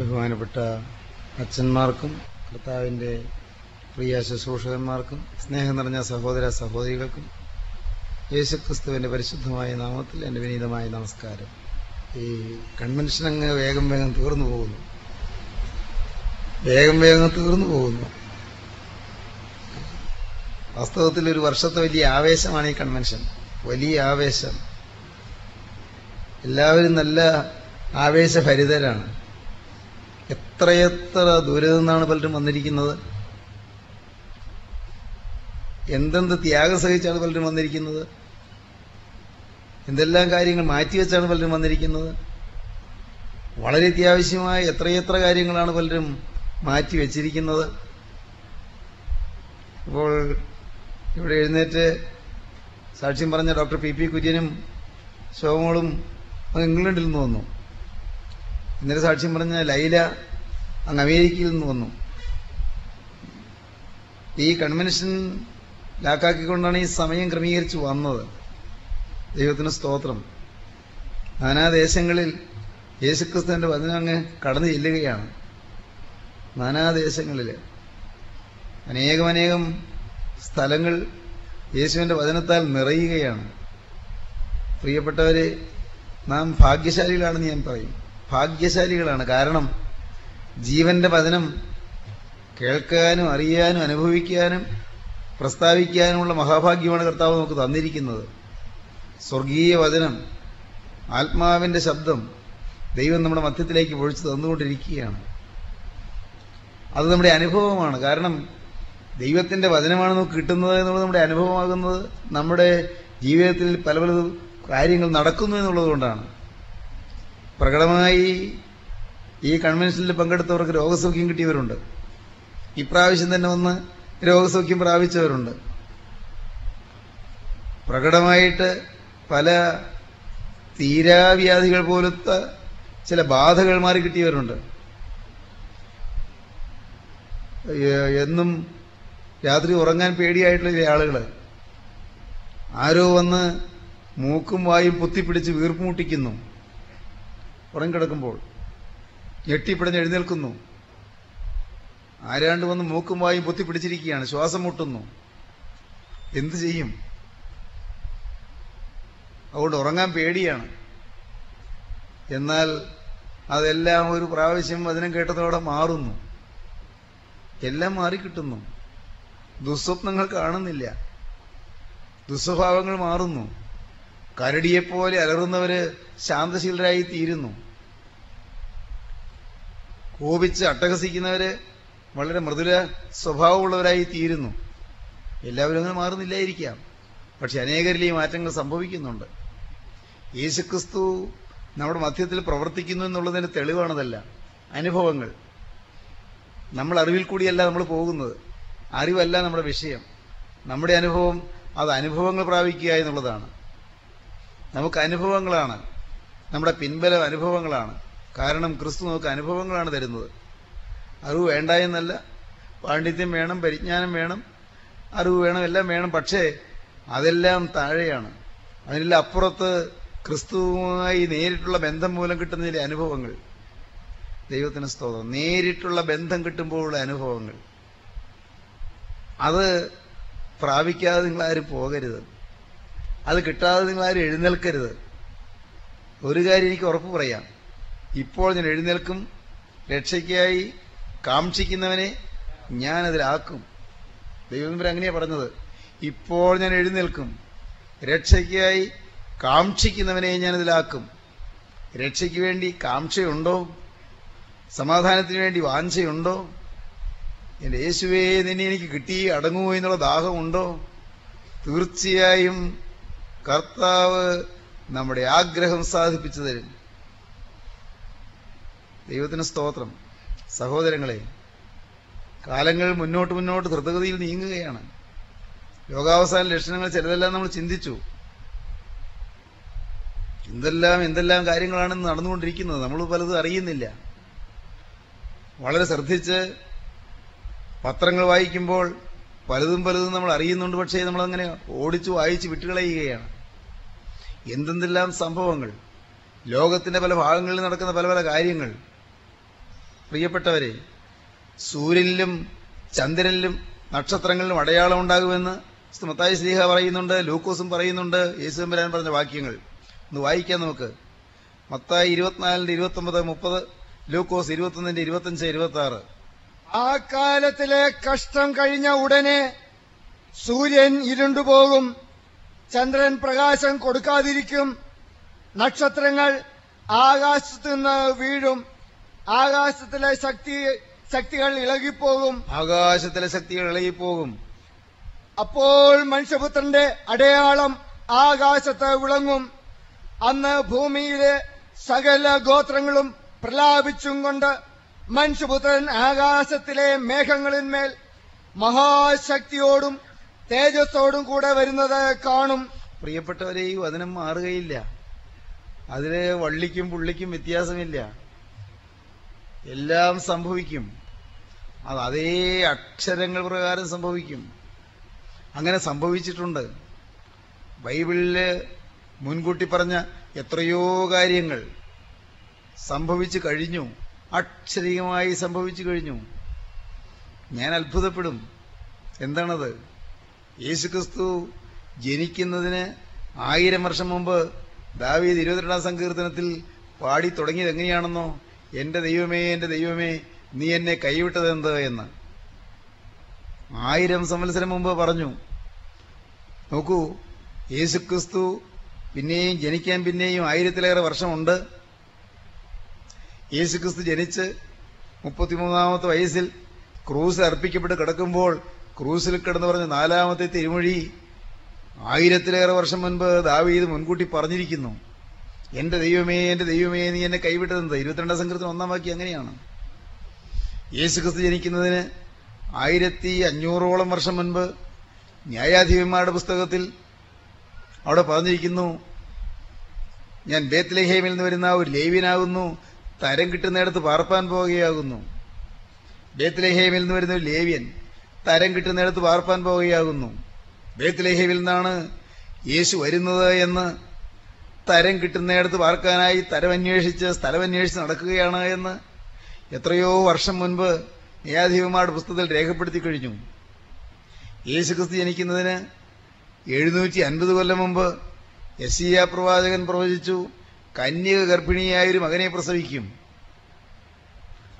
ബഹുമാനപ്പെട്ട അച്ഛന്മാർക്കും കർത്താവിന്റെ പ്രിയ ശുശ്രൂഷകന്മാർക്കും സ്നേഹം നിറഞ്ഞ സഹോദര സഹോദരികൾക്കും യേശുക്രിസ്തുവിന്റെ പരിശുദ്ധമായ നാമത്തിൽ എന്റെ വിനീതമായ നമസ്കാരം. ഈ കൺവെൻഷൻ അങ്ങ് വേഗം വേഗം തീർന്നു പോകുന്നു. വേഗം വേഗം തീർന്നു പോകുന്നു. വാസ്തവത്തിൽ ഒരു വർഷത്തെ വലിയ ആവേശമാണ് ഈ കൺവെൻഷൻ വലിയ ആവേശം. എല്ലാവരും നല്ല ആവേശഭരിതരാണ്. എത്രയെത്ര ദൂരെ നിന്നാണ് പലരും വന്നിരിക്കുന്നത്? എന്തെന്ത് ത്യാഗം സഹിച്ചാണ് പലരും വന്നിരിക്കുന്നത്? എന്തെല്ലാം കാര്യങ്ങൾ മാറ്റിവെച്ചാണ് പലരും വന്നിരിക്കുന്നത്? വളരെ അത്യാവശ്യമായ എത്രയെത്ര കാര്യങ്ങളാണ് പലരും മാറ്റിവെച്ചിരിക്കുന്നത് ഇപ്പോൾ ഇവിടെ എഴുന്നേറ്റ് സാക്ഷ്യം പറഞ്ഞ ഡോക്ടർ പി പി കുര്യനും ശോഭങ്ങളും ഇംഗ്ലണ്ടിൽ നിന്ന് വന്നു. ഇന്നലെ സാക്ഷ്യം പറഞ്ഞ ലൈല അങ്ങ് അമേരിക്കയിൽ നിന്ന് വന്നു. ഈ കൺവെൻഷൻ ലാക്കാക്കിക്കൊണ്ടാണ് ഈ സമയം ക്രമീകരിച്ച് വന്നത്. ദൈവത്തിന് സ്തോത്രം. നാനാദേശങ്ങളിൽ യേശുക്രിസ്തുവിന്റെ വചനം അങ്ങ് കടന്നു ചെല്ലുകയാണ്. നാനാദേശങ്ങളിൽ അനേകമനേകം സ്ഥലങ്ങൾ യേശുവിന്റെ വചനത്താൽ നിറയുകയാണ്. പ്രിയപ്പെട്ടവരെ നാം ഭാഗ്യശാലികളാണെന്ന് ഞാൻ പറയും. ഭാഗ്യശാലികളാണ്. കാരണം ജീവന്റെ വചനം കേൾക്കാനും അറിയാനും അനുഭവിക്കാനും പ്രസ്താവിക്കാനുമുള്ള മഹാഭാഗ്യമാണ് കർത്താവ് നമുക്ക് തന്നിരിക്കുന്നത്. സ്വർഗീയ വചനം ആത്മാവിന്റെ ശബ്ദം ദൈവം നമ്മുടെ മധ്യത്തിലേക്ക് ഒഴിച്ചു തന്നുകൊണ്ടിരിക്കുകയാണ്. അത് നമ്മുടെ അനുഭവമാണ്. കാരണം ദൈവത്തിന്റെ വചനമാണ് നമുക്ക് കിട്ടുന്നത് എന്നുള്ളത് നമ്മുടെ അനുഭവമാകുന്നത്. നമ്മുടെ ജീവിതത്തിൽ പല പല കാര്യങ്ങൾ നടക്കുന്നു എന്നുള്ളത് കൊണ്ടാണ്. പ്രകടമായി ഈ കൺവെൻഷനിൽ പങ്കെടുത്തവർക്ക് രോഗസൗഖ്യം കിട്ടിയവരുണ്ട്. ഇപ്രാവശ്യം തന്നെ വന്ന് രോഗസൗഖ്യം പ്രാപിച്ചവരുണ്ട്. പ്രകടമായിട്ട് പല തീരാവ്യാധികൾ പോലത്തെ ചില ബാധകൾ മാറി കിട്ടിയവരുണ്ട്. എന്നും രാത്രി ഉറങ്ങാൻ പേടിയായിട്ടുള്ള ചില ആളുകൾ ആരോ വന്ന് മൂക്കും വായും പൊത്തിപ്പിടിച്ച് വീർപ്പുമുട്ടിക്കുന്നു ഉറങ്ങിക്കിടക്കുമ്പോൾ. ഞെട്ടിപ്പിടഞ്ഞ് എഴുന്നേൽക്കുന്നു. ആരാണ്ട് വന്ന് മൂക്കും വായും പൊത്തിപ്പിടിച്ചിരിക്കുകയാണ്. ശ്വാസം മുട്ടുന്നു. എന്തു ചെയ്യും? അതുകൊണ്ട് ഉറങ്ങാൻ പേടിയാണ്. എന്നാൽ അതെല്ലാം ഒരു പ്രാവശ്യം വചനം കേട്ടതോടെ മാറുന്നു. എല്ലാം മാറിക്കിട്ടുന്നു. ദുസ്വപ്നങ്ങൾ കാണുന്നില്ല. ദുസ്വഭാവങ്ങൾ മാറുന്നു. കരടിയെപ്പോലെ അലറുന്നവര് ശാന്തശീലരായി തീരുന്നു കോപിച്ച് അട്ടഹസിക്കുന്നവര് വളരെ മൃദുല സ്വഭാവമുള്ളവരായി തീരുന്നു. എല്ലാവരും അങ്ങനെ മാറുന്നില്ലായിരിക്കാം. പക്ഷെ അനേകരിൽ ഈ മാറ്റങ്ങൾ സംഭവിക്കുന്നുണ്ട്. യേശുക്രിസ്തു നമ്മുടെ മധ്യത്തിൽ പ്രവർത്തിക്കുന്നു എന്നുള്ളതിന് തെളിവാണതല്ല അനുഭവങ്ങൾ. നമ്മൾ അറിവിൽ കൂടിയല്ല നമ്മൾ പോകുന്നത്. അറിവല്ല നമ്മുടെ വിഷയം. നമ്മുടെ അനുഭവം അത് അനുഭവങ്ങൾ പ്രാപിക്കുക എന്നുള്ളതാണ്. നമുക്ക് അനുഭവങ്ങളാണ്. നമ്മുടെ പിൻബലം അനുഭവങ്ങളാണ്. കാരണം ക്രിസ്തു നമുക്ക് അനുഭവങ്ങളാണ് തരുന്നത്. അറിവ് വേണ്ട എന്നല്ല. പാണ്ഡിത്യം വേണം പരിജ്ഞാനം വേണം അറിവ് വേണം എല്ലാം വേണം. പക്ഷേ അതെല്ലാം താഴെയാണ്. അതിനെല്ലാം അപ്പുറത്ത് ക്രിസ്തുവുമായി നേരിട്ടുള്ള ബന്ധം മൂലം കിട്ടുന്ന ചില അനുഭവങ്ങൾ. ദൈവത്തിന് സ്തോത്രം. നേരിട്ടുള്ള ബന്ധം കിട്ടുമ്പോഴുള്ള അനുഭവങ്ങൾ. അത് പ്രാപിക്കാതെ നിങ്ങളാരും പോകരുത്. അത് കിട്ടാതെ നിങ്ങളാരും എഴുന്നേൽക്കരുത്. ഒരു കാര്യം എനിക്ക് ഉറപ്പ് പറയാം. ഇപ്പോൾ ഞാൻ എഴുന്നേൽക്കും. രക്ഷയ്ക്കായി കാക്ഷിക്കുന്നവനെ ഞാനതിലാക്കും ദൈവം അങ്ങനെയാ പറഞ്ഞത് ഇപ്പോൾ ഞാൻ എഴുന്നേൽക്കും. രക്ഷയ്ക്കായി കാക്ഷിക്കുന്നവനെ ഞാനതിലാക്കും രക്ഷയ്ക്ക് വേണ്ടി കാംക്ഷയുണ്ടോ? സമാധാനത്തിന് വേണ്ടി വാഞ്ചയുണ്ടോ എന്റെ യേശുവേ നിന്നെ എനിക്ക് കിട്ടി. അടങ്ങുമോ എന്നുള്ള ദാഹമുണ്ടോ? തീർച്ചയായും കർത്താവ് നമ്മുടെ ആഗ്രഹം സാധിപ്പിച്ചു തരും. ദൈവത്തിന് സ്തോത്രം. സഹോദരങ്ങളെ കാലങ്ങൾ മുന്നോട്ട് മുന്നോട്ട് ദ്രുതഗതിയിൽ നീങ്ങുകയാണ്. ലോകാവസാന ലക്ഷണങ്ങൾ ചിലതെല്ലാം നമ്മൾ ചിന്തിച്ചു. എന്തെല്ലാം എന്തെല്ലാം കാര്യങ്ങളാണ് നടന്നുകൊണ്ടിരിക്കുന്നത് നമ്മൾ പലതും അറിയുന്നില്ല. വളരെ ശ്രദ്ധിച്ച് പത്രങ്ങൾ വായിക്കുമ്പോൾ പലതും പലതും നമ്മൾ അറിയുന്നുണ്ട് പക്ഷേ നമ്മളങ്ങനെ ഓടിച്ചു വായിച്ച് വിട്ടുകളയുകയാണ്. എന്തെന്തെല്ലാം സംഭവങ്ങൾ ലോകത്തിന്റെ പല ഭാഗങ്ങളിൽ നടക്കുന്ന പല പല കാര്യങ്ങൾ പ്രിയപ്പെട്ടവരെ സൂര്യനിലും ചന്ദ്രനിലും നക്ഷത്രങ്ങളിലും അടയാളം ഉണ്ടാകുമെന്ന് മത്തായി സ്ലീഹ പറയുന്നുണ്ട് ലൂക്കോസും പറയുന്നുണ്ട് യേശുദമ്പരാൻ പറഞ്ഞ വാക്യങ്ങൾ. ഒന്ന് വായിക്കാം നമുക്ക്. മത്തായി ഇരുപത്തിനാലിന്റെ ഇരുപത്തൊമ്പത് മുപ്പത് ലൂക്കോസ് ഇരുപത്തൊന്നിന്റെ ഇരുപത്തഞ്ച് ഇരുപത്തി ആറ് ആ കാലത്തിലെ കഷ്ടം കഴിഞ്ഞ ഉടനെ സൂര്യൻ ഇരുണ്ടുപോകും. ചന്ദ്രൻ പ്രകാശം കൊടുക്കാതിരിക്കും. നക്ഷത്രങ്ങൾ ആകാശത്തു നിന്ന് വീഴും. ആകാശത്തിലെ ശക്തി ശക്തികൾ ഇളകിപ്പോകും. ആകാശത്തിലെ ശക്തികൾ ഇളകിപ്പോകും. അപ്പോൾ മനുഷ്യപുത്രന്റെ അടയാളം ആകാശത്ത് വിളങ്ങും. അന്ന് ഭൂമിയിലെ സകല ഗോത്രങ്ങളും പ്രലാപിച്ചും കൊണ്ട് മനുഷ്യപുത്രൻ ആകാശത്തിലെ മേഘങ്ങളിന്മേൽ മഹാശക്തിയോടും തേജസ്സോടും കൂടെ വരുന്നത് കാണും. പ്രിയപ്പെട്ടവരെയും അതിനും മാറുകയില്ല. അതിൽ വള്ളിക്കും പുള്ളിക്കും വ്യത്യാസമില്ല. എല്ലാം സംഭവിക്കും. അത് അതേ അക്ഷരങ്ങൾ പ്രകാരം സംഭവിക്കും. അങ്ങനെ സംഭവിച്ചിട്ടുണ്ട്. ബൈബിളിൽ മുൻകൂട്ടി പറഞ്ഞ എത്രയോ കാര്യങ്ങൾ സംഭവിച്ചു കഴിഞ്ഞു. അക്ഷരികമായി സംഭവിച്ചു കഴിഞ്ഞു. ഞാൻ അത്ഭുതപ്പെടും. എന്താണത്? യേശുക്രിസ്തു ജനിക്കുന്നതിന് ആയിരം വർഷം മുമ്പ് ദാവീദ് ഇരുപത്തിരണ്ടാം സങ്കീർത്തനത്തിൽ പാടി തുടങ്ങിയത് എങ്ങനെയാണെന്നോ എന്റെ ദൈവമേ എന്റെ ദൈവമേ നീ എന്നെ കൈവിട്ടതെന്ത് എന്ന്. ആയിരം സംവത്സരം മുമ്പ് പറഞ്ഞു. നോക്കൂ യേശുക്രിസ്തു പിന്നെയും ജനിക്കാൻ പിന്നെയും ആയിരത്തിലേറെ വർഷമുണ്ട്. യേശുക്രിസ്തു ജനിച്ച് മുപ്പത്തിമൂന്നാമത്തെ വയസ്സിൽ ക്രൂസ് അർപ്പിക്കപ്പെട്ട് കിടക്കുമ്പോൾ ക്രൂസിൽ കിടന്ന് പറഞ്ഞ നാലാമത്തെ തിരുമൊഴി ആയിരത്തിലേറെ വർഷം മുൻപ് ദാവീദ് മുൻകൂട്ടി പറഞ്ഞിരിക്കുന്നു. എന്റെ ദൈവമേ എന്റെ ദൈവമേ നീ എന്നെ കൈവിട്ടതെന്ത്? ഇരുപത്തിരണ്ടാം സംഘത്തിന് ഒന്നാം വാക്യം അങ്ങനെയാണ് യേശുക്രിസ്തു ജനിക്കുന്നതിന് ആയിരത്തി അഞ്ഞൂറോളം വർഷം മുൻപ് ന്യായാധിപന്മാരുടെ പുസ്തകത്തിൽ അവിടെ പറഞ്ഞിരിക്കുന്നു ഞാൻ ബേത്ലഹേമിൽ നിന്ന് വരുന്ന ഒരു ലേവ്യനാകുന്നു തരം കിട്ടുന്നിടത്ത് പാർപ്പാൻ പോവുകയാകുന്നു. ബേത്ലഹേമിൽ നിന്ന് വരുന്ന ഒരു ലേവ്യൻ തരം കിട്ടുന്നിടത്ത് പാർപ്പാൻ പോവുകയാകുന്നു. ബേത്ലഹേമിൽ നിന്നാണ് യേശു വരുന്നത് എന്ന് തരം കിട്ടുന്നിടത്ത് പാർക്കാനായി തരമന്വേഷിച്ച് സ്ഥലമന്വേഷിച്ച് നടക്കുകയാണ് എന്ന് എത്രയോ വർഷം മുൻപ് ന്യായാധിപന്മാരുടെ പുസ്തകത്തിൽ രേഖപ്പെടുത്തി കഴിഞ്ഞു. യേശുക്രിസ്തു ജനിക്കുന്നതിന് എഴുന്നൂറ്റി അൻപത് കൊല്ലം മുമ്പ് യസിയ പ്രവാചകൻ പ്രവചിച്ചു കന്യക ഗർഭിണിയായൊരു മകനെ പ്രസവിക്കും.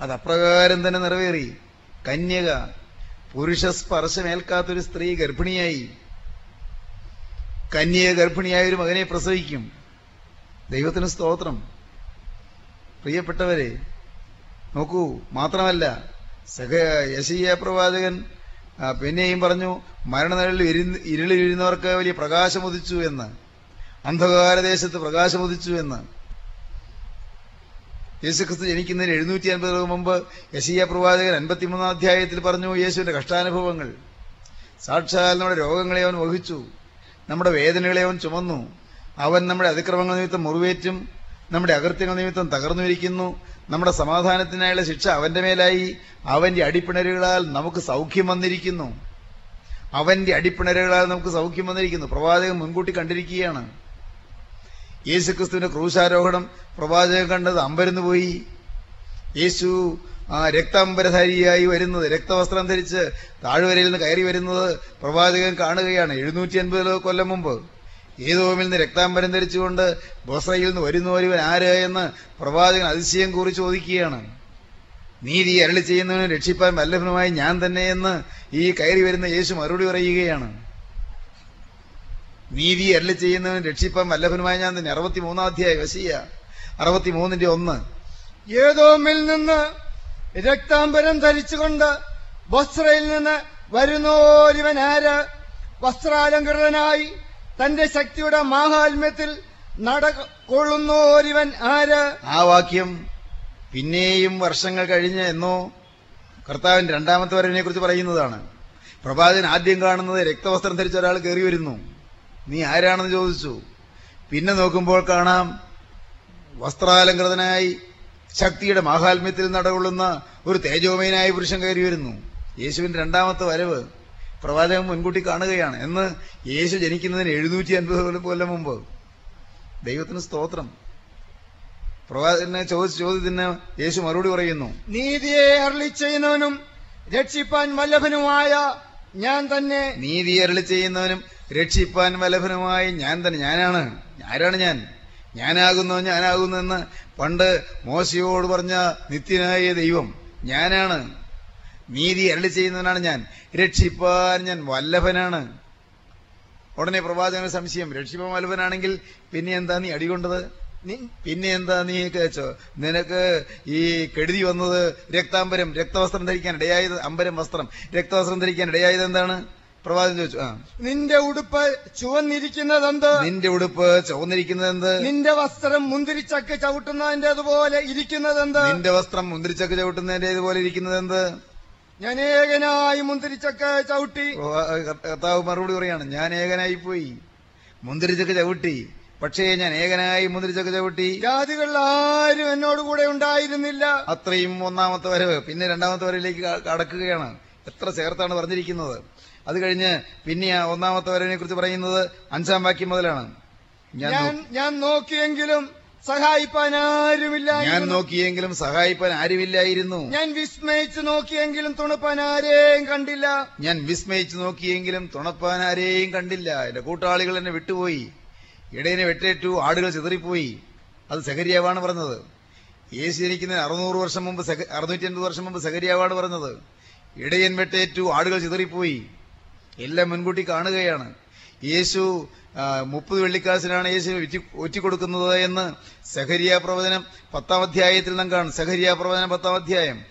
അത് അപ്രകാരം തന്നെ നിറവേറി. കന്യക പുരുഷ സ്പർശമേൽക്കാത്തൊരു സ്ത്രീ ഗർഭിണിയായി. കന്യക ഗർഭിണിയായൊരു മകനെ പ്രസവിക്കും. ദൈവത്തിന് സ്തോത്രം. പ്രിയപ്പെട്ടവരെ നോക്കൂ മാത്രമല്ല സഹ യശയ്യ പ്രവാചകൻ പിന്നെയും പറഞ്ഞു മരണനിഴലിൽ ഇരുളിലിരുന്നവർക്ക് വലിയ പ്രകാശമുദിച്ചു എന്ന് അന്ധകാരദേശത്ത് പ്രകാശമുദിച്ചു എന്ന്. യേശുക്രിസ്തു ജനിക്കുന്നതിന് എഴുന്നൂറ്റി അൻപത് മുമ്പ് യശയ്യ പ്രവാചകൻ അൻപത്തിമൂന്നാം അധ്യായത്തിൽ പറഞ്ഞു യേശുവിന്റെ കഷ്ടാനുഭവങ്ങൾ. സാക്ഷാൽ നമ്മുടെ രോഗങ്ങളെ അവൻ വഹിച്ചു നമ്മുടെ വേദനകളെ അവൻ ചുമന്നു. അവൻ നമ്മുടെ അതിക്രമങ്ങൾ നിമിത്തം മുറിവേറ്റും നമ്മുടെ അകൃത്യങ്ങൾ നിമിത്തം തകർന്നിരിക്കുന്നു നമ്മുടെ സമാധാനത്തിനായുള്ള ശിക്ഷ അവന്റെ മേലായി. അവന്റെ അടിപ്പിണരുകളാൽ നമുക്ക് സൗഖ്യം വന്നിരിക്കുന്നു. അവന്റെ അടിപ്പിണരുകളാൽ നമുക്ക് സൗഖ്യം വന്നിരിക്കുന്നു. പ്രവാചകൻ മുൻകൂട്ടി കണ്ടിരിക്കുകയാണ്. യേശുക്രിസ്തുവിന്റെ ക്രൂശാരോഹണം പ്രവാചകൻ കണ്ടത് അമ്പരന്ന് പോയി. യേശു ആ രക്താംബരധാരിയായി വരുന്നത് രക്തവസ്ത്രം ധരിച്ച് താഴ്വരയിൽ നിന്ന് കയറി വരുന്നത് പ്രവാചകൻ കാണുകയാണ്. എഴുന്നൂറ്റി അൻപത് കൊല്ലം മുമ്പ്. ഏതോമിൽ നിന്ന് രക്താംബരം ധരിച്ചുകൊണ്ട് ബൊസ്രയിൽ നിന്ന് വരുന്ന ഒരുവൻ ആര് എന്ന് പ്രവാചകൻ അതിശയം കൂറി ചോദിക്കുകയാണ്. നീതി അരളി ചെയ്യുന്നവന് രക്ഷിപ്പാൻ വല്ലഭനുമായി ഞാൻ തന്നെ എന്ന് ഈ കയറി വരുന്ന യേശു മറുപടി പറയുകയാണ്. നീതി അരളി ചെയ്യുന്നവൻ രക്ഷിപ്പാൻ വല്ലഭനുമായി ഞാൻ തന്നെ. അറുപത്തിമൂന്നാം അധ്യായം വശിയ അറുപത്തിമൂന്നിന്റെ ഒന്ന്. ഏതോമിൽ നിന്ന് രക്താംബരം ധരിച്ചുകൊണ്ട് ബൊസ്രയിൽ നിന്ന് വരുന്നോരിവൻ ആര്? വസ്ത്രാലങ്കൃതനായി തന്റെ ശക്തിയുടെ മാഹാത്മ്യത്തിൽ നടകൊള്ളുന്നോരിവൻ ആര്? ആ വാക്യം പിന്നെയും വർഷങ്ങൾ കഴിഞ്ഞ് എന്നോ കർത്താവിന്റെ രണ്ടാമത്തെ വരവിനെ കുറിച്ച് പറയുന്നതാണ്. പ്രഭാതൻ ആദ്യം കാണുന്നത് രക്തവസ്ത്രം ധരിച്ച ഒരാൾ കയറി വരുന്നു. നീ ആരാണെന്ന് ചോദിച്ചു. പിന്നെ നോക്കുമ്പോൾ കാണാം വസ്ത്രാലങ്കൃതനായി ശക്തിയുടെ മാഹാത്മ്യത്തിൽ നടകൊള്ളുന്ന ഒരു തേജോമയനായ പുരുഷൻ കയറി വരുന്നു. യേശുവിന്റെ രണ്ടാമത്തെ വരവ് പ്രവാചകൻ മുൻകൂട്ടി കാണുകയാണ്. എന്ന് യേശു ജനിക്കുന്നതിന് എഴുന്നൂറ്റി അൻപത് കൊല്ലം മുമ്പ്. ദൈവത്തിന് സ്തോത്രം. പ്രവാചകനെ ചോദിച്ച ചോദ്യത്തിന് യേശു മറുപടി പറയുന്നു നീതിയെ അരളി ചെയ്യുന്നവനും രക്ഷിപ്പാൻ വല്ലഭനുമായ ഞാൻ തന്നെ. നീതി അരളി ചെയ്യുന്നവനും രക്ഷിപ്പാൻ വല്ലഭനുമായി ഞാൻ തന്നെ. ഞാനാണ്. ആരാണ് ഞാൻ. ഞാനാകുന്നു ഞാനാകുന്നു എന്ന് പണ്ട് മോശയോട് പറഞ്ഞ നിത്യനായ ദൈവം ഞാനാണ്. നീതി അരളി ചെയ്യുന്നവനാണ് ഞാൻ. രക്ഷിപ്പാൻ ഞാൻ വല്ലഭനാണ്. ഉടനെ പ്രവാചകന് സംശയം രക്ഷിപ്പാൻ വല്ലഭനാണെങ്കിൽ പിന്നെ എന്താ നീ അടികൊണ്ടത് നീ പിന്നെ എന്താ നീ കേച്ചോ? നിനക്ക് ഈ കെടുതി വന്നത് രക്താംബരം രക്തവസ്ത്രം ധരിക്കാൻ ഇടയായത് അമ്പരം വസ്ത്രം. രക്തവസ്ത്രം ധരിക്കാൻ ഇടയായത് എന്താണ്? പ്രവാചകൻ ചോദിച്ചു ആ. നിന്റെ ഉടുപ്പ് ചുവന്നിരിക്കുന്നത് എന്ത് നിന്റെ ഉടുപ്പ് ചുവന്നിരിക്കുന്നത് എന്ത് നിന്റെ വസ്ത്രം മുന്തിരിച്ചക്ക് ചവിട്ടുന്നതിന്റെ ഇരിക്കുന്നത് എന്ത് നിന്റെ വസ്ത്രം മുന്തിരിച്ചക്ക് ചവിട്ടുന്നതിന്റെ ഇതുപോലെ ഇരിക്കുന്നത് എന്ത് ഞാൻ ഏകനായി മുന്തിരിച്ചക്ക ചവിട്ടി. കർത്താവ് മറുപടി പറയാണ് ഞാൻ ഏകനായി പോയി. മുന്തിരിച്ചക്ക ചവിട്ടി. പക്ഷേ ഞാൻ ഏകനായി മുന്തിരിച്ചൊക്കെ ചവിട്ടി. ജാതികളിൽ ആരും എന്നോട് കൂടെ ഉണ്ടായിരുന്നില്ല. അത്രയും ഒന്നാമത്തെ വരവ്. പിന്നെ രണ്ടാമത്തെ വരവിലേക്ക് കടക്കുകയാണ്. എത്ര ചേർത്താണ് പറഞ്ഞിരിക്കുന്നത്. അത് കഴിഞ്ഞ് പിന്നെ ആ ഒന്നാമത്തെ വരവിനെ കുറിച്ച് പറയുന്നത് അഞ്ചാം വാക്യം മുതലാണ്. ഞാൻ ഞാൻ നോക്കിയെങ്കിലും സഹായിപ്പാൻ ആരുമില്ല ഞാൻ നോക്കിയെങ്കിലും സഹായിപ്പാൻ ആരുമില്ലായിരുന്നു. ഞാൻ വിസ്മയിച്ചു നോക്കിയെങ്കിലും തുണപ്പാൻ ആരെയും കണ്ടില്ല. ഞാൻ വിസ്മയിച്ചു നോക്കിയെങ്കിലും തുണപ്പാൻ ആരെയും കണ്ടില്ല. എന്റെ കൂട്ടാളികൾ എന്നെ വിട്ടുപോയി. ഇടയനെ വെട്ടേറ്റു ആടുകൾ ചിതറിപ്പോയി. അത് സഹരിയാവാണ് പറഞ്ഞത്. യേശു ജനിക്കുന്നതിന് അറുന്നൂറ് വർഷം മുമ്പ് അറുന്നൂറ്റി അൻപത് വർഷം മുമ്പ് സഹരിയാവാണ് പറഞ്ഞത്. ഇടയൻ വെട്ടേറ്റു ആടുകൾ ചിതറിപ്പോയി. എല്ലാം മുൻകൂട്ടി കാണുകയാണ്. യേശു മുപ്പത് വെള്ളിക്കാശിനാണ് യേശു ഒറ്റിക്കൊടുക്കുന്നത് എന്ന് സഹരിയ പ്രവചനം പത്താം അധ്യായത്തിൽ നാം കാണും സഹരിയ പ്രവചനം പത്താം അധ്യായം.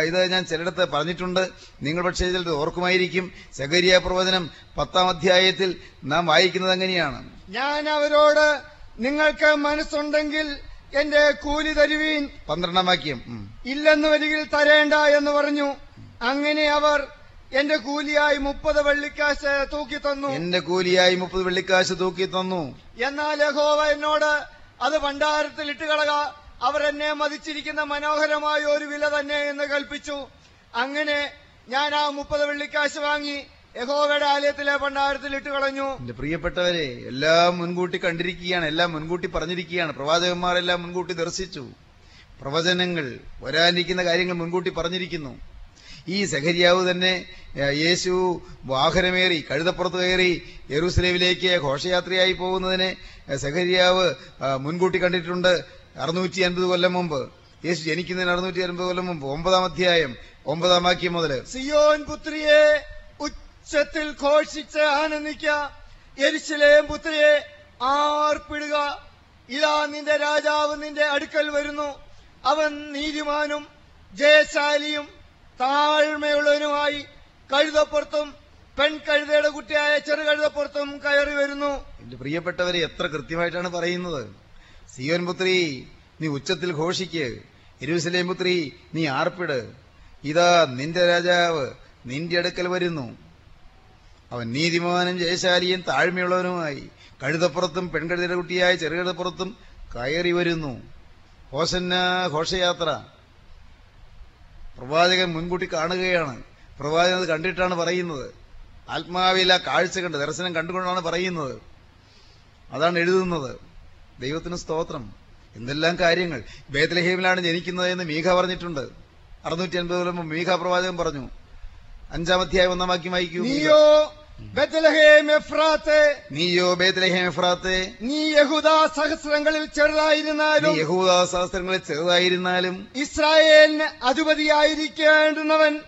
ഇത് ഞാൻ ചിലയിടത്ത് പറഞ്ഞിട്ടുണ്ട്. നിങ്ങൾ പക്ഷേ ചിലത് ഓർക്കുമായിരിക്കും. സഹരിയ പ്രവചനം പത്താം അധ്യായത്തിൽ നാം വായിക്കുന്നത് അങ്ങനെയാണ്. ഞാൻ അവരോട് നിങ്ങൾക്ക് മനസ്സുണ്ടെങ്കിൽ എന്റെ കൂലി തരുവീൻ. പന്ത്രണ്ടാം വാക്യം. ഇല്ലെന്ന് വരികിൽ തരേണ്ട എന്ന് പറഞ്ഞു. അങ്ങനെ അവർ എന്റെ കൂലിയായി മുപ്പത് വെള്ളിക്കാശ് തൂക്കി തന്നു. എന്റെ കൂലിയായി മുപ്പത് വെള്ളിക്കാശ് തൂക്കി തന്നു. എന്നാൽ യഹോവ എന്നോട് അത് ഭണ്ഡാരത്തിൽ ഇട്ടുകളക അവർ എന്നെ മതിച്ചിരിക്കുന്ന മനോഹരമായ ഒരു വില തന്നെ എന്ന് കൽപ്പിച്ചു. അങ്ങനെ ഞാൻ ആ മുപ്പത് വെള്ളിക്കാശ് വാങ്ങി യഹോവയുടെ ആലയത്തിലെ ഭണ്ഡാരത്തിൽ ഇട്ടുകളഞ്ഞു എന്റെ പ്രിയപ്പെട്ടവരെ എല്ലാം മുൻകൂട്ടി കണ്ടിരിക്കുകയാണ് എല്ലാം മുൻകൂട്ടി പറഞ്ഞിരിക്കുകയാണ്. പ്രവാചകന്മാരെല്ലാം മുൻകൂട്ടി ദർശിച്ചു. പ്രവചനങ്ങൾ വരാനിരിക്കുന്ന കാര്യങ്ങൾ മുൻകൂട്ടി പറഞ്ഞിരിക്കുന്നു. ഈ സഹരിയാവ് തന്നെ യേശു വാഹനമേറി കഴുതപ്പുറത്ത് കയറി യെറൂസലേമിലേക്ക് ഘോഷയാത്രയായി പോകുന്നതിനെ സഹരിയാവ് മുൻകൂട്ടി കണ്ടിട്ടുണ്ട് അറുന്നൂറ്റി അൻപത് കൊല്ലം മുമ്പ്. യേശു ജനിക്കുന്നതിന് അറുന്നൂറ്റി അൻപത് കൊല്ലം മുമ്പ് ഒമ്പതാം അധ്യായം ഒമ്പതാം വാക്യം മുതൽ. സിയോൻ പുത്രിയെ ഉച്ചത്തിൽ ഘോഷിച്ച് ആനന്ദിക്ക പുത്രിയെ ആർപ്പിടുക. ഇതാ നിന്റെ രാജാവ് നിന്റെ അടുക്കൽ വരുന്നു. അവൻ നീതിമാനും ജയശാലിയും താഴ്മയുള്ളവനുമായി കഴുതപ്പുറത്തും പെൺകഴുതയുടെ കുട്ടിയായ ചെറുകഴുതപ്പുറത്തും കയറി വരുന്നു. എന്റെ പ്രിയപ്പെട്ടവരെ എത്ര കൃത്യമായിട്ടാണ് പറയുന്നത്? സിയോൻ പുത്രി നീ ഉച്ചത്തിൽ ഘോഷിക്ക്. എരുസലേം പുത്രി നീ ആർപ്പിട്. ഇതാ നിന്റെ രാജാവ് നിന്റെ അടുക്കൽ വരുന്നു. അവൻ നീതിമാനും ജയശാലിയും താഴ്മയുള്ളവനുമായി കഴുതപ്പുറത്തും പെൺകഴുതയുടെ കുട്ടിയായ ചെറുകഴുതപ്പുറത്തും കയറി വരുന്നു. ഹോസന്ന ഘോഷയാത്ര. പ്രവാചകൻ മുൻകൂട്ടി കാണുകയാണ്. പ്രവാചകൻ അത് കണ്ടിട്ടാണ് പറയുന്നത്. ആത്മാവില കാഴ്ച കണ്ട് ദർശനം കണ്ടുകൊണ്ടാണ് പറയുന്നത്. അതാണ് എഴുതുന്നത്. ദൈവത്തിന് സ്തോത്രം. എന്തെല്ലാം കാര്യങ്ങൾ. ബേത്ലഹേമിലാണ് ജനിക്കുന്നത് എന്ന് മീഖ പറഞ്ഞിട്ടുണ്ട്. അറുന്നൂറ്റി അൻപത് മീഖ പ്രവാചകൻ പറഞ്ഞു. അഞ്ചാം അധ്യായം വാക്യം വായിക്കൂ നീയോ ബേത്ലഹേം എഫ്രാത്തെ? നീ യഹൂദ സഹസ്രങ്ങളിൽ ചെറുതായിരുന്നാലും യഹൂദ ചെറുതായിരുന്നാലും ഇസ്രായേലിന് അധിപതിയായിരിക്കേണ്ടുന്നവൻ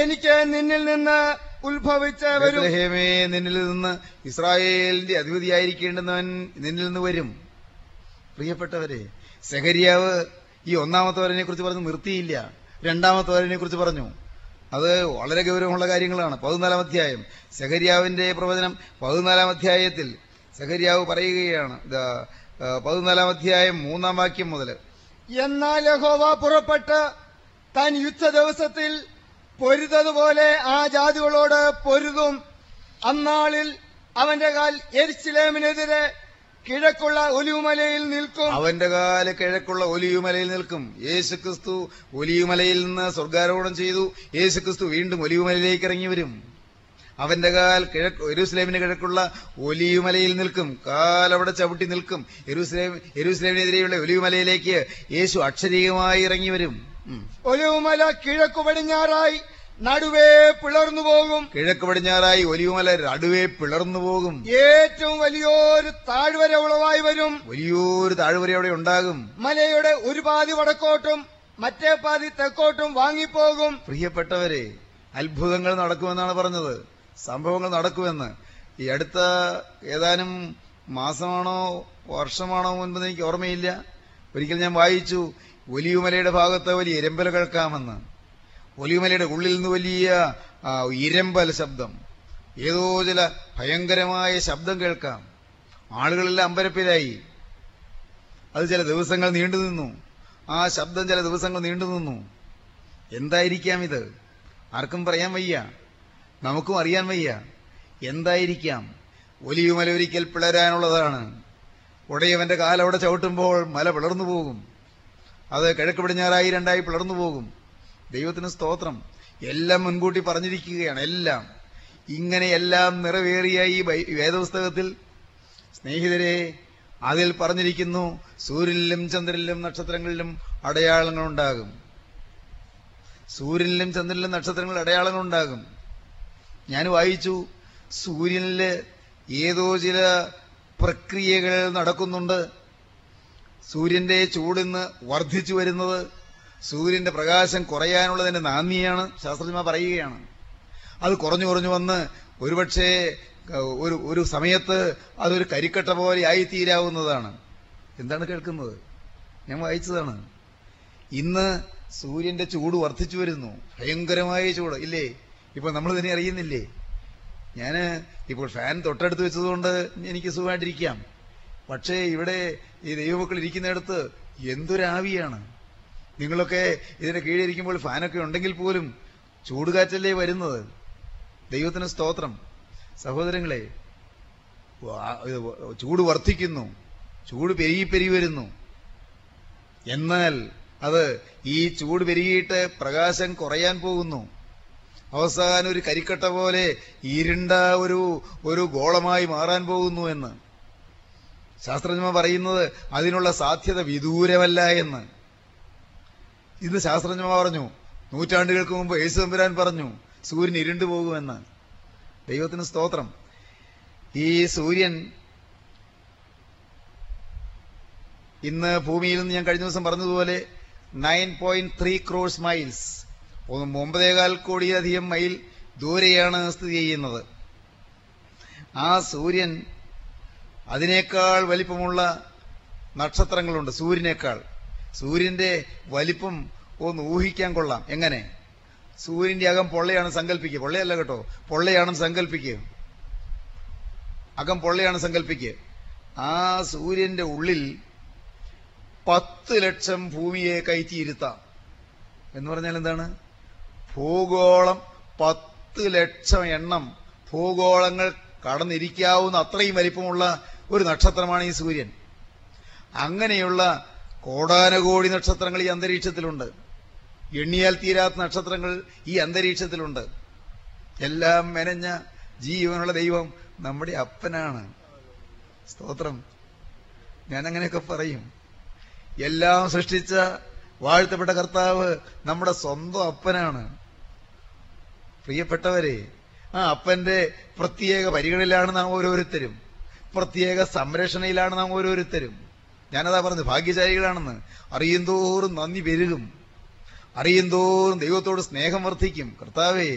എനിക്ക് നിന്നിൽ നിന്ന് ഉത്ഭവിച്ച ബെത്ലഹേമേ നിന്നിൽ നിന്ന് ഇസ്രായേലിന്റെ അധിപതിയായിരിക്കേണ്ടുന്നവൻ നിന്നിൽ നിന്ന് വരും. പ്രിയപ്പെട്ടവരെ സെഹരിയാവ് ഈ ഒന്നാമത്തെ വരനെ കുറിച്ച് പറഞ്ഞ് നിർത്തിയില്ല. രണ്ടാമത്തെ വരനെ കുറിച്ച് പറഞ്ഞു. അത് വളരെ ഗൗരവമുള്ള കാര്യങ്ങളാണ്. പതിനാലാം അധ്യായം. സെഹരിയാവിന്റെ പ്രവചനം പതിനാലാം അധ്യായത്തിൽ സെഹരിയാവ് പറയുകയാണ്. പതിനാലാം അധ്യായം മൂന്നാം വാക്യം മുതൽ എന്നാൽ യഹോവ പുറപ്പെട്ട് താൻ യുദ്ധ ദിവസത്തിൽ പൊരുതതുപോലെ ആ ജാതികളോട് പൊരുതും. അന്നാളിൽ അവന്റെ കാൽ എരിശിലേമിനെതിരെ കിഴക്കുള്ള ഒലിവുമലയിൽ നിൽക്കും. അവന്റെ കാൽ കിഴക്കുള്ള ഒലിയുമലയിൽ നിൽക്കും. യേശു ക്രിസ്തു ഒലിയുമലയിൽ നിന്ന് സ്വർഗാരോഹണം ചെയ്തു. യേശു ക്രിസ്തു വീണ്ടും ഒലിയുമലയിലേക്ക് ഇറങ്ങി വരും. അവന്റെ കാൽ കിഴക്ക് എരുസ്ലേമിന് കിഴക്കുള്ള ഒലിയുമലയിൽ നിൽക്കും. കാൽ അവിടെ ചവിട്ടി നിൽക്കും. എരുസ്ലേം എരുസ്ലേമിനെതിരെയുള്ള ഒലിയുമലയിലേക്ക് യേശു അക്ഷരീയമായി ഇറങ്ങി വരും. ഒലിയുമല ഒലിവുമല കിഴക്കു പടിഞ്ഞാറായി. നടുവേ പിളർന്നു പോകും. കിഴക്ക് പടിഞ്ഞാറായി ഒലിയുമല നടുവേ പിളർന്നു പോകും. ഏറ്റവും വലിയൊരു താഴ്വര ഉളവായി വരും. വലിയൊരു താഴ്വര അവിടെ ഉണ്ടാകും. മലയുടെ ഒരു പാതി വടക്കോട്ടും മറ്റേ പാതി തെക്കോട്ടും വാങ്ങിപ്പോകും. പ്രിയപ്പെട്ടവരെ അത്ഭുതങ്ങൾ നടക്കുമെന്നാണ് പറഞ്ഞത്. സംഭവങ്ങൾ നടക്കുമെന്ന്. ഈ അടുത്ത ഏതാനും മാസമാണോ വർഷമാണോ മുൻപ് എനിക്ക് ഓർമ്മയില്ല. ഒരിക്കൽ ഞാൻ വായിച്ചു ഒലിയുമലയുടെ ഭാഗത്ത് വലിയ എരമ്പല കേൾക്കാമെന്ന് ഒലിയുമലയുടെ ഉള്ളിൽ നിന്ന് വലിയ ഇരമ്പൽ ശബ്ദം. ഏതോ ചില ഭയങ്കരമായ ശബ്ദം കേൾക്കാം. ആളുകളെല്ലാം അമ്പരപ്പിലായി. അത് ചില ദിവസങ്ങൾ നീണ്ടു നിന്നു. ആ ശബ്ദം ചില ദിവസങ്ങൾ നീണ്ടു നിന്നു. എന്തായിരിക്കാം ഇത്? ആർക്കും പറയാൻ വയ്യ. നമുക്കും അറിയാൻ വയ്യ. എന്തായിരിക്കാം? ഒലിയുമല ഒരിക്കൽ പിളരാനുള്ളതാണ്. ഉടയവന്റെ കാലവിടെ ചവിട്ടുമ്പോൾ മല പിളർന്നു പോകും. അത് കിഴക്ക് പടിഞ്ഞാറായി രണ്ടായി പിളർന്നു പോകും. ദൈവത്തിന് സ്തോത്രം. എല്ലാം മുൻകൂട്ടി പറഞ്ഞിരിക്കുകയാണ് എല്ലാം. ഇങ്ങനെയെല്ലാം നിറവേറിയ ഈ വേദപുസ്തകത്തിൽ സ്നേഹിതരെ അതിൽ പറഞ്ഞിരിക്കുന്നു സൂര്യനിലും ചന്ദ്രനിലും നക്ഷത്രങ്ങളിലും അടയാളങ്ങൾ ഉണ്ടാകും സൂര്യനിലും ചന്ദ്രനിലും നക്ഷത്രങ്ങളിൽ അടയാളങ്ങൾ ഉണ്ടാകും ഞാൻ വായിച്ചു സൂര്യനിൽ ഏതോ ചില പ്രക്രിയകൾ നടക്കുന്നുണ്ട്. സൂര്യന്റെ ചൂടിന്ന് വർദ്ധിച്ചു വരുന്നത് സൂര്യന്റെ പ്രകാശം കുറയാനുള്ളതിന്റെ നാന്ദിയാണ് ശാസ്ത്രജ്ഞന്മാർ പറയുകയാണ്. അത് കുറഞ്ഞു കുറഞ്ഞു വന്ന് ഒരുപക്ഷെ ഒരു ഒരു സമയത്ത് അതൊരു കരിക്കട്ട പോലെ ആയിത്തീരാവുന്നതാണ്. എന്താണ് കേൾക്കുന്നത്? ഞാൻ വായിച്ചതാണ്. ഇന്ന് സൂര്യന്റെ ചൂട് വർദ്ധിച്ചു വരുന്നു. ഭയങ്കരമായ ചൂട്. ഇല്ലേ? ഇപ്പൊ നമ്മൾ ഇതിനെ അറിയുന്നില്ലേ? ഞാൻ ഇപ്പോൾ ഫാൻ തൊട്ടടുത്ത് വെച്ചതുകൊണ്ട് എനിക്ക് സുഖമായിട്ടിരിക്കാം. പക്ഷേ ഇവിടെ ഈ ദൈവമക്കൾ ഇരിക്കുന്നിടത്ത് എന്തൊരാവിയാണ്? നിങ്ങളൊക്കെ ഇതിന് കീഴിരിക്കുമ്പോൾ ഫാനൊക്കെ ഉണ്ടെങ്കിൽ പോലും ചൂടുകാറ്റല്ലേ വരുന്നത്? ദൈവത്തിന് സ്തോത്രം. സഹോദരങ്ങളെ ചൂട് വർദ്ധിക്കുന്നു. ചൂട് പെരുകി പെരുകി വരുന്നു. എന്നാൽ അത് ഈ ചൂട് പെരുകിയിട്ട് പ്രകാശം കുറയാൻ പോകുന്നു. അവസാനം ഒരു കരിക്കട്ട പോലെ ഇരുണ്ട ഒരു ഒരു ഗോളമായി മാറാൻ പോകുന്നു എന്ന്. ശാസ്ത്രജ്ഞന്മാർ പറയുന്നത് അതിനുള്ള സാധ്യത വിദൂരമല്ല എന്ന്. ഇന്ന് ശാസ്ത്രജ്ഞന്മാർ പറഞ്ഞു നൂറ്റാണ്ടുകൾക്ക് മുമ്പ് യേശു തമ്പുരാൻ പറഞ്ഞു സൂര്യൻ ഇരുണ്ടു പോകുമെന്ന് ദൈവത്തിന് സ്തോത്രം. ഈ സൂര്യൻ ഇന്ന് ഭൂമിയിൽ നിന്ന് ഞാൻ കഴിഞ്ഞ ദിവസം പറഞ്ഞതുപോലെ nine point three crores miles ഒമ്പതേകാൽ കോടിയിലധികം മൈൽ ദൂരെയാണ് സ്ഥിതി ചെയ്യുന്നത്. ആ സൂര്യൻ അതിനേക്കാൾ വലിപ്പമുള്ള നക്ഷത്രങ്ങളുണ്ട് സൂര്യനേക്കാൾ. സൂര്യന്റെ വലിപ്പം ഒന്ന് ഊഹിക്കാൻ കൊള്ളാം. എങ്ങനെ? സൂര്യന്റെ അകം പൊള്ളയാണ് സങ്കല്പിക്കുക പൊള്ളയല്ല കേട്ടോ. പൊള്ളയാണെന്ന് സങ്കല്പിക്കുക അകം പൊള്ളയാണ് സങ്കല്പിക്കുക ആ സൂര്യന്റെ ഉള്ളിൽ പത്ത് ലക്ഷം ഭൂമിയെ കയറ്റിയിരുത്താം. എന്ന് പറഞ്ഞാൽ എന്താണ്? ഭൂഗോളം പത്ത് ലക്ഷം എണ്ണം ഭൂഗോളങ്ങൾ കടന്നിരിക്കാവുന്ന അത്രയും വലിപ്പമുള്ള ഒരു നക്ഷത്രമാണ് ഈ സൂര്യൻ. അങ്ങനെയുള്ള കോടാനകോടി നക്ഷത്രങ്ങൾ ഈ അന്തരീക്ഷത്തിലുണ്ട്. എണ്ണിയാൽ തീരാത്ത നക്ഷത്രങ്ങൾ ഈ അന്തരീക്ഷത്തിലുണ്ട്. എല്ലാം മെനഞ്ഞ ജീവനുള്ള ദൈവം നമ്മുടെ അപ്പനാണ്. സ്തോത്രം. ഞാൻ അങ്ങനെയൊക്കെ പറയും. എല്ലാം സൃഷ്ടിച്ച വാഴ്ത്തപ്പെട്ട കർത്താവ് നമ്മുടെ സ്വന്തം അപ്പനാണ്. പ്രിയപ്പെട്ടവരെ ആ അപ്പന്റെ പ്രത്യേക പരിഗണനയിലാണ് നാം ഓരോരുത്തരും. പ്രത്യേക സംരക്ഷണയിലാണ് നാം ഓരോരുത്തരും. ഞാനതാ പറഞ്ഞു ഭാഗ്യശാലികളാണെന്ന് അറിയുന്തോറും നന്ദി പെരുകും. അറിയുന്തോറും ദൈവത്തോട് സ്നേഹം വർദ്ധിക്കും. കർത്താവേ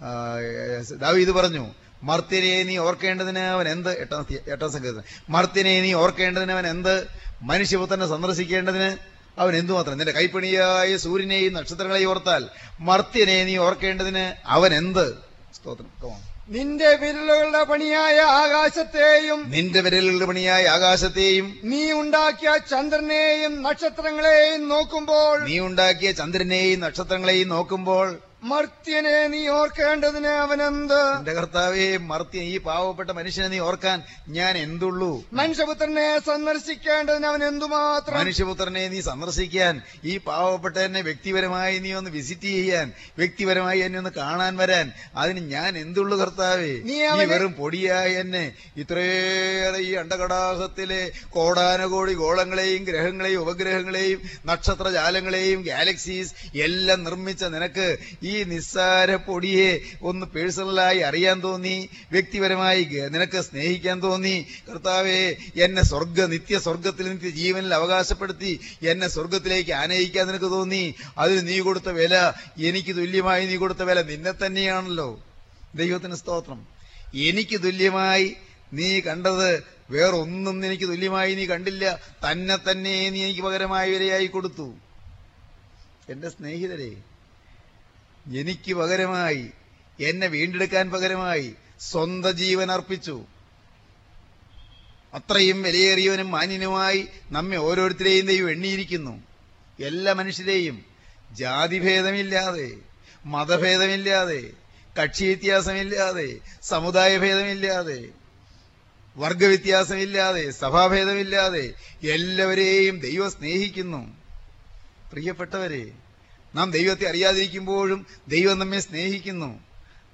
ദാവി ദാവീദ് പറഞ്ഞു മർത്തിനെ നീ ഓർക്കേണ്ടതിന് അവൻ എന്ത്? എട്ടാം എട്ടാം സംഗീതം മർത്തിനെ നീ ഓർക്കേണ്ടതിന് അവൻ എന്ത്? മനുഷ്യപുത്രനെ സന്ദർശിക്കേണ്ടതിന് അവൻ എന്തുമാത്രം? നിന്റെ കൈപ്പണിയായ സൂര്യനെയും നക്ഷത്രങ്ങളെയും ഓർത്താൽ മർത്തിനെ നീ ഓർക്കേണ്ടതിന് അവൻ എന്ത്? സ്തോത്രം. നിന്റെ വിരലുകളുടെ പണിയായ ആകാശത്തെയും നിന്റെ വിരലുകളുടെ പണിയായ ആകാശത്തെയും നീ ഉണ്ടാക്കിയ ചന്ദ്രനെയും നക്ഷത്രങ്ങളെയും നോക്കുമ്പോൾ നീ ഉണ്ടാക്കിയ ചന്ദ്രനെയും നക്ഷത്രങ്ങളെയും നോക്കുമ്പോൾ മർത്യനെ നീ ഓർക്കേണ്ടതിന് അവനെന്ത്? എന്റെ കർത്താവേ മർത്യൻ ഈ പാവപ്പെട്ട മനുഷ്യനെ നീ ഓർക്കാൻ ഞാൻ എന്തുള്ളൂ? മനുഷ്യപുത്രനെ സന്ദർശിക്കേണ്ടതിന് അവൻ എന്തുമാത്രം മനുഷ്യപുത്രനെ നീ സന്ദർശിക്കാൻ ഈ പാവപ്പെട്ട എന്നെ വ്യക്തിപരമായി നീ ഒന്ന് വിസിറ്റ് ചെയ്യാൻ വ്യക്തിപരമായി എന്നെ ഒന്ന് കാണാൻ വരാൻ അതിന് ഞാൻ എന്തുള്ളൂ കർത്താവേ? നീ വെറും പൊടിയായി എന്നെ ഇത്രയേറെ ഈ അണ്ടകടാഹത്തിലെ കോടാനകോടി ഗോളങ്ങളെയും ഗ്രഹങ്ങളെയും ഉപഗ്രഹങ്ങളെയും നക്ഷത്രജാലങ്ങളെയും ഗാലക്സീസ് എല്ലാം നിർമ്മിച്ച നിനക്ക് ഈ നിസ്സാര പൊടിയെ ഒന്ന് പേഴ്സണലായി അറിയാൻ തോന്നി വ്യക്തിപരമായി നിനക്ക് സ്നേഹിക്കാൻ തോന്നി. കർത്താവെ എന്നെ സ്വർഗ നിത്യ സ്വർഗത്തിൽ നിത്യ ജീവനിൽ അവകാശപ്പെടുത്തി എന്നെ സ്വർഗത്തിലേക്ക് ആനയിക്കാൻ നിനക്ക് തോന്നി. അതിന് നീ കൊടുത്ത വില എനിക്ക് തുല്യമായി നീ കൊടുത്ത വില നിന്നെ തന്നെയാണല്ലോ. ദൈവത്തിന് സ്തോത്രം. എനിക്ക് തുല്യമായി നീ കണ്ടത് വേറൊന്നും എനിക്ക് തുല്യമായി നീ കണ്ടില്ല. തന്നെ തന്നെ നീ എനിക്ക് പകരമായി വിലയായി കൊടുത്തു. എന്റെ സ്നേഹിതരെ എനിക്ക് പകരമായി എന്നെ വീണ്ടെടുക്കാൻ പകരമായി സ്വന്ത ജീവൻ അർപ്പിച്ചു. അത്രയും വിലയേറിയവനും മാന്യനുമായി നമ്മെ ഓരോരുത്തരെയും ദൈവം എണ്ണിയിരിക്കുന്നു. എല്ലാ മനുഷ്യരെയും ജാതിഭേദമില്ലാതെ മതഭേദമില്ലാതെ കക്ഷി വ്യത്യാസമില്ലാതെ സമുദായ ഭേദമില്ലാതെ വർഗവ്യത്യാസമില്ലാതെ സഭാഭേദമില്ലാതെ എല്ലാവരെയും ദൈവം സ്നേഹിക്കുന്നു. പ്രിയപ്പെട്ടവരെ നാം ദൈവത്തെ അറിയാതിരിക്കുമ്പോഴും ദൈവം നമ്മെ സ്നേഹിക്കുന്നു.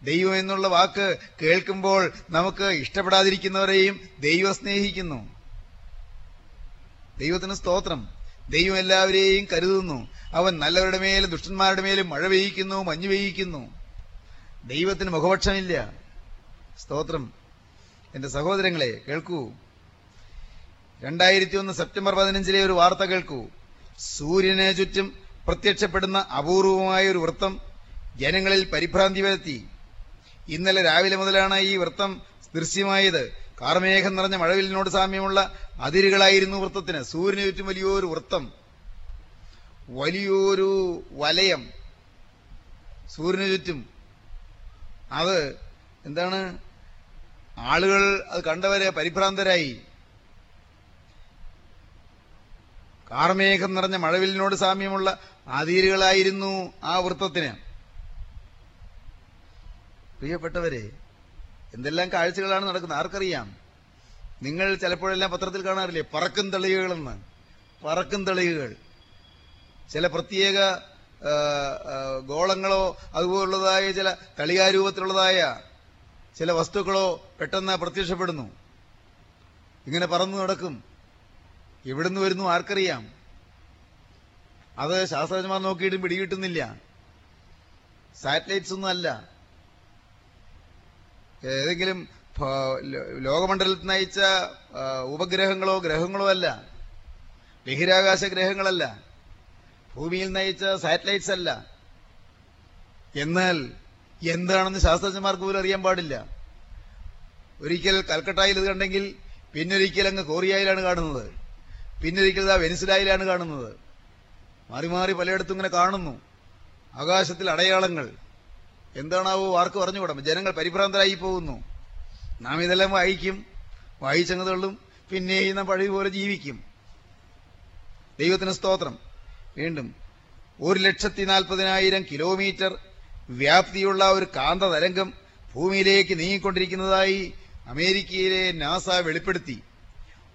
ദൈവം എന്നുള്ള വാക്ക് കേൾക്കുമ്പോൾ നമുക്ക് ഇഷ്ടപ്പെടാതിരിക്കുന്നവരെയും ദൈവം സ്നേഹിക്കുന്നു. ദൈവത്തിന് സ്തോത്രം. ദൈവം എല്ലാവരെയും കരുതുന്നു. അവൻ നല്ലവരുടെ മേലും ദുഷ്ടന്മാരുടെ മേലും മഴ പെയ്യിക്കുന്നു മഞ്ഞു പെയ്യിക്കുന്നു. ദൈവത്തിന് മുഖപക്ഷമില്ല. സ്തോത്രം. എന്റെ സഹോദരങ്ങളെ കേൾക്കൂ. രണ്ടായിരത്തി ഒന്ന് സെപ്റ്റംബർ പതിനഞ്ചിലെ ഒരു വാർത്ത കേൾക്കൂ. സൂര്യനെ ചുറ്റും പ്രത്യക്ഷപ്പെടുന്ന അപൂർവമായ ഒരു വൃത്തം ജനങ്ങളിൽ പരിഭ്രാന്തി വരുത്തി. ഇന്നലെ രാവിലെ മുതലാണ് ഈ വൃത്തം ദൃശ്യമായത് കാർമേഘം നിറഞ്ഞ മഴവിലിനോട് സാമ്യമുള്ള അതിരുകളായിരുന്നു വൃത്തത്തിന്. സൂര്യന് ചുറ്റും വലിയൊരു വൃത്തം. വലിയൊരു വലയം. സൂര്യന് ചുറ്റും. അത് എന്താണ്? ആളുകൾ അത് കണ്ടവരെ പരിഭ്രാന്തരായി. കാർമേഘം നിറഞ്ഞ മഴവിലിനോട് സാമ്യമുള്ള അതിരുകളായിരുന്നു ആ വൃത്തത്തിന്. പ്രിയപ്പെട്ടവരെ എന്തെല്ലാം കാഴ്ചകളാണ് നടക്കുന്നത്? ആർക്കറിയാം? നിങ്ങൾ ചിലപ്പോഴെല്ലാം പത്രത്തിൽ കാണാറില്ലേ? പറക്കും തെളിയുകളെന്ന്. പറക്കും തെളിയുകൾ. ചില പ്രത്യേക ഗോളങ്ങളോ അതുപോലുള്ളതായ ചില തളികാരൂപത്തിലുള്ളതായ ചില വസ്തുക്കളോ പെട്ടെന്ന് പ്രത്യക്ഷപ്പെടുന്നു. ഇങ്ങനെ പറന്നു നടക്കും. എവിടുന്ന് വരുന്നു ആർക്കറിയാം? അത് ശാസ്ത്രജ്ഞന്മാർ നോക്കിയിട്ടും പിടികിട്ടുന്നില്ല. സാറ്റലൈറ്റ്സ് ഒന്നും അല്ല. ഏതെങ്കിലും ലോകമണ്ഡലത്തിൽ നയിച്ച ഉപഗ്രഹങ്ങളോ ഗ്രഹങ്ങളോ അല്ല. ബഹിരാകാശ ഗ്രഹങ്ങളല്ല. ഭൂമിയിൽ നയിച്ച സാറ്റലൈറ്റ്സ് അല്ല. എന്നാൽ എന്താണെന്ന് ശാസ്ത്രജ്ഞന്മാർക്ക് പോലും അറിയാൻ പാടില്ല. ഒരിക്കൽ കൽക്കട്ടയിൽ ഇത് കണ്ടെങ്കിൽ പിന്നൊരിക്കൽ അങ്ങ് കൊറിയയിലാണ് കാണുന്നത്. പിന്നൊരിക്കൽ ആ വെനിസിലായിലാണ് കാണുന്നത്. മാറി മാറി പലയിടത്തും ഇങ്ങനെ കാണുന്നു. ആകാശത്തിൽ അടയാളങ്ങൾ. എന്താണാവോ ആർക്ക് പറഞ്ഞുകൂടാ? ജനങ്ങൾ പരിഭ്രാന്തരായി പോകുന്നു. നാം ഇതെല്ലാം വായിക്കും. വായിച്ചങ്ങ് തള്ളും. പിന്നെയും നാം പഴയ പോലെ ജീവിക്കും. ദൈവത്തിന് സ്തോത്രം. വീണ്ടും ഒരു ലക്ഷത്തി നാൽപ്പതിനായിരം കിലോമീറ്റർ വ്യാപ്തിയുള്ള ഒരു കാന്ത തരംഗം ഭൂമിയിലേക്ക് നീങ്ങിക്കൊണ്ടിരിക്കുന്നതായി അമേരിക്കയിലെ നാസ വെളിപ്പെടുത്തി.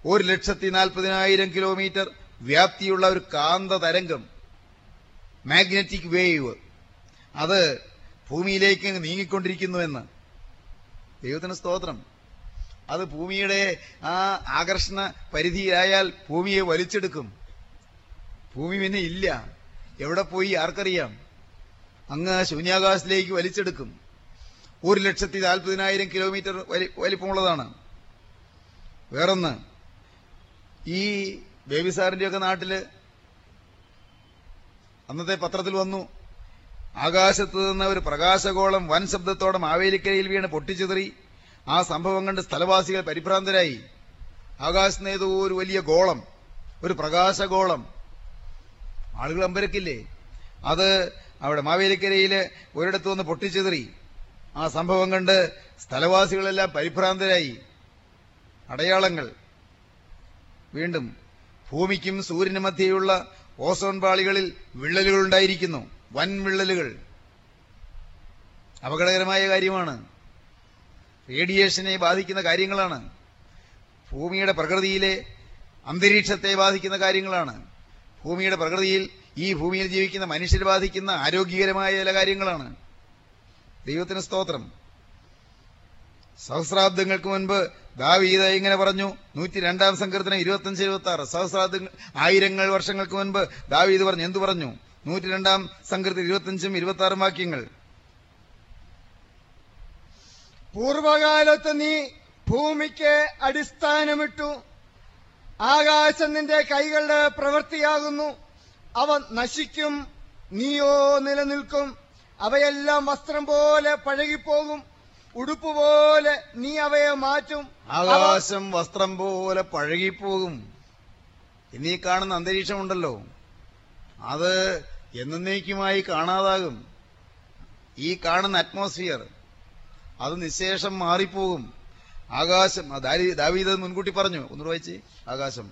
ഒരു ലക്ഷത്തി നാൽപ്പതിനായിരം കിലോമീറ്റർ വ്യാപ്തിയുള്ള ഒരു കാന്ത തരംഗം. മാഗ്നറ്റിക് വേവ് അത് ഭൂമിയിലേക്ക് നീങ്ങിക്കൊണ്ടിരിക്കുന്നുവെന്ന് ദൈവത്തിന് സ്തോത്രം. അത് ഭൂമിയുടെ ആ ആകർഷണ പരിധിയായാൽ ഭൂമിയെ വലിച്ചെടുക്കും. ഭൂമി പിന്നെ ഇല്ല. എവിടെ പോയി ആർക്കറിയാം? അങ്ങ് ശൂന്യാകാശത്തിലേക്ക് വലിച്ചെടുക്കും. ഒരു ലക്ഷത്തി നാൽപ്പതിനായിരം കിലോമീറ്റർ വലി വലിപ്പമുള്ളതാണ്. വേറൊന്ന് ഈ ബേബിസാറിന്റെയൊക്കെ നാട്ടിൽ അന്നത്തെ പത്രത്തിൽ വന്നു. ആകാശത്ത് നിന്ന് ഒരു പ്രകാശഗോളം വൻ ശബ്ദത്തോടെ മാവേലിക്കരയിൽ വീണ് പൊട്ടിച്ചെതറി. ആ സംഭവം കണ്ട് സ്ഥലവാസികൾ പരിഭ്രാന്തരായി. ആകാശത്ത് ഏതോ ഒരു വലിയ ഗോളം ഒരു പ്രകാശഗോളം. ആളുകൾ അമ്പരക്കില്ലേ? അത് അവിടെ മാവേലിക്കരയിൽ ഒരിടത്തു വന്ന് പൊട്ടിച്ചെതറി. ആ സംഭവം കണ്ട് സ്ഥലവാസികളെല്ലാം പരിഭ്രാന്തരായി. അടയാളങ്ങൾ. വീണ്ടും ഭൂമിക്കും സൂര്യനും മധ്യയുള്ള ഓസോൺ പാളികളിൽ വിള്ളലുകൾ ഉണ്ടായിരിക്കുന്നു. വൻ വിള്ളലുകൾ. അപകടകരമായ കാര്യമാണ്. റേഡിയേഷനെ ബാധിക്കുന്ന കാര്യങ്ങളാണ്. ഭൂമിയുടെ പ്രകൃതിയിലെ അന്തരീക്ഷത്തെ ബാധിക്കുന്ന കാര്യങ്ങളാണ്. ഭൂമിയുടെ പ്രകൃതിയിൽ ഈ ഭൂമിയിൽ ജീവിക്കുന്ന മനുഷ്യരെ ബാധിക്കുന്ന ആരോഗ്യകരമായ ചില കാര്യങ്ങളാണ്. ദൈവത്തിന് സ്തോത്രം. സഹസ്രാബ്ദങ്ങൾക്ക് മുൻപ് ദാവീദ ഇങ്ങനെ പറഞ്ഞു നൂറ്റി രണ്ടാം സങ്കീർത്തനം ഇരുപത്തഞ്ച് ഇരുപത്തി ആറ് സഹസ്രാബ്ദ ആയിരങ്ങൾ വർഷങ്ങൾക്ക് മുൻപ് ദാവീദ് പറഞ്ഞു എന്തു പറഞ്ഞു? നൂറ്റി രണ്ടാം സങ്കീർത്തനം ഇരുപത്തഞ്ചും ഇരുപത്തി ആറും വാക്യങ്ങൾ. പൂർവകാലത്ത് നീ ഭൂമിക്ക് അടിസ്ഥാനമിട്ടു. ആകാശം നിന്റെ കൈകളുടെ പ്രവൃത്തിയാകുന്നു. അവ നശിക്കും നീയോ നിലനിൽക്കും. അവയെല്ലാം വസ്ത്രം പോലെ പഴകിപ്പോകും. ഉടുപ്പ് പോലെ നീ അവയെ മാറ്റും. ആകാശം വസ്ത്രം പോലെ പഴകിപ്പോകും. എന്നീ കാണുന്ന അന്തരീക്ഷമുണ്ടല്ലോ. അത് എന്നേക്കുമായി കാണാതാകും. ഈ കാണുന്ന അറ്റ്മോസ്ഫിയർ അത് നിശേഷം മാറിപ്പോകും. ആകാശം ആ ദാവീദ് മുൻകൂട്ടി പറഞ്ഞു. ഒന്നുകൂടെ വായിച്ച്. ആകാശം.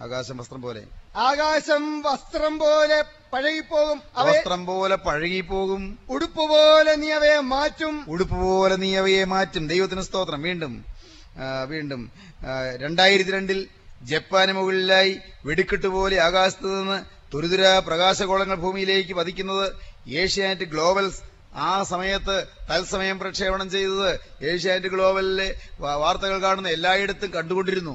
ആകാശം വസ്ത്രം പോലെ. ആകാശം വസ്ത്രം പോലെ പഴകിപ്പോകും. വസ്ത്രം പോലെ പഴകിപ്പോകും. ഉടുപ്പ് പോലെ നീ അവയെ മാറ്റും. ഉടുപ്പ് പോലെ നീ അവയെ മാറ്റും. ദൈവത്തിന് സ്തോത്രം. വീണ്ടും വീണ്ടും രണ്ടായിരത്തി രണ്ടിൽ ജപ്പാന് മുകളിലായി വെടിക്കെട്ട് പോലെ ആകാശത്ത് നിന്ന് തുരിതുര പ്രകാശഗോളങ്ങൾ ഭൂമിയിലേക്ക് പതിക്കുന്നത് ഏഷ്യാനെറ്റ് ഗ്ലോബൽസ് ആ സമയത്ത് തത്സമയം പ്രക്ഷേപണം ചെയ്തത് ഏഷ്യാനെറ്റ് ഗ്ലോബലിലെ വാർത്തകൾ കാണുന്ന എല്ലായിടത്തും കണ്ടുകൊണ്ടിരുന്നു.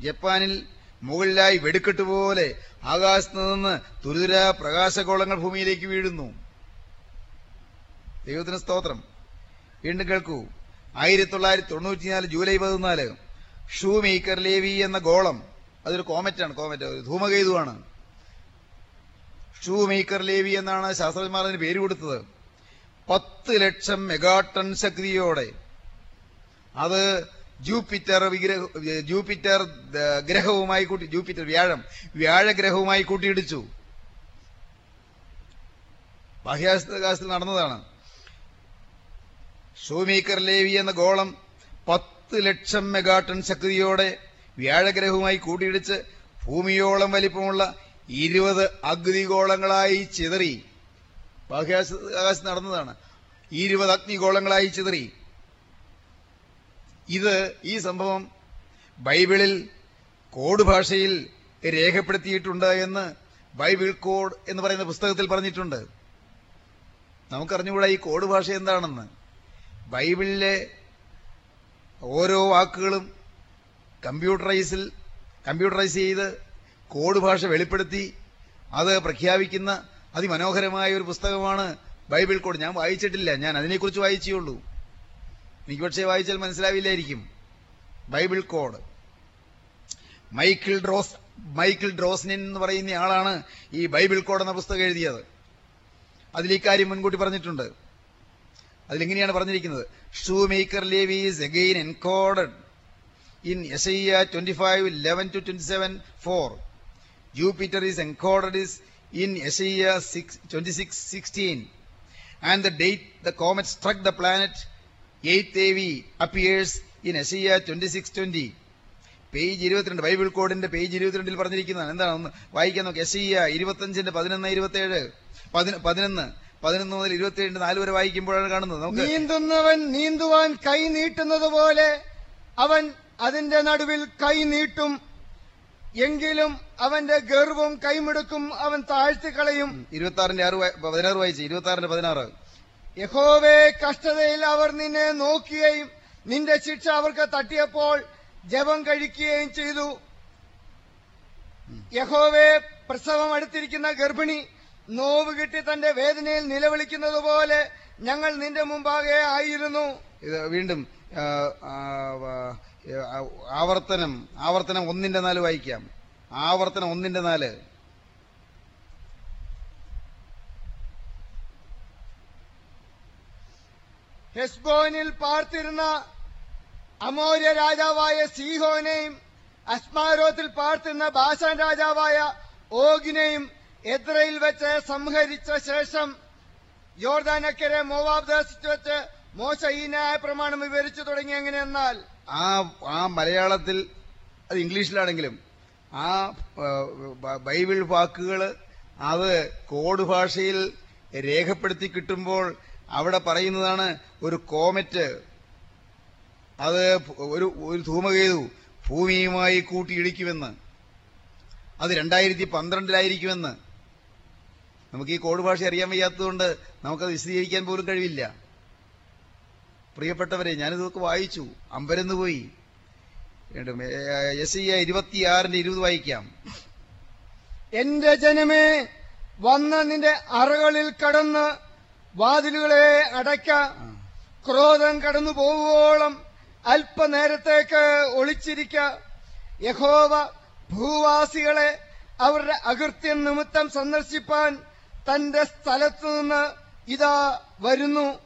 ജപ്പാനിൽ മുകളിലായി വെടിക്കെട്ട് പോലെ ആകാശത്ത് നിന്ന് തുരിതുര പ്രകാശഗോളങ്ങൾ ഭൂമിയിലേക്ക് വീഴുന്നു. ദൈവത്തിന് സ്തോത്രം. വീണ്ടും കേൾക്കൂ. ആയിരത്തി തൊള്ളായിരത്തി തൊണ്ണൂറ്റിനാല് ജൂലൈ പതിനാല് ഷൂ മേക്കർ ലേവി എന്ന ഗോളം അതൊരു കോമറ്റാണ് കോമറ്റ് ധൂമകേതുവാണ്. ഷൂ മേക്കർ ലേവി എന്നാണ് ശാസ്ത്രജ്ഞന്മാർ അതിന് പേര് കൊടുത്തത്. പത്ത് ലക്ഷം മെഗാ ടൺ ശക്തിയോടെ. അത് ജൂപ്പിറ്റർ വിഗ്രഹ ജൂപ്പിറ്റർ ഗ്രഹവുമായി കൂട്ടി ജൂപ്പിറ്റർ വ്യാഴം വ്യാഴഗ്രഹവുമായി കൂട്ടിയിടിച്ചു. ബാഹ്യാകാശത്തിൽ നടന്നതാണ്. ഷൂമീക്കർ ലേവി എന്ന ഗോളം പത്ത് ലക്ഷം മെഗാട്ടൺ ശക്തിയോടെ വ്യാഴഗ്രഹവുമായി കൂട്ടിയിടിച്ച് ഭൂമിയോളം വലിപ്പമുള്ള ഇരുപത് അഗ്നിഗോളങ്ങളായി ചിതറി. ബാഹ്യാകാശത്ത് നടന്നതാണ്. ഇരുപത് അഗ്നിഗോളങ്ങളായി ചിതറി. ഇത് ഈ സംഭവം ബൈബിളിൽ കോഡ് ഭാഷയിൽ രേഖപ്പെടുത്തിയിട്ടുണ്ട് എന്ന് ബൈബിൾ കോഡ് എന്ന് പറയുന്ന പുസ്തകത്തിൽ പറഞ്ഞിട്ടുണ്ട്. നമുക്കറിഞ്ഞുകൂടാ ഈ കോഡ് ഭാഷ എന്താണെന്ന്. ബൈബിളിലെ ഓരോ വാക്കുകളും കമ്പ്യൂട്ടറൈസിൽ കമ്പ്യൂട്ടറൈസ് ചെയ്ത് കോഡ് ഭാഷ വെളിപ്പെടുത്തി അത് പ്രഖ്യാപിക്കുന്ന അതിമനോഹരമായ ഒരു പുസ്തകമാണ് ബൈബിൾ കോഡ്. ഞാൻ വായിച്ചിട്ടില്ല. ഞാൻ അതിനെക്കുറിച്ച് വായിച്ചേ ഉള്ളൂ. എനിക്ക് പക്ഷേ വായിച്ചാൽ മനസ്സിലാവില്ലായിരിക്കും. Bible code. മൈക്കിൾ ഡ്രോസ് മൈക്കിൾ ഡ്രോസ്നിൻ എന്ന് പറയുന്ന ആളാണ് ഈ ബൈബിൾ കോഡ് എന്ന പുസ്തകം എഴുതിയത്. അതിൽ ഈ കാര്യം മുൻകൂട്ടി പറഞ്ഞിട്ടുണ്ട്. അതിലിങ്ങനെയാണ് പറഞ്ഞിരിക്കുന്നത്? Shoemaker Levy is again encoded in യശയ്യ twenty five eleven to twenty seven four Jupiter is encoded is in യശയ്യ twenty six sixteen and the date the comet struck the planet eighth A V appears in Isaiah twenty six twenty. Page ഇരുപത്തിരണ്ട് Bible കോഡിന്റെ page ഇരുപത്തിരണ്ടിൽ പറഞ്ഞിരിക്കുന്നതാണ്. എന്താണ്? ഒന്ന് വായിക്കാൻ നോക്കി. എസിയ ഇരുപത്തഞ്ചിന്റെ പതിനൊന്ന് ഇരുപത്തി ഏഴ് പതിനൊന്ന് പതിനൊന്ന് മുതൽ ഇരുപത്തിയേഴിന്റെ നാല് വരെ വായിക്കുമ്പോഴാണ് കാണുന്നത്. നമുക്ക് നീന്തുന്നവൻ നീന്തുവാൻ കൈ നീട്ടുന്നത് പോലെ അവൻ അതിന്റെ നടുവിൽ കൈ നീട്ടും. എങ്കിലും അവന്റെ ഗർവും കൈമിടുക്കും. അവൻ താഴ്ത്തിക്കളയും ഇരുപത്തി ആറിന്റെ ആറ് പതിനാറ് വായിച്ചു. ഇരുപത്തി ആറിന്റെ പതിനാറ്. യഹോവേ കഷ്ടതയിൽ അവർ നിന്നെ നോക്കുകയും നിന്റെ ശിക്ഷ അവർക്ക് തട്ടിയപ്പോൾ ജപം കഴിക്കുകയും ചെയ്തു. യഹോവേ പ്രസവം അടുത്തിരിക്കുന്ന ഗർഭിണി നോവ് കിട്ടി തന്റെ വേദനയിൽ നിലവിളിക്കുന്നത് പോലെ ഞങ്ങൾ നിന്റെ മുമ്പാകെ ആയിരുന്നു. വീണ്ടും ആവർത്തനം ആവർത്തനം ഒന്നിന്റെ നാല് വായിക്കാം. ആവർത്തനം ഒന്നിന്റെ നാല്. ഹെസ്ബോനിൽ പാർത്തിരുന്ന അമോര്യ രാജാവായ സീഹോനെയും അസ്മാരോത്തിൽ പാർത്തിരുന്ന ബാഷാൻ രാജാവായ ഓഗിനെയും എത്രയിൽ വെച്ച് സംഹരിച്ച ശേഷം യോർദാനക്കരെ മോവാബ് ദേശത്ത് വെച്ച് മോശ ഈ ന്യായ പ്രമാണം വിവരിച്ചു തുടങ്ങി എങ്ങനെയെന്നാൽ? ആ ആ മലയാളത്തിൽ അത് ഇംഗ്ലീഷിലാണെങ്കിലും ആ ബൈബിൾ വാക്കുകൾ അത് കോഡ് ഭാഷയിൽ രേഖപ്പെടുത്തി കിട്ടുമ്പോൾ അവിടെ പറയുന്നതാണ് ഒരു കോമറ്റ്. അത് ഒരു ഒരു ധൂമകേതു ഭൂമിയുമായി കൂട്ടിയിടിക്കുമെന്ന്. അത് രണ്ടായിരത്തി പന്ത്രണ്ടിലായിരിക്കുമെന്ന് നമുക്ക് ഈ കോഡ് ഭാഷ അറിയാൻ വയ്യാത്തതുകൊണ്ട് നമുക്കത് വിശദീകരിക്കാൻ പോലും കഴിവില്ല. പ്രിയപ്പെട്ടവരെ ഞാനിതൊക്കെ വായിച്ചു. അമ്പരന്ന് പോയി. എസ് ഐ ഇരുപത്തിയാറിന്റെ ഇരുപത് വായിക്കാം. എന്റെ ജനമേ വന്ന് നിന്റെ അറകളിൽ കടന്ന് വാതിലുകളെ അടയ്ക്ക. ക്രോധം കടന്നു പോവുവോളം അല്പനേരത്തേക്ക് ഒളിച്ചിരിക്ക. യഹോവ ഭൂവാസികളെ അവരുടെ അകൃത്യം നിമിത്തം സന്ദർശിപ്പാൻ തന്റെ സ്ഥലത്തു നിന്ന് ഇതാ വരുന്നു.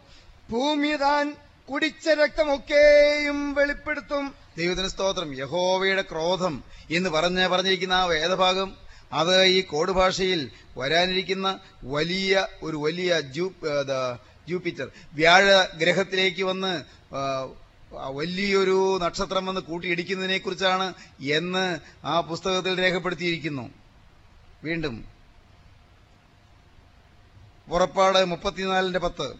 ഭൂമി താൻ കുടിച്ച രക്തമൊക്കെയും വെളിപ്പെടുത്തും. ദൈവത്തിന് സ്തോത്രം. യഹോവയുടെ ക്രോധം എന്ന് പറഞ്ഞ പറഞ്ഞിരിക്കുന്ന ആ വേദഭാഗം അത് ഈ കോഡ് ഭാഷയിൽ വരാനിരിക്കുന്ന വലിയ ഒരു വലിയ ജൂപ്പിറ്റർ വ്യാഴ ഗ്രഹത്തിലേക്ക് വന്ന് വലിയൊരു നക്ഷത്രം വന്ന് കൂട്ടിയിടിക്കുന്നതിനെ കുറിച്ചാണ് എന്ന് ആ പുസ്തകത്തിൽ രേഖപ്പെടുത്തിയിരിക്കുന്നു. വീണ്ടും. പുറപ്പാട് മുപ്പത്തിനാലിന്റെ പത്ത്.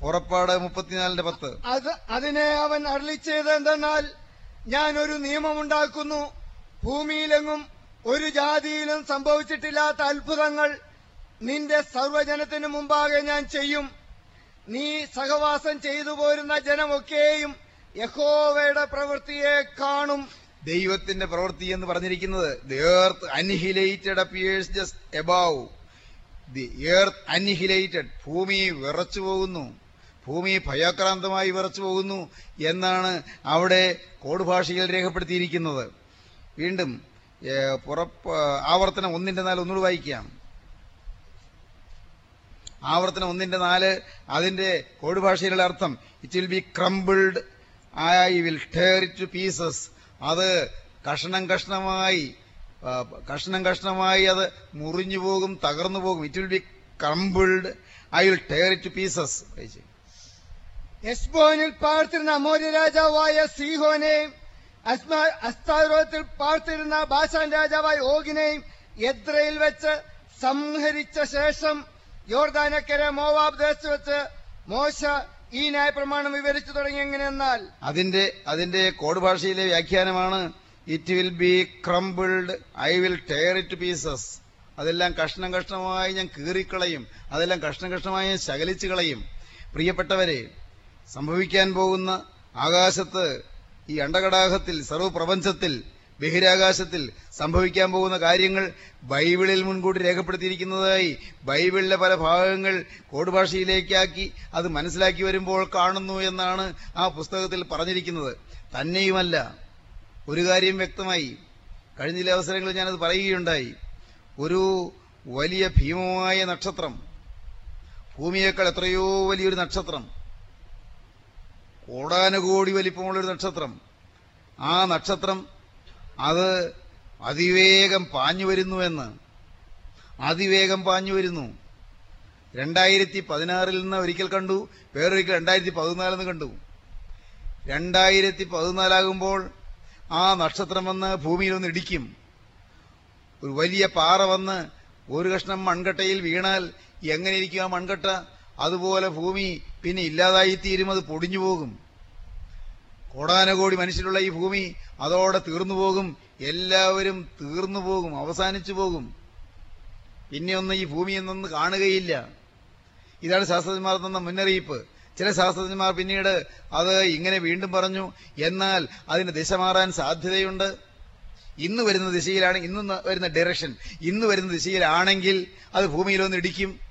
പുറപ്പാട് മുപ്പത്തിനാലിന്റെ പത്ത്. അത് അതിനെ അവൻ അരളി ചെയ്ത് എന്തെന്നാൽ ഞാൻ ഒരു നിയമമുണ്ടാക്കുന്നു. ഭൂമിയിലെങ്ങും ഒരു ജാതിയിലും സംഭവിച്ചിട്ടില്ലാത്ത അത്ഭുതങ്ങൾ നിന്റെ സർവജനത്തിനു മുമ്പാകെ ഞാൻ ചെയ്യും. നീ സഹവാസം ചെയ്തു പോരുന്ന ജനമൊക്കെയും യഹോവയുടെ പ്രവൃത്തിയെ കാണും. ദൈവത്തിന്റെ പ്രവൃത്തി എന്ന് പറഞ്ഞിരിക്കുന്നത് the appears just the earth annihilated ഭൂമി വിറച്ചു പോകുന്നു ഭൂമി ഭയാക്രാന്തമായി വിറച്ചു പോകുന്നു എന്നാണ് അവിടെ കോഡ് ഭാഷയിൽ രേഖപ്പെടുത്തിയിരിക്കുന്നത്. വീണ്ടും പുറപ്പ് ആവർത്തനം ഒന്നിന്റെ നാല് ഒന്നുകൂടി വായിക്കാം. ആവർത്തനം ഒന്നിന്റെ നാല് അതിന്റെ കോഡ് ഭാഷയിലുള്ള അർത്ഥം it will be crumbled I will tear it to pieces അത് കഷ്ണം കഷ്ണമായി കഷ്ണം കഷ്ണമായി അത് മുറിഞ്ഞു പോകും തകർന്നു പോകും. It will be crumbled I will tear it to pieces എസ്ബോനിൽ പാർത്തിരുന്ന അമോര്യ രാജാവായ അസ്മ- അസ്താരോത്തിൽ പാർത്തിരുന്ന ബാഷാൻ രാജാവായ ഓഗിനെയും എദ്രയിൽ വെച്ച് സംഹരിച്ച ശേഷം യോർദാനക്കര മോവാബ് ദേശത്ത് വെച്ച് മോശ ഈ ന്യായപ്രമാണം വിവരിച്ചു തുടങ്ങി എങ്ങനെയെന്നാൽ? അതിന്റെ അതിന്റെ കോഡ് ഭാഷയിലെ വ്യാഖ്യാനമാണ് it will be crumbled I will tear it pieces അതെല്ലാം കഷ്ണം കഷ്ണമായി ഞാൻ കീറിക്കളയും അതെല്ലാം കഷ്ണം കഷ്ണമായി ഞാൻ ശകലിച്ചു കളയും. പ്രിയപ്പെട്ടവരെ സംഭവിക്കാൻ പോകുന്ന ആകാശത്ത് ഈ അണ്ടകടാഹത്തിൽ സർവപ്രപഞ്ചത്തിൽ ബഹിരാകാശത്തിൽ സംഭവിക്കാൻ പോകുന്ന കാര്യങ്ങൾ ബൈബിളിൽ മുൻകൂട്ടി രേഖപ്പെടുത്തിയിരിക്കുന്നതായി ബൈബിളിലെ പല ഭാഗങ്ങൾ കോഡ് ഭാഷയിലേക്കാക്കി അത് മനസ്സിലാക്കി വരുമ്പോൾ കാണുന്നു എന്നാണ് ആ പുസ്തകത്തിൽ പറഞ്ഞിരിക്കുന്നത്. തന്നെയുമല്ല ഒരു കാര്യം വ്യക്തമായി കഴിഞ്ഞ ചില അവസരങ്ങളിൽ ഞാനത് പറയുകയുണ്ടായി. ഒരു വലിയ ഭീമമായ നക്ഷത്രം ഭൂമിയേക്കാൾ എത്രയോ വലിയൊരു നക്ഷത്രം കോടാനുകോടി വലിപ്പമുള്ളൊരു നക്ഷത്രം. ആ നക്ഷത്രം അത് അതിവേഗം പാഞ്ഞു വരുന്നുവെന്ന് അതിവേഗം പാഞ്ഞു വരുന്നു. രണ്ടായിരത്തി പതിനാറിൽ നിന്ന് ഒരിക്കൽ കണ്ടു വേറൊരിക്കൽ രണ്ടായിരത്തി പതിനാലെന്ന് കണ്ടു. രണ്ടായിരത്തി പതിനാലാകുമ്പോൾ ആ നക്ഷത്രം വന്ന് ഭൂമിയിൽ ഒന്ന് ഇടിക്കും. ഒരു വലിയ പാറ വന്ന് ഒരു കഷ്ണം മൺകട്ടയിൽ വീണാൽ എങ്ങനെയിരിക്കും ആ മൺകട്ട? അതുപോലെ ഭൂമി പിന്നെ ഇല്ലാതായിത്തീരും അത് പൊടിഞ്ഞു പോകും. കോടാനകോടി മനുഷ്യരുള്ള ഈ ഭൂമി അതോടെ തീർന്നു പോകും. എല്ലാവരും തീർന്നു പോകും അവസാനിച്ചു പോകും. പിന്നെ ഒന്ന് ഈ ഭൂമി എന്നൊന്ന് കാണുകയില്ല. ഇതാണ് ശാസ്ത്രജ്ഞന്മാർ തന്ന മുന്നറിയിപ്പ്. ചില ശാസ്ത്രജ്ഞന്മാർ പിന്നീട് അത് ഇങ്ങനെ വീണ്ടും പറഞ്ഞു എന്നാൽ അതിന് ദിശ മാറാൻ സാധ്യതയുണ്ട്. ഇന്ന് വരുന്ന ദിശയിലാണ് ഇന്ന് വരുന്ന ഡയറക്ഷൻ ഇന്ന് വരുന്ന ദിശയിലാണെങ്കിൽ അത് ഭൂമിയിലൊന്ന് ഇടിക്കും.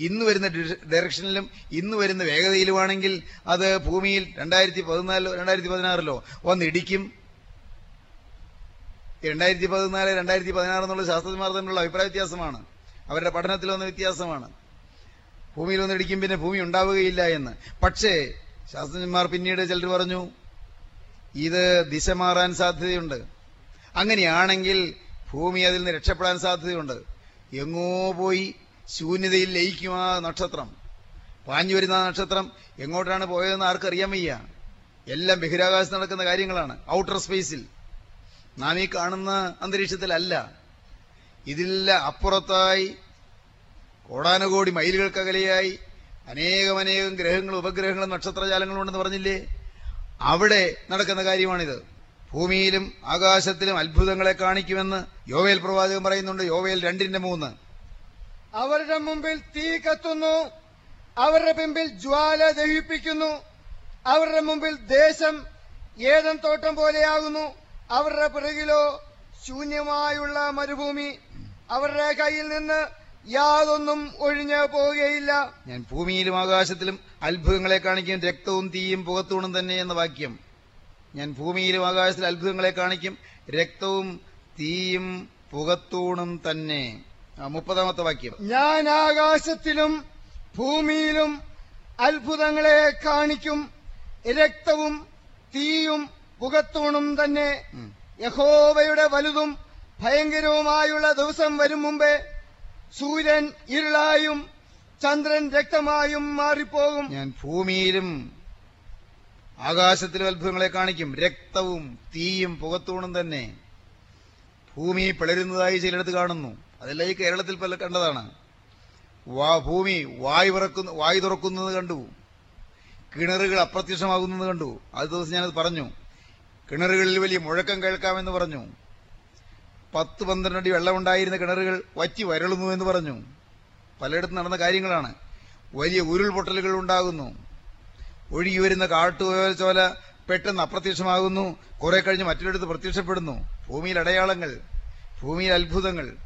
ഇന്ന് വരുന്ന ഡയറക്ഷനിലും ഇന്ന് വരുന്ന വേഗതയിലുമാണെങ്കിൽ അത് ഭൂമിയിൽ രണ്ടായിരത്തി പതിനാലിലോ രണ്ടായിരത്തി പതിനാറിലോ ഒന്ന് ഇടിക്കും രണ്ടായിരത്തി പതിനാല് രണ്ടായിരത്തി പതിനാറ് എന്നുള്ള ശാസ്ത്രജ്ഞന്മാർ തമ്മിലുള്ള അഭിപ്രായ വ്യത്യാസമാണ്. അവരുടെ പഠനത്തിൽ വന്ന വ്യത്യാസമാണ്. ഭൂമിയിൽ ഒന്ന് ഇടിക്കും പിന്നെ ഭൂമി ഉണ്ടാവുകയില്ല എന്ന്. പക്ഷേ ശാസ്ത്രജ്ഞന്മാർ പിന്നീട് ചിലർ പറഞ്ഞു ഇത് ദിശ മാറാൻ സാധ്യതയുണ്ട്. അങ്ങനെയാണെങ്കിൽ ഭൂമി അതിൽ നിന്ന് രക്ഷപ്പെടാൻ സാധ്യതയുണ്ട്. എങ്ങോ പോയി ശൂന്യതയിൽ ലയിക്കും ആ നക്ഷത്രം. പാഞ്ഞു വരുന്ന നക്ഷത്രം എങ്ങോട്ടാണ് പോയതെന്ന് ആർക്കറിയാൻ വയ്യ. എല്ലാം ബഹിരാകാശത്ത് നടക്കുന്ന കാര്യങ്ങളാണ്. ഔട്ടർ സ്പേസിൽ. നാം ഈ കാണുന്ന അന്തരീക്ഷത്തിലല്ല. ഇതിലെല്ലാം അപ്പുറത്തായി കോടാനുകോടി മൈലുകൾക്കകലെയായി അനേകമനേകം ഗ്രഹങ്ങളും ഉപഗ്രഹങ്ങളും നക്ഷത്രജാലങ്ങളും ഉണ്ടെന്ന് പറഞ്ഞില്ലേ? അവിടെ നടക്കുന്ന കാര്യമാണിത്. ഭൂമിയിലും ആകാശത്തിലും അത്ഭുതങ്ങളെ കാണിക്കുമെന്ന് യോവേൽ പ്രവാചകൻ പറയുന്നുണ്ട്. യോവേൽ രണ്ടിന്റെ മൂന്ന്. അവരുടെ മുമ്പിൽ തീ കത്തുന്നു അവരുടെ മുമ്പിൽ ജ്വാല ദഹിപ്പിക്കുന്നു അവരുടെ മുമ്പിൽ ദേശം ഏതൻ തോട്ടം പോലെയാകുന്നു അവരുടെ പിറകിലോ ശൂന്യമായുള്ള മരുഭൂമി അവരുടെ കയ്യിൽ നിന്ന് യാതൊന്നും ഒഴിഞ്ഞു പോവുകയില്ല. ഞാൻ ഭൂമിയിലും ആകാശത്തിലും അത്ഭുതങ്ങളെ കാണിക്കും രക്തവും തീയും പുകത്തൂണും തന്നെ എന്ന വാക്യം. ഞാൻ ഭൂമിയിലും ആകാശത്തിലും അത്ഭുതങ്ങളെ കാണിക്കും രക്തവും തീയും പുകത്തൂണും തന്നെ. മുപ്പതാമത്തെ വാക്യം. ഞാൻ ആകാശത്തിലും ഭൂമിയിലും അത്ഭുതങ്ങളെ കാണിക്കും രക്തവും തീയും പുകത്തൂണും തന്നെ യഹോവയുടെ വലുതും ഭയങ്കരവുമായുള്ള ദിവസം വരും മുമ്പേ സൂര്യൻ ഇരുളായും ചന്ദ്രൻ രക്തമായും മാറിപ്പോകും. ഞാൻ ഭൂമിയിലും ആകാശത്തിലും അത്ഭുതങ്ങളെ കാണിക്കും രക്തവും തീയും പുകത്തൂണും തന്നെ ഭൂമി പിളരുന്നതായി ചിലയിടത്ത് കാണുന്നു. അതെല്ലാം ഈ കേരളത്തിൽ പല കണ്ടതാണ്. വാ ഭൂമി വായു തുറക്കുന്നു വായു തുറക്കുന്നത് കണ്ടു. കിണറുകൾ അപ്രത്യക്ഷമാകുന്നത് കണ്ടു. അത് ദിവസം ഞാനത് പറഞ്ഞു. കിണറുകളിൽ വലിയ മുഴക്കം കേൾക്കാമെന്ന് പറഞ്ഞു. പത്ത് പന്ത്രണ്ട് അടി വെള്ളമുണ്ടായിരുന്ന കിണറുകൾ വറ്റി വരളുന്നു എന്ന് പറഞ്ഞു. പലയിടത്തും നടന്ന കാര്യങ്ങളാണ്. വലിയ ഉരുൾപൊട്ടലുകൾ ഉണ്ടാകുന്നു. ഒഴുകി വരുന്ന കാട്ടുചോല പെട്ടെന്ന് അപ്രത്യക്ഷമാകുന്നു. കുറെ കഴിഞ്ഞ് മറ്റൊരിടത്ത് പ്രത്യക്ഷപ്പെടുന്നു. ഭൂമിയിൽ അടയാളങ്ങൾ ഭൂമിയിൽ അത്ഭുതങ്ങൾ.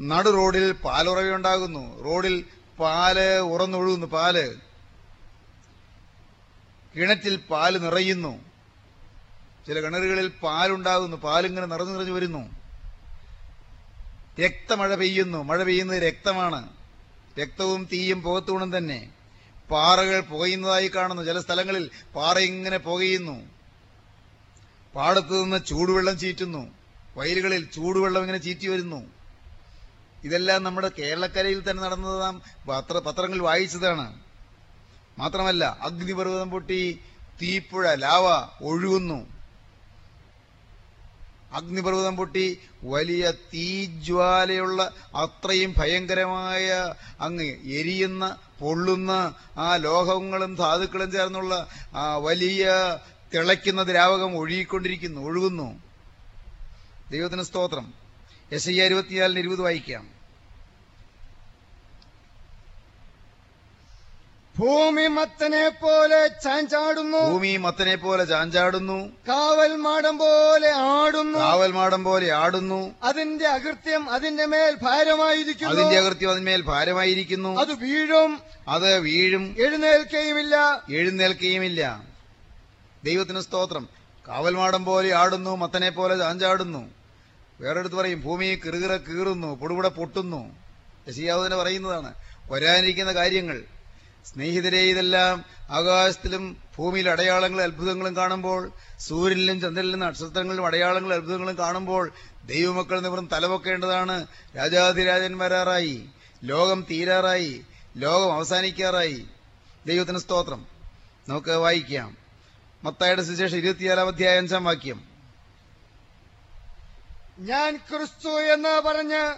നടു റോഡിൽ പാലുറവയുണ്ടാകുന്നു. റോഡിൽ പാൽ ഉറന്നൊഴുകുന്നു പാൽ. കിണറ്റിൽ പാൽ നിറയുന്നു. ചില കിണറുകളിൽ പാലുണ്ടാകുന്നു പാലിങ്ങനെ നിറഞ്ഞു നിറഞ്ഞു വരുന്നു. രക്തമഴ പെയ്യുന്നു. മഴ പെയ്യുന്നത് രക്തമാണ്. രക്തവും തീയും പുകത്തൂണും തന്നെ. പാറകൾ പുകയുന്നതായി കാണുന്നു. ചില സ്ഥലങ്ങളിൽ പാറ ഇങ്ങനെ പുകയുന്നു. പാടത്തു നിന്ന് ചൂടുവെള്ളം ചീറ്റുന്നു. വയലുകളിൽ ചൂടുവെള്ളം ഇങ്ങനെ ചീറ്റി വരുന്നു. ഇതെല്ലാം നമ്മുടെ കേരളക്കരയിൽ തന്നെ നടന്നത് നാം പത്ര പത്രങ്ങളിൽ വായിച്ചതാണ്. മാത്രമല്ല അഗ്നിപർവതം പൊട്ടി തീപ്പുഴ ലാവ ഒഴുകുന്നു. അഗ്നിപർവതം പൊട്ടി വലിയ തീജ്വാലയുള്ള അത്രയും ഭയങ്കരമായ അങ്ങ് എരിയുന്ന പൊള്ളുന്ന ആ ലോഹങ്ങളും ധാതുക്കളും ചേർന്നുള്ള ആ വലിയ തിളയ്ക്കുന്ന ദ്രാവകം ഒഴുകിക്കൊണ്ടിരിക്കുന്നു ഒഴുകുന്നു. ദൈവത്തിന് സ്തോത്രം. എസ് ഐ അറുപത്തിനാലിന് ഇരുപത് വായിക്കാം. ഭൂമി മത്തനെ പോലെ ചാഞ്ചാടുന്നു. ഭൂമി മത്തനെ പോലെ ചാഞ്ചാടുന്നു. കാവൽ മാടം പോലെ ആടുന്നു. കാവൽ മാടം പോലെ ആടുന്നു. അതിന്റെ അകൃത്യം അതിന്റെ മേൽ ഭാരമായിരിക്കുന്നു. അതിന്റെ അകൃത്യം അതിന്മേൽ ഭാരമായിരിക്കുന്നു. അത് വീഴും. അത് വീഴും. എഴുന്നേൽക്കുകയുമില്ല എഴുന്നേൽക്കുകയുമില്ല ദൈവത്തിന് സ്തോത്രം. കാവൽമാടം പോലെ ആടുന്നു മത്തനെ പോലെ ചാഞ്ചാടുന്നു. വേറെടുത്ത് പറയും ഭൂമി കിറുകിറ കീറുന്നു പൊടുപുട പൊട്ടുന്നു. യശിയാവുതനെ പറയുന്നതാണ് വരാനിരിക്കുന്ന കാര്യങ്ങൾ. സ്നേഹിതരെ ഇതെല്ലാം ആകാശത്തിലും ഭൂമിയിൽ അടയാളങ്ങളും അത്ഭുതങ്ങളും കാണുമ്പോൾ സൂര്യനിലും ചന്ദ്രനിലും നക്ഷത്രങ്ങളിലും അടയാളങ്ങളും അത്ഭുതങ്ങളും കാണുമ്പോൾ ദൈവമക്കൾ നിവറും തലവൊക്കേണ്ടതാണ്. രാജാതിരാജൻ വരാറായി ലോകം തീരാറായി ലോകം അവസാനിക്കാറായി. ദൈവത്തിന് സ്തോത്രം. നമുക്ക് വായിക്കാം. മത്തായുടെ സുശേഷം ഇരുപത്തിയാലാം അധ്യായ അഞ്ചാം വാക്യം. ഞാൻ ക്രിസ്തു എന്ന് പറഞ്ഞ്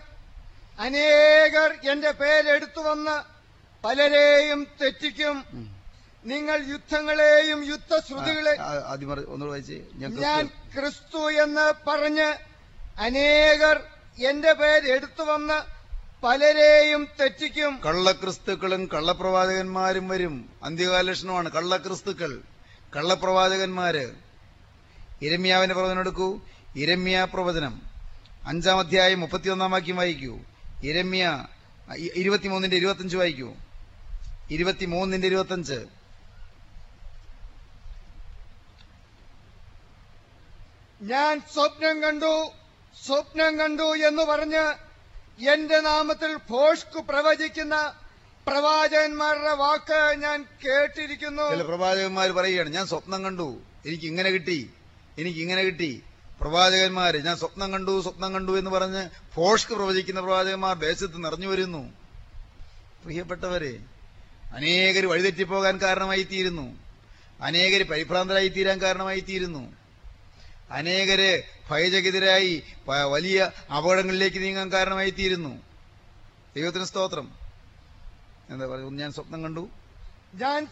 അനേകർ എന്റെ പേരെടുത്തു വന്ന് പലരെയും തെറ്റിക്കും. നിങ്ങൾ യുദ്ധങ്ങളെയും യുദ്ധശ്രുതികളെ ഞാൻ ക്രിസ്തു- എന്ന് പറഞ്ഞ് അനേകർ എന്റെ പേര് എടുത്തു വന്ന് പലരെയും തെറ്റിക്കും. കള്ളക്രിസ്തുക്കളും കള്ളപ്രവാചകന്മാരും വരും. അന്ത്യകാല ലക്ഷണമാണ് കള്ളക്രിസ്തുക്കൾ. കള്ളപ്രവാചകന്മാര്. ഇരമ്യാവിന്റെ പ്രവചനം എടുക്കൂ. ഇരമ്യ പ്രവചനം. അഞ്ചാം അധ്യായം മുപ്പത്തിയൊന്നാം വാക്യം വായിക്കൂ. ഇരമ്യ ഇരുപത്തിമൂന്നിന്റെ ഇരുപത്തഞ്ച് വായിക്കൂ. ഇരുപത്തിമൂന്നിന്റെ ഇരുപത്തഞ്ച് ഞാൻ സ്വപ്നം കണ്ടു സ്വപ്നം കണ്ടു എന്ന് പറഞ്ഞ് എന്റെ നാമത്തിൽ ഭോഷ്കു പ്രവചിക്കുന്ന പ്രവാചകന്മാരുടെ വാക്ക് ഞാൻ കേട്ടിരിക്കുന്നു. പ്രവാചകന്മാർ പറയുകയാണ് ഞാൻ സ്വപ്നം കണ്ടു എനിക്ക് ഇങ്ങനെ കിട്ടി എനിക്ക് ഇങ്ങനെ കിട്ടി. പ്രവാചകന്മാര് ഞാൻ സ്വപ്നം കണ്ടു സ്വപ്നം കണ്ടു എന്ന് പറഞ്ഞ് ഫോഷ്ക്ക് പ്രവചിക്കുന്ന പ്രവാചകന്മാർ ദേശത്ത് നിറഞ്ഞു വരുന്നു. പ്രിയപ്പെട്ടവരെ അനേകർ വഴിതെറ്റിപ്പോകാൻ കാരണമായി തീരുന്നു അനേകർ പരിഭ്രാന്തരായി തീരാൻ കാരണമായി തീരുന്നു അനേകര് ഭയചകിതരായി വലിയ അപകടങ്ങളിലേക്ക് നീങ്ങാൻ കാരണമായി തീരുന്നു ദൈവത്തിന് സ്തോത്രം. എന്താ പറയുക? ഞാൻ സ്വപ്നം കണ്ടു. ഞാൻ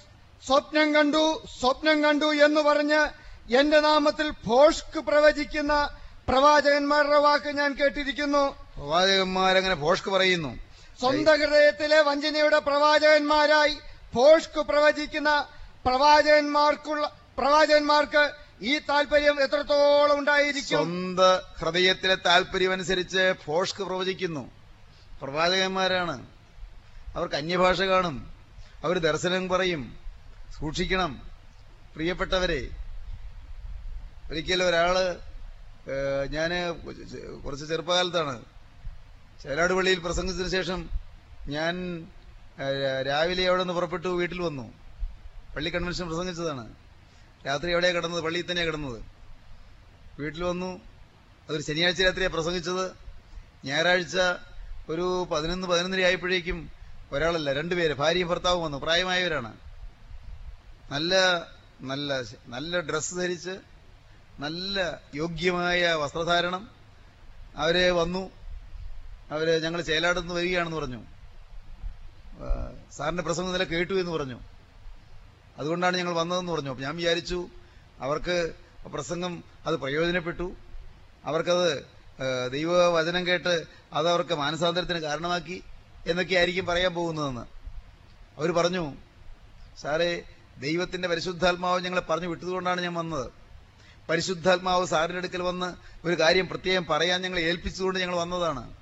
സ്വപ്നം കണ്ടു സ്വപ്നം കണ്ടു എന്ന് പറഞ്ഞ് എന്റെ നാമത്തിൽ ഭോഷ്ക് പ്രവചിക്കുന്ന പ്രവാചകന്മാരുടെ വാക്ക് ഞാൻ കേട്ടിരിക്കുന്നു. പ്രവാചകന്മാരങ്ങനെ ഭോഷ്ക് പറയുന്നു. സ്വന്തം ഹൃദയത്തിലെ വഞ്ചനയുടെ പ്രവാചകന്മാരായി ഭോഷ്ക് പ്രവചിക്കുന്ന പ്രവാചകന്മാർക്കുള്ള പ്രവാചകന്മാർക്ക് ഈ താല്പര്യം എത്രത്തോളം ഉണ്ടായിരിക്കും? സ്വന്ത ഹൃദയത്തിലെ താല്പര്യം അനുസരിച്ച് ഭോഷ്ക്ക് പ്രവചിക്കുന്നു. പ്രവാചകന്മാരാണ്. അവർക്ക് അന്യഭാഷ കാണും. അവർ ദർശനം പറയും. സൂക്ഷിക്കണം. പ്രിയപ്പെട്ടവരെ ഒരിക്കലും ഒരാൾ ഞാൻ കുറച്ച് ചെറുപ്പകാലത്താണ് ചേലാട് പള്ളിയിൽ പ്രസംഗിച്ചതിന് ശേഷം ഞാൻ രാവിലെ അവിടെ നിന്ന് പുറപ്പെട്ടു വീട്ടിൽ വന്നു. പള്ളി കൺവെൻഷൻ പ്രസംഗിച്ചതാണ്. രാത്രി എവിടെയാണ് കിടന്നത്? പള്ളിയിൽ തന്നെയാണ് കിടന്നത്. വീട്ടിൽ വന്നു. അതൊരു ശനിയാഴ്ച രാത്രിയാണ് പ്രസംഗിച്ചത്. ഞായറാഴ്ച ഒരു പതിനൊന്ന് പതിനൊന്നര ആയപ്പോഴേക്കും ഒരാളല്ല രണ്ടുപേര് ഭാര്യയും ഭർത്താവും വന്നു. പ്രായമായവരാണ്. നല്ല നല്ല നല്ല ഡ്രസ്സ് ധരിച്ച് നല്ല യോഗ്യമായ വസ്ത്രധാരണം. അവരെ വന്നു. അവർ ഞങ്ങൾ ചേലാടുന്ന് വരികയാണെന്ന് പറഞ്ഞു. സാറിന്റെ പ്രസംഗം ഇന്നലെ കേട്ടു എന്ന് പറഞ്ഞു. അതുകൊണ്ടാണ് ഞങ്ങൾ വന്നതെന്ന് പറഞ്ഞു. ഞാൻ വിചാരിച്ചു അവർക്ക് പ്രസംഗം അത് പ്രയോജനപ്പെട്ടു. അവർക്കത് ദൈവവചനം കേട്ട് അത് അവർക്ക് മാനസാന്തരത്തിന് കാരണമാക്കി എന്നൊക്കെ ആയിരിക്കും പറയാൻ പോകുന്നതെന്ന്. അവർ പറഞ്ഞു സാറേ ദൈവത്തിന്റെ പരിശുദ്ധാത്മാവ് ഞങ്ങളെ പറഞ്ഞു വിട്ടതുകൊണ്ടാണ് ഞാൻ വന്നത്. പരിശുദ്ധാത്മാവ് സാറിന്റെ അടുക്കൽ വന്ന് ഒരു കാര്യം പ്രത്യേകം പറയാൻ ഞങ്ങൾ ഏൽപ്പിച്ചുകൊണ്ട് ഞങ്ങൾ വന്നതാണ്.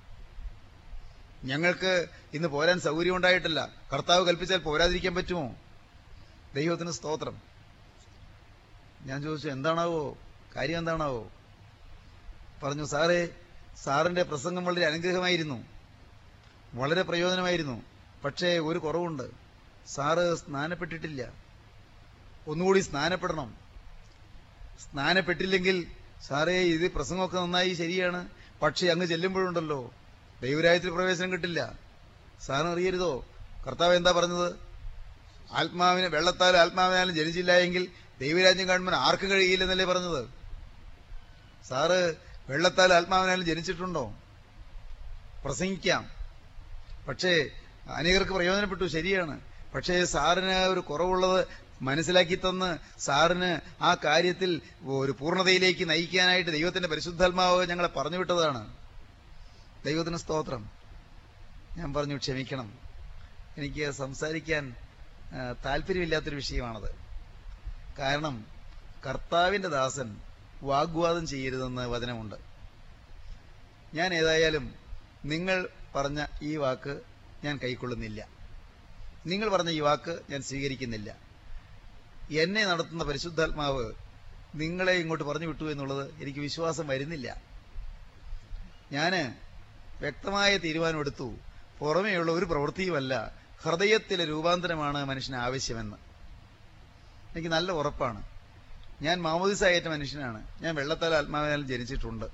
ഞങ്ങൾക്ക് ഇന്ന് പോരാൻ സൗകര്യം ഉണ്ടായിട്ടില്ല. കർത്താവ് കൽപ്പിച്ചാൽ പോരാതിരിക്കാൻ പറ്റുമോ? ദൈവത്തിന് സ്തോത്രം. ഞാൻ ചോദിച്ചു എന്താണാവോ? കാര്യം എന്താണാവോ? പറഞ്ഞു സാറേ സാറിന്റെ പ്രസംഗം വളരെ അനുഗ്രഹമായിരുന്നു. വളരെ പ്രയോജനമായിരുന്നു. പക്ഷേ ഒരു കുറവുണ്ട്. സാറ് സ്നാനപ്പെട്ടിട്ടില്ല. ഒന്നുകൂടി സ്നാനപ്പെടണം. സ്നാനപ്പെട്ടില്ലെങ്കിൽ സാറേ ഇത് പ്രസംഗമൊക്കെ നന്നായി ശരിയാണ്. പക്ഷേ അങ്ങ് ചെല്ലുമ്പോഴുണ്ടല്ലോ. ദൈവരായത്തിൽ പ്രവേശനം കിട്ടില്ല. സാറിന് അറിയരുതോ കർത്താവ് എന്താ പറഞ്ഞത്? ആത്മാവിനെ വെള്ളത്താലും ആത്മാവിനാലും ജനിച്ചില്ല എങ്കിൽ ദൈവരാജ്യം കാണുമ്പോൾ ആർക്കും കഴിയില്ലെന്നല്ലേ പറഞ്ഞത്? സാറ് വെള്ളത്താൽ ആത്മാവിനാലും ജനിച്ചിട്ടുണ്ടോ? പ്രസംഗിക്കാം. പക്ഷേ അനേകർക്ക് പ്രയോജനപ്പെട്ടു ശരിയാണ്. പക്ഷേ സാറിന് ഒരു കുറവുള്ളത് മനസ്സിലാക്കി തന്ന് സാറിന് ആ കാര്യത്തിൽ ഒരു പൂർണതയിലേക്ക് നയിക്കാനായിട്ട് ദൈവത്തിന്റെ പരിശുദ്ധാത്മാവ് ഞങ്ങളെ പറഞ്ഞു വിട്ടതാണ്. ദൈവത്തിന് സ്തോത്രം. ഞാൻ പറഞ്ഞു ക്ഷമിക്കണം. എനിക്ക് സംസാരിക്കാൻ താല്പര്യമില്ലാത്തൊരു വിഷയമാണത്. കാരണം കർത്താവിന്റെ ദാസൻ വാഗ്വാദം ചെയ്യരുതെന്ന് വചനമുണ്ട്. ഞാൻ ഏതായാലും നിങ്ങൾ പറഞ്ഞ ഈ വാക്ക് ഞാൻ കൈക്കൊള്ളുന്നില്ല. നിങ്ങൾ പറഞ്ഞ ഈ വാക്ക് ഞാൻ സ്വീകരിക്കുന്നില്ല. എന്നെ നടത്തുന്ന പരിശുദ്ധാത്മാവ് നിങ്ങളെ ഇങ്ങോട്ട് പറഞ്ഞു വിട്ടു എന്നുള്ളത് എനിക്ക് വിശ്വാസം വരുന്നില്ല. ഞാൻ വ്യക്തമായ തീരുമാനമെടുത്തു. പുറമേയുള്ള ഒരു പ്രവൃത്തിയുമല്ല ഹൃദയത്തിലെ രൂപാന്തരമാണ് മനുഷ്യന് ആവശ്യമെന്ന്. എനിക്ക് നല്ല ഉറപ്പാണ്. ഞാൻ മാമോദിസായേറ്റ മനുഷ്യനാണ്. ഞാൻ വെള്ളത്താൽ ആത്മാവിനാൽ ജനിച്ചിട്ടുണ്ട്.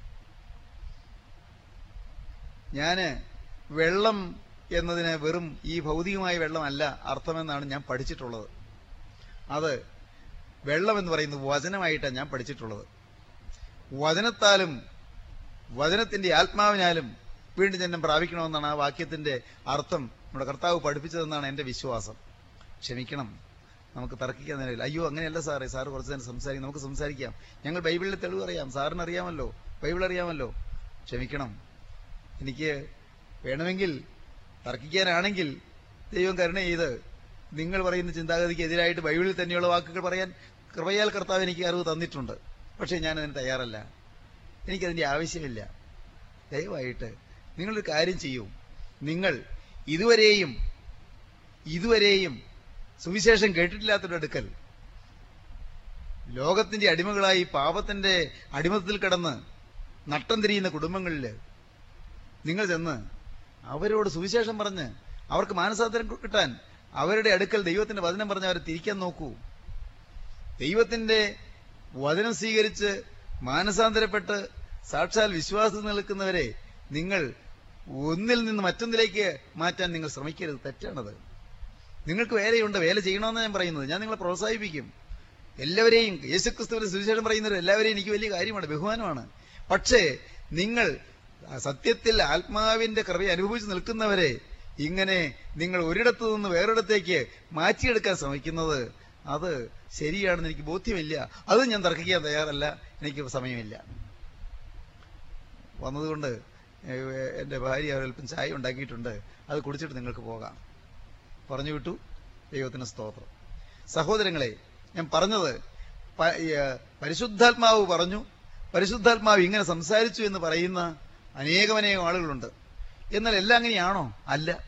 ഞാൻ വെള്ളം എന്നതിന് വെറും ഈ ഭൗതികമായ വെള്ളമല്ല അർത്ഥമെന്നാണ് ഞാൻ പഠിച്ചിട്ടുള്ളത്. അത് വെള്ളം എന്ന് പറയുന്നത് വചനമായിട്ടാണ് ഞാൻ പഠിച്ചിട്ടുള്ളത്. വചനത്താലും വചനത്തിന്റെ ആത്മാവിനാലും വീണ്ടും ജന്മം പ്രാപിക്കണമെന്നാണ് ആ വാക്യത്തിന്റെ അർത്ഥം നമ്മുടെ കർത്താവ് പഠിപ്പിച്ചതെന്നാണ് എന്റെ വിശ്വാസം. ക്ഷമിക്കണം. നമുക്ക് തർക്കിക്കാൻ നിലവില്ല അയ്യോ അങ്ങനെയല്ല സാറേ. സാറ് കുറച്ച് നേരം സംസാരിക്കും. നമുക്ക് സംസാരിക്കാം. ഞങ്ങൾ ബൈബിളിലെ തെളിവ് അറിയാം. സാറിന് അറിയാമല്ലോ. ബൈബിൾ അറിയാമല്ലോ. ക്ഷമിക്കണം. എനിക്ക് വേണമെങ്കിൽ തർക്കിക്കാനാണെങ്കിൽ ദൈവം കരുണ ചെയ്ത് നിങ്ങൾ പറയുന്ന ചിന്താഗതിക്ക് എതിരായിട്ട് ബൈബിളിൽ തന്നെയുള്ള വാക്കുകൾ പറയാൻ കൃപയാൽ കർത്താവ് എനിക്ക് അറിവ് തന്നിട്ടുണ്ട്. പക്ഷേ ഞാൻ അതിന് തയ്യാറല്ല. എനിക്കതിന്റെ ആവശ്യമില്ല. ദയവായിട്ട് നിങ്ങളൊരു കാര്യം ചെയ്യൂ. നിങ്ങൾ ഇതുവരെയും ഇതുവരെയും സുവിശേഷം കേട്ടിട്ടില്ലാത്തൊരു അടുക്കൽ ലോകത്തിന്റെ അടിമകളായി പാപത്തിന്റെ അടിമത്തത്തിൽ കിടന്ന് നട്ടം തിരിയുന്ന കുടുംബങ്ങളിൽ നിങ്ങൾ ചെന്ന് അവരോട് സുവിശേഷം പറഞ്ഞ് അവർക്ക് മാനസാന്തരം കിട്ടാൻ അവരുടെ അടുക്കൽ ദൈവത്തിന്റെ വചനം പറഞ്ഞ് അവരെ തിരിക്കാൻ നോക്കൂ. ദൈവത്തിന്റെ വചനം സ്വീകരിച്ച് മാനസാന്തരപ്പെട്ട് സാക്ഷാൽ വിശ്വാസം നിൽക്കുന്നവരെ നിങ്ങൾ ഒന്നിൽ നിന്ന് മറ്റൊന്നിലേക്ക് മാറ്റാൻ നിങ്ങൾ ശ്രമിക്കരുത്. തെറ്റാണത്. നിങ്ങൾക്ക് വേലയുണ്ട് വേല ചെയ്യണമെന്ന് ഞാൻ പറയുന്നത്. ഞാൻ നിങ്ങളെ പ്രോത്സാഹിപ്പിക്കും. എല്ലാവരെയും യേശുക്രിസ്തുവിന്റെ സുവിശേഷം പറയുന്നവർ എല്ലാവരെയും എനിക്ക് വലിയ കാര്യമാണ് ബഹുമാനമാണ്. പക്ഷേ നിങ്ങൾ സത്യത്തിൽ ആത്മാവിന്റെ കൃപയെ അനുഭവിച്ച് നിൽക്കുന്നവരെ ഇങ്ങനെ നിങ്ങൾ ഒരിടത്തു നിന്ന് വേറൊരിടത്തേക്ക് മാറ്റിയെടുക്കാൻ ശ്രമിക്കുന്നത് അത് ശരിയാണെന്ന് എനിക്ക് ബോധ്യമില്ല. അത് ഞാൻ തർക്കിക്കാൻ തയ്യാറല്ല. എനിക്ക് സമയമില്ല. വന്നതുകൊണ്ട് എന്റെ ഭാര്യ അവരൽപ്പം ചായ ഉണ്ടാക്കിയിട്ടുണ്ട്. അത് കുടിച്ചിട്ട് നിങ്ങൾക്ക് പോകാം. പറഞ്ഞു വിട്ടു. ദൈവത്തിന് സ്തോത്രം. സഹോദരങ്ങളെ ഞാൻ പറഞ്ഞത് പരിശുദ്ധാത്മാവ് പറഞ്ഞു. പരിശുദ്ധാത്മാവ് ഇങ്ങനെ സംസാരിച്ചു എന്ന് പറയുന്ന അനേകമനേകം ആളുകളുണ്ട്. എന്നാൽ എല്ലാം അങ്ങനെയാണോ? അല്ല.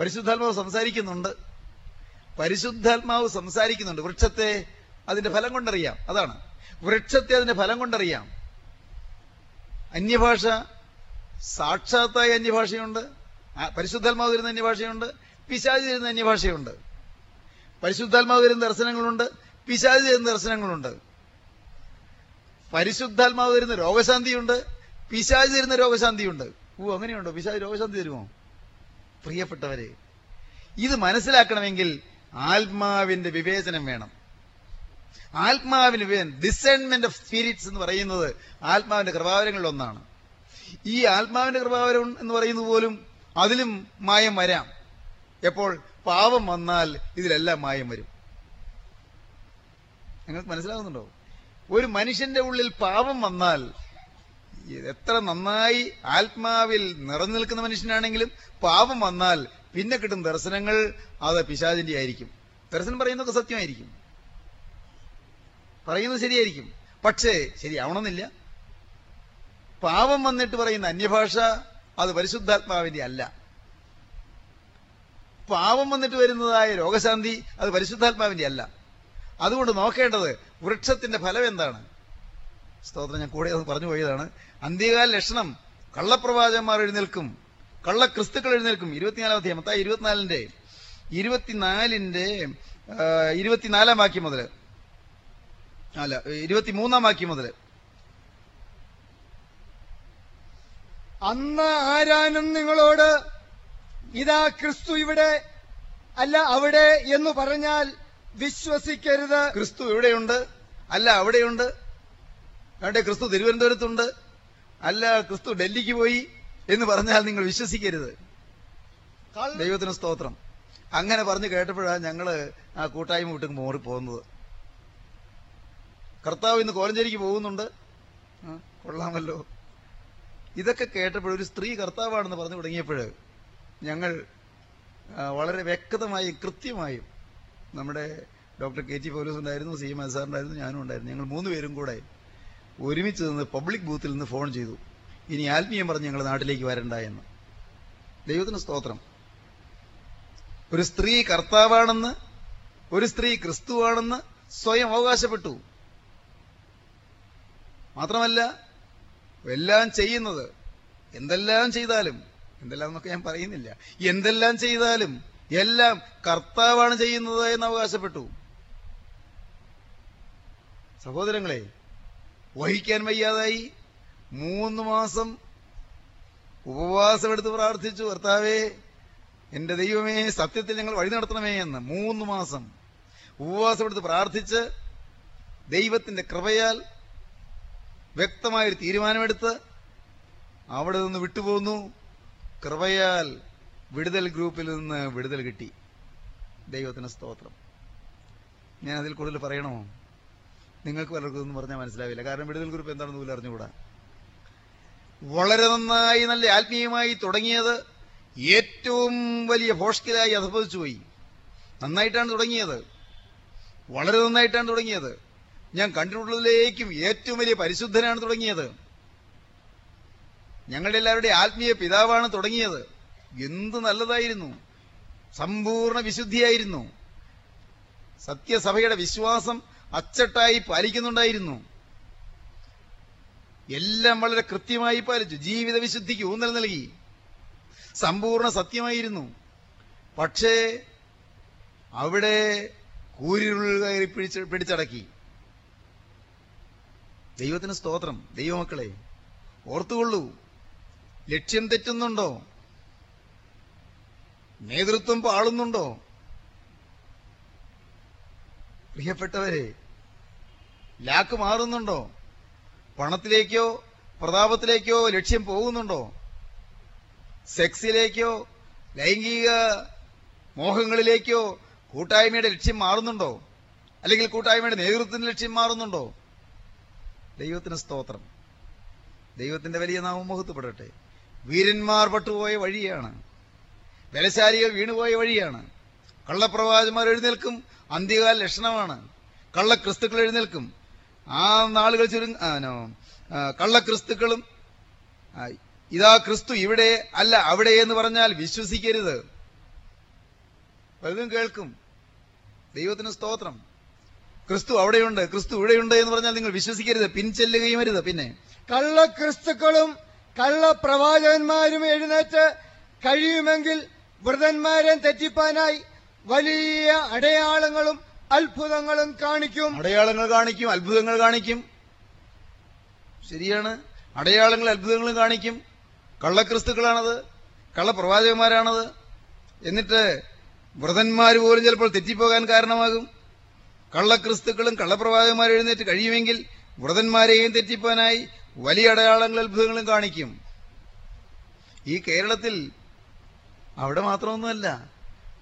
പരിശുദ്ധാത്മാവ് സംസാരിക്കുന്നുണ്ട്. പരിശുദ്ധാത്മാവ് സംസാരിക്കുന്നുണ്ട്. വൃക്ഷത്തെ അതിന്റെ ഫലം കൊണ്ടറിയാം. അതാണ്. വൃക്ഷത്തെ അതിന്റെ ഫലം കൊണ്ടറിയാം. അന്യഭാഷ സാക്ഷാത്തായ അന്യഭാഷയുണ്ട്. പരിശുദ്ധാത്മാവ് തരുന്ന അന്യഭാഷയുണ്ട്. പിശാചി തരുന്ന അന്യഭാഷയുണ്ട്. പരിശുദ്ധാത്മാവ് തരുന്ന ദർശനങ്ങളുണ്ട്. പിശാചി തരുന്ന ദർശനങ്ങളുണ്ട്. പരിശുദ്ധാത്മാവ് തരുന്ന രോഗശാന്തിയുണ്ട്. പിശാചി തരുന്ന രോഗശാന്തിയുണ്ട്. ഓ അങ്ങനെയുണ്ടോ? പിശാജ് രോഗശാന്തി തരുമോ പ്രിയപ്പെട്ടവരെ ഇത് മനസ്സിലാക്കണമെങ്കിൽ ആത്മാവിന്റെ വിവേചനം വേണം. ആത്മാവിന് ഡിസൈൻമെന്റ് ഓഫ് സ്പിരിറ്റ്സ് എന്ന് പറയുന്നത് ആത്മാവിന്റെ കൃപാവരങ്ങളിൽ ഒന്നാണ്. ഈ ആത്മാവിന്റെ കൃപാവരം എന്ന് പറയുന്നത് പോലും അതിലും മായം വരാം. എപ്പോൾ? പാവം വന്നാൽ ഇതിലെല്ലാം മായം വരും. നിങ്ങൾക്ക് മനസ്സിലാകുന്നുണ്ടോ? ഒരു മനുഷ്യന്റെ ഉള്ളിൽ പാവം വന്നാൽ എത്ര നന്നായി ആത്മാവിൽ നിറഞ്ഞു നിൽക്കുന്ന മനുഷ്യനാണെങ്കിലും പാപം വന്നാൽ പിന്നെ കിട്ടും ദർശനങ്ങൾ അത് പിശാചിന്റെ ആയിരിക്കും. ദർശനം പറയുന്നതൊക്കെ സത്യമായിരിക്കും. പറയുന്നത് ശരിയായിരിക്കും. പക്ഷേ ശരിയാവണമെന്നില്ല. പാവം വന്നിട്ട് പറയുന്ന അന്യഭാഷ അത് പരിശുദ്ധാത്മാവിന്റെ അല്ല. പാവം വന്നിട്ട് വരുന്നതായ രോഗശാന്തി അത് പരിശുദ്ധാത്മാവിന്റെ അല്ല. അതുകൊണ്ട് നോക്കേണ്ടത് വൃക്ഷത്തിന്റെ ഫലം എന്താണ് സ്തോത്രം ഞാൻ കൂടെ പറഞ്ഞു പോയതാണ്. അന്ത്യകാല ലക്ഷണം കള്ളപ്രവാചകന്മാർ എഴുന്നേൽക്കും കള്ള ക്രിസ്തുക്കൾ എഴുന്നേൽക്കും. ഇരുപത്തിനാലാം അധ്യായം മത്തായി ഇരുപത്തിനാലിന്റെ ഇരുപത്തിനാലിന്റെ ഇരുപത്തിനാലാം വാക്യം മുതൽ അല്ല ഇരുപത്തിമൂന്നാം വാക്യം മുതൽ അന്ന് ആരാനും നിങ്ങളോട് ഇതാ ക്രിസ്തു ഇവിടെ അല്ല അവിടെ എന്ന് പറഞ്ഞാൽ വിശ്വസിക്കരുത്. ക്രിസ്തു ഇവിടെയുണ്ട് അല്ല അവിടെയുണ്ട്. അവിടെ ക്രിസ്തു തിരുവനന്തപുരത്തുണ്ട്. അല്ല ക്രിസ്തു ഡൽഹിക്ക് പോയി എന്ന് പറഞ്ഞാൽ നിങ്ങൾ വിശ്വസിക്കരുത്. ദൈവത്തിന് സ്തോത്രം. അങ്ങനെ പറഞ്ഞ് കേട്ടപ്പോഴാണ് ഞങ്ങൾ ആ കൂട്ടായ്മ വിട്ട് മോറി പോകുന്നത്. കർത്താവ് ഇന്ന് കോലഞ്ചേരിക്ക് പോകുന്നുണ്ട്. കൊള്ളാമല്ലോ. ഇതൊക്കെ കേട്ടപ്പോൾ ഒരു സ്ത്രീ കർത്താവാണെന്ന് പറഞ്ഞു തുടങ്ങിയപ്പോൾ ഞങ്ങൾ വളരെ വ്യക്തമായും കൃത്യമായും നമ്മുടെ ഡോക്ടർ കെ ടി പോലീസ് ഉണ്ടായിരുന്നു സി എം എസ് ഉണ്ടായിരുന്നു ഞാനും ഉണ്ടായിരുന്നു. ഞങ്ങൾ മൂന്ന് പേരും കൂടെ ഒരുമിച്ച് നിന്ന് പബ്ലിക് ബൂത്തിൽ നിന്ന് ഫോൺ ചെയ്തു. ഇനി ആത്മീയം പറഞ്ഞ് ഞങ്ങൾ നാട്ടിലേക്ക് വരണ്ട എന്ന്. ദൈവത്തിന് സ്തോത്രം. ഒരു സ്ത്രീ കർത്താവാണെന്ന് ഒരു സ്ത്രീ ക്രിസ്തുവാണെന്ന് സ്വയം അവകാശപ്പെട്ടു. മാത്രമല്ല എല്ലാം ചെയ്യുന്നത് എന്തെല്ലാം ചെയ്താലും എന്തെല്ലാം എന്നൊക്കെ ഞാൻ പറയുന്നില്ല. എന്തെല്ലാം ചെയ്താലും എല്ലാം കർത്താവാണ് ചെയ്യുന്നത് എന്ന് അവകാശപ്പെട്ടു. സഹോദരങ്ങളെ വഹിക്കാൻ വയ്യാതായി. മൂന്ന് മാസം ഉപവാസമെടുത്ത് പ്രാർത്ഥിച്ചു ഭർത്താവേ എന്റെ ദൈവമേ സത്യത്തിൽ ഞങ്ങൾ വഴി നടത്തണമേ എന്ന് മൂന്ന് മാസം ഉപവാസമെടുത്ത് പ്രാർത്ഥിച്ച് ദൈവത്തിന്റെ കൃപയാൽ വ്യക്തമായൊരു തീരുമാനമെടുത്ത് അവിടെ നിന്ന് വിട്ടുപോന്നു. കൃപയാൽ വിടുതൽ ഗ്രൂപ്പിൽ നിന്ന് വിടുതൽ കിട്ടി. ദൈവത്തിന് സ്തോത്രം. ഞാൻ അതിൽ കൂടുതൽ പറയണമോ? നിങ്ങൾക്ക് പലർക്കും എന്ന് പറഞ്ഞാൽ മനസ്സിലാവില്ല. കാരണം വിടുതൽ കുറിപ്പ് എന്താണെന്ന് പോലും അറിഞ്ഞുകൂടാ. വളരെ നന്നായി നല്ല ആത്മീയമായി തുടങ്ങിയത് ഏറ്റവും വലിയ ഭോഷ്കിലായി അധപതിച്ചു പോയി. നന്നായിട്ടാണ് തുടങ്ങിയത്. വളരെ നന്നായിട്ടാണ് തുടങ്ങിയത്. ഞാൻ കണ്ടിട്ടുള്ളതിലേക്കും ഏറ്റവും വലിയ പരിശുദ്ധനാണ് തുടങ്ങിയത്. ഞങ്ങളുടെ എല്ലാവരുടെ ആത്മീയ പിതാവാണ് തുടങ്ങിയത്. എന്ത് നല്ലതായിരുന്നു. സമ്പൂർണ വിശുദ്ധിയായിരുന്നു. സത്യസഭയുടെ വിശ്വാസം അച്ചട്ടായി പാലിക്കുന്നുണ്ടായിരുന്നു. എല്ലാം വളരെ കൃത്യമായി പാലിച്ചു. ജീവിത വിശുദ്ധിക്ക് ഊന്നൽ നൽകി. സമ്പൂർണ സത്യമായിരുന്നു. പക്ഷേ അവിടെ കൂരിരുൾ കയറി പിടിച്ച് പിടിച്ചടക്കി. ദൈവത്തിന് സ്തോത്രം. ദൈവമക്കളെ ഓർത്തുകൊള്ളൂ. ലക്ഷ്യം തെറ്റുന്നുണ്ടോ? നേതൃത്വം പാളുന്നുണ്ടോ? പ്രിയപ്പെട്ടവരെ ലാക്ക് മാറുന്നുണ്ടോ? പണത്തിലേക്കോ പ്രതാപത്തിലേക്കോ ലക്ഷ്യം പോകുന്നുണ്ടോ? സെക്സിലേക്കോ ലൈംഗിക മോഹങ്ങളിലേക്കോ കൂട്ടായ്മയുടെ ലക്ഷ്യം മാറുന്നുണ്ടോ? അല്ലെങ്കിൽ കൂട്ടായ്മയുടെ നേതൃത്വത്തിന് ലക്ഷ്യം മാറുന്നുണ്ടോ? ദൈവത്തിന് സ്തോത്രം. ദൈവത്തിന്റെ വലിയ നാമം മുഹത്തുപ്പെടട്ടെ വീരന്മാർ പട്ടുപോയ വഴിയാണ്. ബലശാലികൾ വീണുപോയ വഴിയാണ്. കള്ളപ്രവാചന്മാർ എഴുന്നേൽക്കും അന്ത്യകാല ലക്ഷണമാണ്. കള്ളക്രിസ്തുക്കൾ എഴുന്നേൽക്കും. ആ നാളുകൾ ചുരുങ്ങ കള്ളക്രിസ്തുക്കളും ഇതാ ക്രിസ്തു ഇവിടെ അല്ല അവിടെ എന്ന് പറഞ്ഞാൽ വിശ്വസിക്കരുത്. പലതും കേൾക്കും. ദൈവത്തിന് സ്തോത്രം. ക്രിസ്തു അവിടെയുണ്ട് ക്രിസ്തു ഇവിടെയുണ്ട് എന്ന് പറഞ്ഞാൽ നിങ്ങൾ വിശ്വസിക്കരുത് പിൻചെല്ലുകയും അരുത്. പിന്നെ കള്ളക്രിസ്തുക്കളും കള്ളപ്രവാചകന്മാരും എഴുന്നേറ്റ് കഴിയുമെങ്കിൽ വൃതന്മാരെ തെറ്റിപ്പാനായി വലിയ അടയാളങ്ങളും അത്ഭുതങ്ങളും കാണിക്കും. അടയാളങ്ങൾ കാണിക്കും അത്ഭുതങ്ങൾ കാണിക്കും. ശരിയാണ്. അടയാളങ്ങൾ അത്ഭുതങ്ങളും കാണിക്കും. കള്ളക്രിസ്തുക്കളാണത് കള്ളപ്രവാചകന്മാരാണത്. എന്നിട്ട് വ്രതന്മാർ പോലും ചിലപ്പോൾ തെറ്റിപ്പോകാൻ കാരണമാകും. കള്ളക്രിസ്തുക്കളും കള്ളപ്രവാചകന്മാരും എഴുന്നേറ്റ് കഴിയുമെങ്കിൽ വ്രതന്മാരെയും തെറ്റിപ്പോനായി വലിയ അടയാളങ്ങൾ അത്ഭുതങ്ങളും കാണിക്കും. ഈ കേരളത്തിൽ അവിടെ മാത്രമൊന്നുമല്ല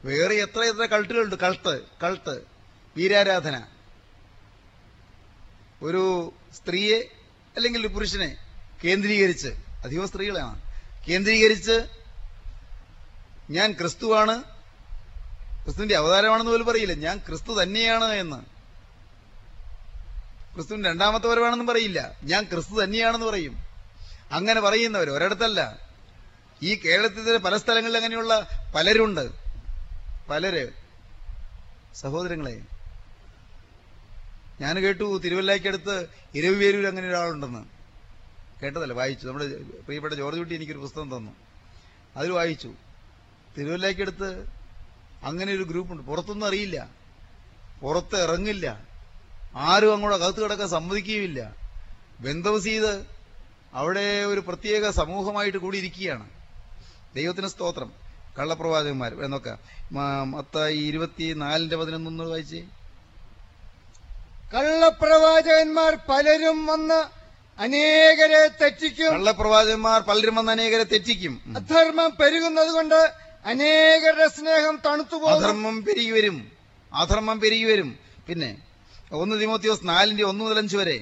വേറെ എത്ര എത്ര കൾട്ടുകളുണ്ട്. Cult cult. വീരാരാധന. ഒരു സ്ത്രീയെ അല്ലെങ്കിൽ ഒരു പുരുഷനെ കേന്ദ്രീകരിച്ച് അധികം സ്ത്രീകളാണ് കേന്ദ്രീകരിച്ച് ഞാൻ ക്രിസ്തുവാണ് ക്രിസ്തുവിന്റെ അവതാരമാണെന്ന് പോലും പറയില്ല. ഞാൻ ക്രിസ്തു തന്നെയാണ് എന്ന്. ക്രിസ്തുവിന് രണ്ടാമത്തെ വരവാണെന്നും പറയില്ല. ഞാൻ ക്രിസ്തു തന്നെയാണെന്ന് പറയും. അങ്ങനെ പറയുന്നവർ ഒരിടത്തല്ല. ഈ കേരളത്തിലെ പല സ്ഥലങ്ങളിൽ അങ്ങനെയുള്ള പലരുണ്ട്. പലര് സഹോദരങ്ങളെ ഞാൻ കേട്ടു തിരുവല്ലയ്ക്കടുത്ത് ഇരവിവേരൂർ അങ്ങനെ ഒരാളുണ്ടെന്ന്. കേട്ടതല്ല? വായിച്ചു. നമ്മുടെ പ്രിയപ്പെട്ട ജോർജ് കുട്ടി എനിക്കൊരു പുസ്തകം തന്നു. അതിൽ വായിച്ചു. തിരുവല്ലയ്ക്കടുത്ത് അങ്ങനെ ഒരു ഗ്രൂപ്പുണ്ട്. പുറത്തൊന്നും അറിയില്ല. പുറത്ത് ഇറങ്ങില്ല. ആരും അങ്ങോട്ട് അകത്ത് കിടക്കാൻ സമ്മതിക്കുകയുമില്ല. ബന്ധവസ് ചെയ്ത് അവിടെ ഒരു പ്രത്യേക സമൂഹമായിട്ട് കൂടിയിരിക്കുകയാണ്. ദൈവത്തിന് സ്തോത്രം. കള്ളപ്രവാചകന്മാർ എന്നൊക്കെ. മത്തായി ഇരുപത്തി നാലിന്റെ പതിനൊന്നൊന്ന് വായിച്ചേ? കള്ളപ്രവാചകന്മാർ പലരും വന്ന് അനേകരെ തെറ്റിക്കും. കള്ളപ്രവാചകന്മാർ പലരും വന്ന് അനേകരെ തെറ്റിക്കും. അധർമ്മം പെരുകുന്നത് കൊണ്ട് അനേകരുടെ സ്നേഹം തണുത്തുപോകും അധർമ്മം പെരുകി വരും. അധർമ്മം പെരുകി വരും. പിന്നെ ഒന്ന് തിമോത്തിയോസ് നാലിന്റെ ഒന്ന് മുതൽ അഞ്ച് വരെ.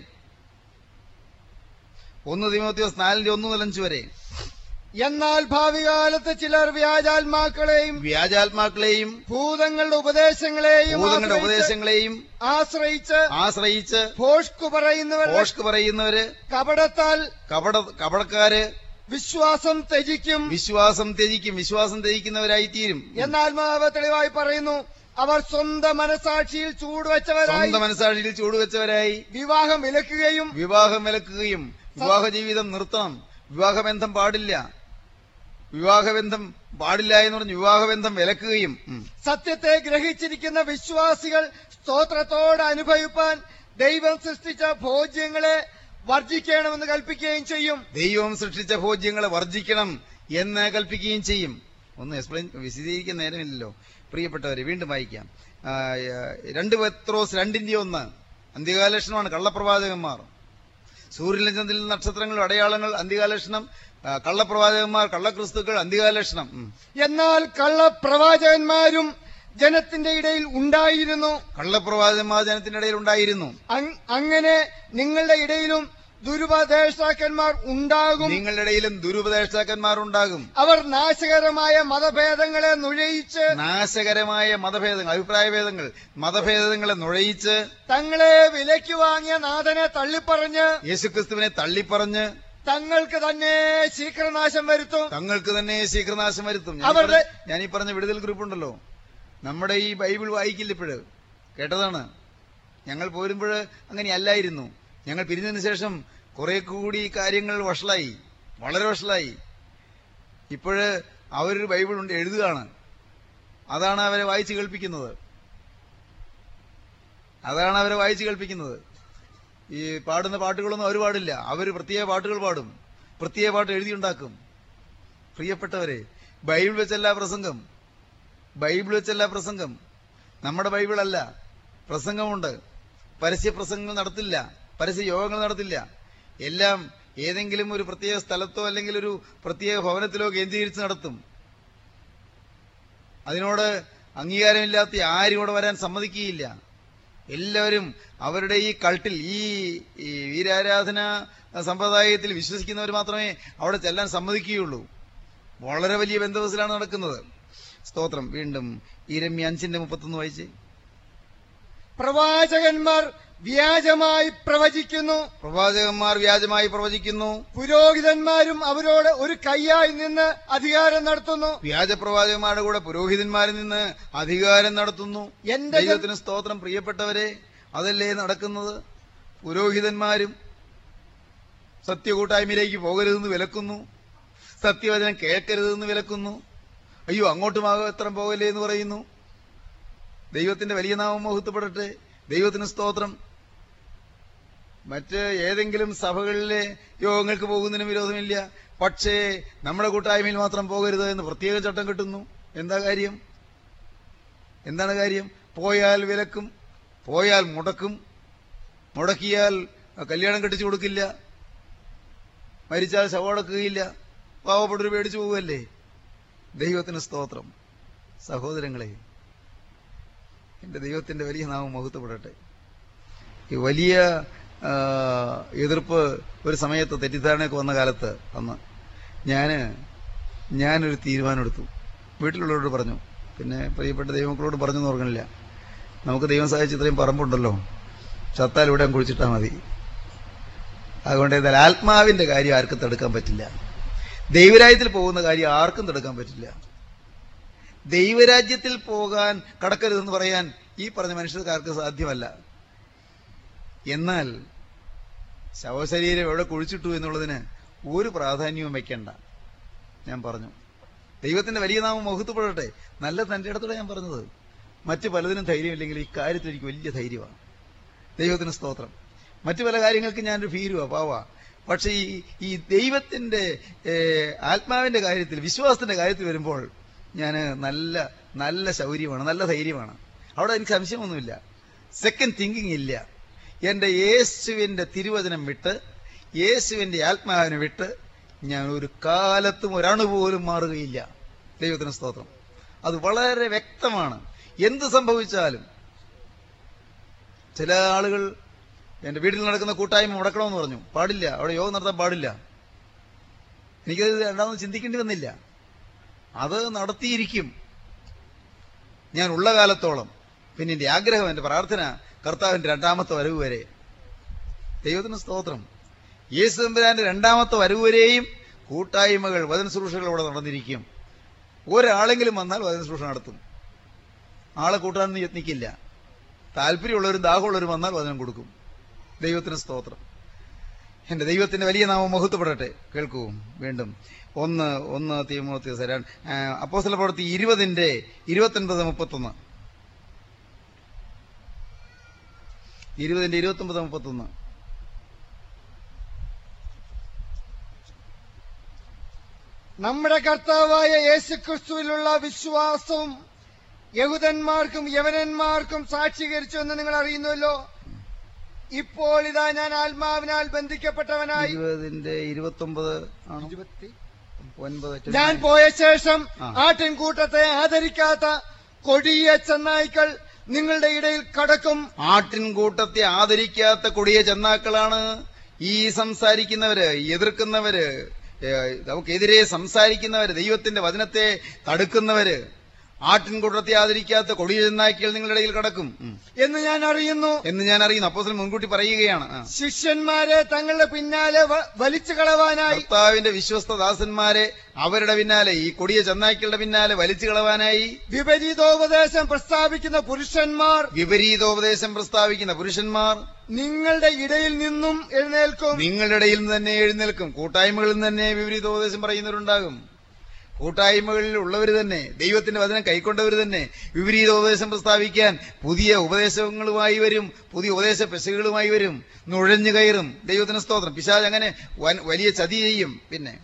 ഒന്ന് തിമോത്തിയോസ് നാലിന്റെ ഒന്ന് മുതൽ അഞ്ച് വരെ. എന്നാൽ ഭാവി കാലത്ത് ചിലർ വ്യാജാത്മാക്കളെയും വ്യാജാത്മാക്കളെയും ഭൂതങ്ങളുടെ ഉപദേശങ്ങളെയും ഭൂതങ്ങളുടെ ഉപദേശങ്ങളെയും ആശ്രയിച്ച് ആശ്രയിച്ച് ഭോഷ്കു പറയുന്നവർ ഭോഷ്കു പറയുന്നവര് കപടത്താൽ കപട കപടക്കാര് വിശ്വാസം ത്യജിക്കും. വിശ്വാസം ത്യജിക്കും. വിശ്വാസം ത്യജിക്കുന്നവരായി തീരും എന്നാൽ മാവ് തെളിവായി പറയുന്നു അവർ സ്വന്തം മനസാക്ഷിയിൽ ചൂടുവെച്ചവരായി. സ്വന്തം മനസാക്ഷിയിൽ ചൂടുവെച്ചവരായി. വിവാഹം വിലക്കുകയും വിവാഹം വിലക്കുകയും. വിവാഹ ജീവിതം നിർത്തണം. വിവാഹബന്ധം പാടില്ല. വിവാഹബന്ധം പാടില്ല എന്ന് പറഞ്ഞ് വിവാഹബന്ധം വിലക്കുകയും സത്യത്തെ ഗ്രഹിച്ചിരിക്കുന്ന വിശ്വാസികൾ സ്തോത്രത്തോട് അനുഭവിപ്പാൻ ദൈവം സൃഷ്ടിച്ച ഭോജ്യങ്ങളെ വർജിക്കണമെന്ന് കൽപ്പിക്കുകയും ചെയ്യും. ദൈവം സൃഷ്ടിച്ച ഭോജ്യങ്ങളെ വർജിക്കണം എന്ന് കൽപ്പിക്കുകയും ചെയ്യും. ഒന്ന് എക്സ്പ്ലെയിൻ വിശദീകരിക്കാൻ നേരമില്ലല്ലോ. പ്രിയപ്പെട്ടവരെ വീണ്ടും വായിക്കാം. രണ്ട് പത്രോസ് രണ്ടിന്റെ ഒന്ന്. അന്ത്യകാലക്ഷണമാണ് കള്ളപ്രവാചകന്മാർ. സൂര്യനിൽ ചന്ദ്രനിൽ നക്ഷത്രങ്ങളും അടയാളങ്ങൾ അന്ത്യകാലക്ഷണം കള്ളപ്രവാചകന്മാർ കള്ളക്രിസ്തുക്കൾ അന്തികാല ലക്ഷണം എന്നാൽ കള്ളപ്രവാചകന്മാരും ജനത്തിന്റെ ഇടയിൽ ഉണ്ടായിരുന്നു. കള്ളപ്രവാചകന്മാർ ജനത്തിന്റെ ഇടയിൽ ഉണ്ടായിരുന്നു. അങ്ങനെ നിങ്ങളുടെ ഇടയിലും ദുരുപദേഷ്ടാക്കന്മാർ ഉണ്ടാകും. നിങ്ങളുടെ ഇടയിലും ദുരുപദേഷ്ടാക്കന്മാർ ഉണ്ടാകും. അവർ നാശകരമായ മതഭേദങ്ങളെ നുഴയിച്ച് നാശകരമായ മതഭേദങ്ങൾ അഭിപ്രായ ഭേദങ്ങൾ മതഭേദങ്ങളെ നുഴയിച്ച് തങ്ങളെ വിലയ്ക്ക് വാങ്ങിയ നാഥനെ തള്ളിപ്പറഞ്ഞ് യേശുക്രിസ്തുവിനെ തള്ളിപ്പറഞ്ഞ് തങ്ങൾക്ക് തന്നെ ശീഘ്രനാശം വരുത്തും. തങ്ങൾക്ക് തന്നെ ശീഘ്രനാശം വരുത്തും. ഞാൻ ഈ അവരുടെ- ഞാൻ ഈ പറഞ്ഞ വിടുതൽ ഗ്രൂപ്പ് ഉണ്ടല്ലോ നമ്മുടെ ഈ ബൈബിൾ വായിക്കില്ല ഇപ്പോഴ്. കേട്ടതാണ്? ഞങ്ങൾ പോരുമ്പോൾ അങ്ങനെയല്ലായിരുന്നു ഞങ്ങൾ പിരിഞ്ഞതിന് ശേഷം കുറെ കൂടി കാര്യങ്ങൾ വഷളായി. വളരെ വഷളായി. ഇപ്പോഴ് അവരൊരു ബൈബിൾ ഉണ്ട് എഴുതുകയാണ്. അതാണ് അവരെ വായിച്ചു കേൾപ്പിക്കുന്നത്. അതാണ് അവരെ വായിച്ചു കേൾപ്പിക്കുന്നത്. ഈ പാടുന്ന പാട്ടുകളൊന്നും അവർ പാടില്ല. അവർ പ്രത്യേക പാട്ടുകൾ പാടും. പ്രത്യേക പാട്ട് എഴുതിയുണ്ടാക്കും. പ്രിയപ്പെട്ടവരെ ബൈബിൾ വെച്ചല്ല പ്രസംഗം. ബൈബിൾ വെച്ചല്ല പ്രസംഗം. നമ്മുടെ ബൈബിൾ അല്ല പ്രസംഗമുണ്ട്. പരസ്യ പ്രസംഗങ്ങൾ നടത്തില്ല. പരസ്യ യോഗങ്ങൾ നടത്തില്ല. എല്ലാം ഏതെങ്കിലും ഒരു പ്രത്യേക സ്ഥലത്തോ അല്ലെങ്കിൽ ഒരു പ്രത്യേക ഭവനത്തിലോ കേന്ദ്രീകരിച്ച് നടത്തും. അതിനോട് അംഗീകാരമില്ലാത്ത ആരും ഇവിടെ വരാൻ സമ്മതിക്കുകയില്ല. എല്ലാവരും അവരുടെ ഈ കൾട്ടിൽ ഈ വീരാരാധന സമ്പ്രദായത്തിൽ വിശ്വസിക്കുന്നവർ മാത്രമേ അവിടെ ചെല്ലാൻ സമ്മതിക്കുകയുള്ളൂ. വളരെ വലിയ ബന്ധവസിലാണ് നടക്കുന്നത്. സ്തോത്രം. വീണ്ടും ഈ രമ്യ അഞ്ചിന്റെ മുപ്പത്തൊന്ന് വായിച്ച്. പ്രവാചകന്മാർ വ്യാജമായി പ്രവചിക്കുന്നു. പ്രവാചകന്മാർ വ്യാജമായി പ്രവചിക്കുന്നു. പുരോഹിതന്മാരും അവരോട് ഒരു കയ്യായി നിന്ന് അധികാരം നടത്തുന്നു. വ്യാജ പ്രവാചകന്മാരുടെ കൂടെ പുരോഹിതന്മാരിൽ നിന്ന് അധികാരം നടത്തുന്നു. എന്റെ ജീവിതത്തിന് ദൈവത്തിന് സ്തോത്രം പ്രിയപ്പെട്ടവരെ അതല്ലേ നടക്കുന്നത്? പുരോഹിതന്മാരും സത്യകൂട്ടായ്മയിലേക്ക് പോകരുതെന്ന് വിലക്കുന്നു. സത്യവചനം കേൾക്കരുതെന്ന് വിലക്കുന്നു. അയ്യോ അങ്ങോട്ട് മാത്രം പോകല്ലേ എന്ന് പറയുന്നു. ദൈവത്തിന്റെ വലിയ നാമം മഹത്വപ്പെടട്ടെ ദൈവത്തിന് സ്തോത്രം. മറ്റ് ഏതെങ്കിലും സഭകളിലെ യോഗങ്ങൾക്ക് പോകുന്നതിന് വിരോധമില്ല. പക്ഷേ നമ്മുടെ കൂട്ടായ്മയിൽ മാത്രം പോകരുത് എന്ന് പ്രത്യേക ചട്ടം കിട്ടുന്നു. എന്താ കാര്യം? എന്താണ് കാര്യം? പോയാൽ വിലക്കും പോയാൽ മുടക്കും. മുടക്കിയാൽ കല്യാണം കെട്ടിച്ചു കൊടുക്കില്ല. മരിച്ചാൽ ശവടക്കുകയില്ല പാവപ്പെട്ടൊരു പേടിച്ചു പോവുകയല്ലേ? ദൈവത്തിന് സ്തോത്രം. സഹോദരങ്ങളെ എന്റെ ദൈവത്തിന്റെ വലിയ നാമം മഹത്വപ്പെടട്ടെ. ഈ വലിയ എതിർപ്പ് ഒരു സമയത്ത് തെറ്റിദ്ധാരണയൊക്കെ വന്ന കാലത്ത് അന്ന് ഞാൻ ഞാനൊരു തീരുമാനമെടുത്തു. വീട്ടിലുള്ളവരോട് പറഞ്ഞു. പിന്നെ പ്രിയപ്പെട്ട ദൈവമക്കളോട് പറഞ്ഞു ഓർക്കണില്ല. നമുക്ക് ദൈവം സഹായിച്ച് ഇത്രയും പറമ്പുണ്ടല്ലോ. ചത്താൽ ഇവിടെ കുഴിച്ചിട്ടാൽ മതി. അതുകൊണ്ട് എന്നാൽ ആത്മാവിന്റെ കാര്യം ആർക്കും തടുക്കാൻ പറ്റില്ല. ദൈവരാജ്യത്തിൽ പോകുന്ന കാര്യം ആർക്കും തടുക്കാൻ പറ്റില്ല. ദൈവരാജ്യത്തിൽ പോകാൻ കടക്കരുതെന്ന് പറയാൻ ഈ പറഞ്ഞ മനുഷ്യർക്ക് ആർക്കും സാധ്യമല്ല. എന്നാൽ ശവശരീരം എവിടെ കുഴിച്ചിട്ടു എന്നുള്ളതിന് ഒരു പ്രാധാന്യവും വെക്കണ്ട. ഞാൻ പറഞ്ഞു. ദൈവത്തിന്റെ വലിയ നാമം മുഹത്തുപ്പെടട്ടെ നല്ല തന്റെ ഇടത്തോടെ ഞാൻ പറഞ്ഞത്. മറ്റു പലതിനും ധൈര്യമില്ലെങ്കിൽ ഈ കാര്യത്തിൽ എനിക്ക് വലിയ ധൈര്യമാണ്. ദൈവത്തിന് സ്തോത്രം. മറ്റു പല കാര്യങ്ങൾക്ക് ഞാനൊരു ഭീരുവാ പാവാ. പക്ഷെ ഈ ഈ ദൈവത്തിന്റെ ആത്മാവിന്റെ കാര്യത്തിൽ വിശ്വാസത്തിന്റെ കാര്യത്തിൽ വരുമ്പോൾ ഞാൻ നല്ല നല്ല ശൗര്യമാണ് നല്ല ധൈര്യമാണ്. അവിടെ എനിക്ക് സംശയമൊന്നുമില്ല. സെക്കൻഡ് തിങ്കിങ് ഇല്ല. എന്റെ യേശുവിന്റെ തിരുവചനം വിട്ട് യേശുവിന്റെ ആത്മാവിനെ വിട്ട് ഞാൻ ഒരു കാലത്തും ഒരണു പോലും മാറുകയില്ല. ദൈവത്തിന് സ്തോത്രം. അത് വളരെ വ്യക്തമാണ്. എന്ത് സംഭവിച്ചാലും ചില ആളുകൾ എന്റെ വീട്ടിൽ നടക്കുന്ന കൂട്ടായ്മ മുടക്കണമെന്ന് പറഞ്ഞു. പാടില്ല. അവിടെ യോഗം നടത്താൻ പാടില്ല. എനിക്കത് രണ്ടാമത് ചിന്തിക്കേണ്ടി വന്നില്ല. അത് നടത്തിയിരിക്കും. ഞാൻ ഉള്ള കാലത്തോളം പിന്നെ എന്റെ ആഗ്രഹം എന്റെ പ്രാർത്ഥന കർത്താവിന്റെ രണ്ടാമത്തെ വരവ് വരെ. ദൈവത്തിന് സ്തോത്രം. യേശു തമ്പുരാന്റെ രണ്ടാമത്തെ വരവ് വരെയും കൂട്ടായ്മകൾ വചന ശുശ്രൂഷകൾ ഇവിടെ നടന്നിരിക്കും. ഒരാളെങ്കിലും വന്നാൽ വചന നടത്തും. ആളെ കൂട്ടാനൊന്നും യത്നിക്കില്ല. താല്പര്യമുള്ളവരും ദാഹമുള്ളവരും വന്നാൽ വചനം കൊടുക്കും. ദൈവത്തിന് സ്തോത്രം. എന്റെ ദൈവത്തിന്റെ വലിയ നാമം മഹത്വപ്പെടട്ടെ. കേൾക്കൂ വീണ്ടും. ഒന്ന് ഒന്ന് തീമോത്തി അപ്പോസ്തല പ്രവൃത്തി ഇരുപതിന്റെ ഇരുപത്തൊൻപത് മുപ്പത്തൊന്ന്. ഇരുപതിന്റെ ഇരുപത്തി ഒമ്പത് മുപ്പത്തി ഒന്ന് നമ്മുടെ കർത്താവായ യേശുക്രിസ്തുവിലുള്ള വിശ്വാസവും യഹൂദന്മാർക്കും യവനന്മാർക്കും സാക്ഷീകരിച്ചു എന്ന് നിങ്ങൾ അറിയുന്നുവല്ലോ. ഇപ്പോൾ ഇതാ ഞാൻ ആത്മാവിനാൽ ബന്ധിക്കപ്പെട്ടവനായി. ഇരുപതിന്റെ ഇരുപത്തൊമ്പത് ആണോ? ഇരുപത്തി ഒൻപത്. ഞാൻ പോയ ശേഷം. ആട്ടിൻകൂട്ടത്തെ ആദരിക്കാത്ത കൊടിയ ചെന്നായ്ക്കൾ നിങ്ങളുടെ ഇടയിൽ കടക്കും. ആട്ടിൻകൂട്ടത്തെ ആദരിക്കാത്ത കൊടിയ ചെന്നാക്കളാണ് ഈ സംസാരിക്കുന്നവര് എതിർക്കുന്നവര്. നമുക്കെതിരെ സംസാരിക്കുന്നവര് ദൈവത്തിന്റെ വചനത്തെ തടുക്കുന്നവര്. ആട്ടിൻകൂട്ടത്തെ ആദരിക്കാത്ത കൊടിയ ചെന്നായ്ക്കൾ നിങ്ങളുടെ ഇടയിൽ കടക്കും എന്ന് ഞാൻ അറിയുന്നു. എന്ന് ഞാൻ അറിയുന്നു. അപ്പോസിൽ മുൻകൂട്ടി പറയുകയാണ്. ശിഷ്യന്മാരെ തങ്ങളുടെ പിന്നാലെ വലിച്ചു കളവാനായി. കർത്താവിന്റെ വിശ്വസ്ത ദാസന്മാരെ അവരുടെ പിന്നാലെ ഈ കൊടിയ ചെന്നായ്ക്കളുടെ പിന്നാലെ വലിച്ചു കളവാനായി. വിപരീതോപദേശം പ്രസ്താവിക്കുന്ന പുരുഷന്മാർ. വിപരീതോപദേശം പ്രസ്താവിക്കുന്ന പുരുഷന്മാർ. നിങ്ങളുടെ ഇടയിൽ നിന്നും എഴുന്നേൽക്കും. നിങ്ങളുടെ ഇടയിൽ നിന്ന് തന്നെ എഴുന്നേൽക്കും. കൂട്ടായ്മകളിൽ നിന്ന് തന്നെ വിപരീതോപദേശം പറയുന്നവരുണ്ടാകും. കൂട്ടായ്മകളിൽ ഉള്ളവർ തന്നെ ദൈവത്തിന്റെ വചനം കൈക്കൊണ്ടവർ തന്നെ വിപരീത ഉപദേശം പ്രസ്താവിക്കാൻ പുതിയ ഉപദേശങ്ങളുമായി വരും പുതിയ ഉപദേശ പെശകളുമായി വരും. നുഴഞ്ഞു കയറും. ദൈവത്തിന് സ്തോത്രം. പിശാജ് അങ്ങനെ വലിയ ചതി ചെയ്യും. പിന്നെ?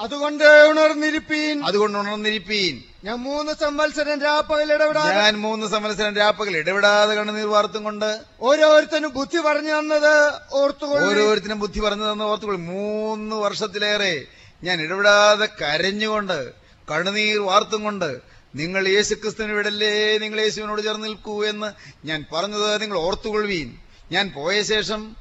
അതുകൊണ്ട് ഉണർന്നിരിപ്പീൻ. അതുകൊണ്ട് ഉണർന്നിരിപ്പീൻ. ഞാൻ മൂന്ന് സംവത്സരം രാപ്പകൽ ഇടപെടാതെ ഞാൻ മൂന്ന് സംവത്സരം രാപ്പകൽ ഇടപെടാതെ കണ്ണുനീർ വാർത്തും കൊണ്ട് ഓരോരുത്തരും ബുദ്ധി പറഞ്ഞു തന്നത് ഓർത്തുകൊള്ളു. ഓരോരുത്തരും ബുദ്ധി പറഞ്ഞു തന്നത് ഓർത്തുകൊള്ളു. മൂന്ന് വർഷത്തിലേറെ ഞാൻ ഇടപെടാതെ കരഞ്ഞുകൊണ്ട് കണ്ണുനീർ വാർത്തും കൊണ്ട് നിങ്ങൾ യേശുക്രിസ്തുവിന് വിടല്ലേ? നിങ്ങൾ യേശുവിനോട് ചേർന്ന് നിൽക്കൂ എന്ന് ഞാൻ പറഞ്ഞത് നിങ്ങൾ ഓർത്തുകൊള്ളുവീൻ. ഞാൻ പോയ ശേഷം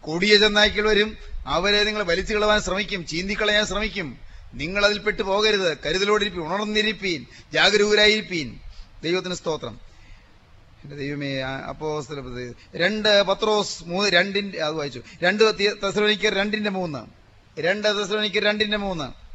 കൊടിയ ചെന്നായ്ക്കൾ വരും. അവരെ നിങ്ങൾ വലിച്ചു കളവാൻ ശ്രമിക്കും ചീന്തിക്കളയാൻ ശ്രമിക്കും. നിങ്ങൾ അതിൽ പെട്ടു പോകരുത്. കരുതലോടിരിപ്പീൻ ഉണർന്നിരിപ്പീൻ ജാഗരൂകരായിരിപ്പീൻ. ദൈവത്തിന് സ്തോത്രം. എന്റെ ദൈവമേ അപ്പോ രണ്ട് പത്രോസ് മൂന്ന് രണ്ടിന്റെ അത് വായിച്ചു. രണ്ട് തെസലോനിക്കർ രണ്ടിന്റെ മൂന്ന്. രണ്ട് തെസലോനിക്കർ രണ്ടിന്റെ മൂന്ന്.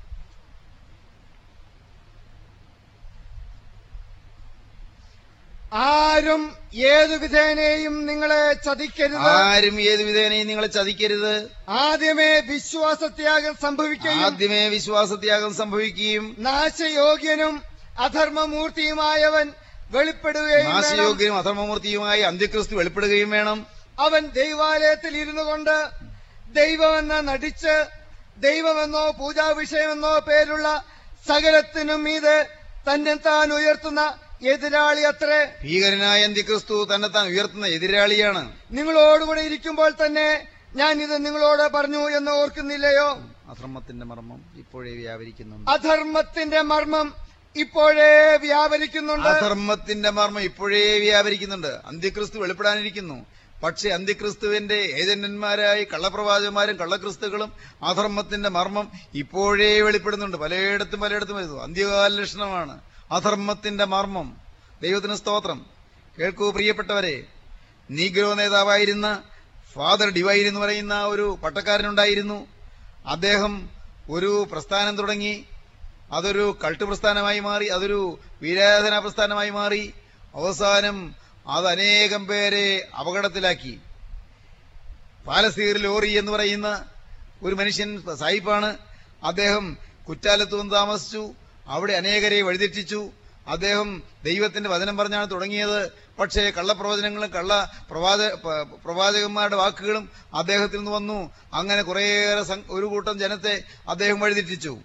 ആരും ഏതു വിധേനയും നിങ്ങളെ ചതിക്കരുത്. ആരും ഏത് വിധേനയും നിങ്ങളെ ചതിക്കരുത്. ആദ്യമേ വിശ്വാസത്യാഗം സംഭവിക്കുകയും ആദ്യമേ വിശ്വാസത്യാഗം സംഭവിക്കുകയും നാശയോഗ്യനും അധർമ്മമൂർത്തിയുമായവൻ വെളിപ്പെടുകയും. നാശയോഗ്യനും അധർമ്മമൂർത്തിയുമായി അന്ത്യക്രിസ്തു വെളിപ്പെടുകയും വേണം. അവൻ ദൈവാലയത്തിൽ ഇരുന്നു കൊണ്ട് ദൈവമെന്ന് നടിച്ച് ദൈവമെന്നോ പൂജാവിഷയമെന്നോ പേരുള്ള സകലത്തിനും ഇത് തന്നെ താൻ ഉയർത്തുന്ന എതിരാളി അത്രേ. ഭീകരനായ ക്രിസ്തു തന്നെ താൻ ഉയർത്തുന്ന എതിരാളിയാണ്. നിങ്ങളോടുകൂടെ ഇരിക്കുമ്പോൾ തന്നെ ഞാൻ ഇത് നിങ്ങളോട് പറഞ്ഞു എന്ന് ഓർക്കുന്നില്ലയോ? അധർമ്മത്തിന്റെ മർമ്മം ഇപ്പോഴേ വ്യാപരിക്കുന്നുണ്ട്. അധർമ്മത്തിന്റെ മർമ്മം ഇപ്പോഴേ വ്യാപരിക്കുന്നുണ്ട്. അധർമ്മത്തിന്റെ മർമ്മം ഇപ്പോഴേ വ്യാപരിക്കുന്നുണ്ട്. അന്ത്യക്രിസ്തു വെളിപ്പെടാനിരിക്കുന്നു. പക്ഷെ അന്തിക്രിസ്തുവിന്റെ ഏജന്റന്മാരായി കള്ളപ്രവാചകന്മാരും കള്ളക്രിസ്തുക്കളും അധർമ്മത്തിന്റെ മർമ്മം ഇപ്പോഴേ വെളിപ്പെടുന്നുണ്ട്. പലയിടത്തും പലയിടത്തും വരുന്നു. അന്ത്യകാല ലക്ഷണമാണ് അധർമ്മത്തിന്റെ മർമ്മം. ദൈവത്തിന് സ്തോത്രം. കേൾക്കൂ പ്രിയപ്പെട്ടവരെ. നീഗ്രോ നേതാവായിരുന്ന ഫാദർ ഡിവൈൻ എന്ന് പറയുന്ന ഒരു പട്ടക്കാരനുണ്ടായിരുന്നു. അദ്ദേഹം ഒരു പ്രസ്ഥാനം തുടങ്ങി. അതൊരു കൾട്ട് പ്രസ്ഥാനമായി മാറി. അതൊരു വീരാധന പ്രസ്ഥാനമായി മാറി. അവസാനം അത് അനേകം പേരെ അപകടത്തിലാക്കി. പാലസ്തീർ ലോറി എന്ന് പറയുന്ന ഒരു മനുഷ്യൻ സായിപ്പാണ്. അദ്ദേഹം കുറ്റാലത്ത് വന്ന് താമസിച്ചു. അവിടെ അനേകരെ വഴിതെറ്റിച്ചു. അദ്ദേഹം ദൈവത്തിന്റെ വചനം പറഞ്ഞാണ് തുടങ്ങിയത്. പക്ഷേ കള്ളപ്രവചനങ്ങളും കള്ള പ്രവാച പ്രവാചകന്മാരുടെ വാക്കുകളും അദ്ദേഹത്തിൽ നിന്ന് വന്നു. അങ്ങനെ കുറേയേറെ ഒരു കൂട്ടം ജനത്തെ അദ്ദേഹം വഴിതെറ്റിച്ചു.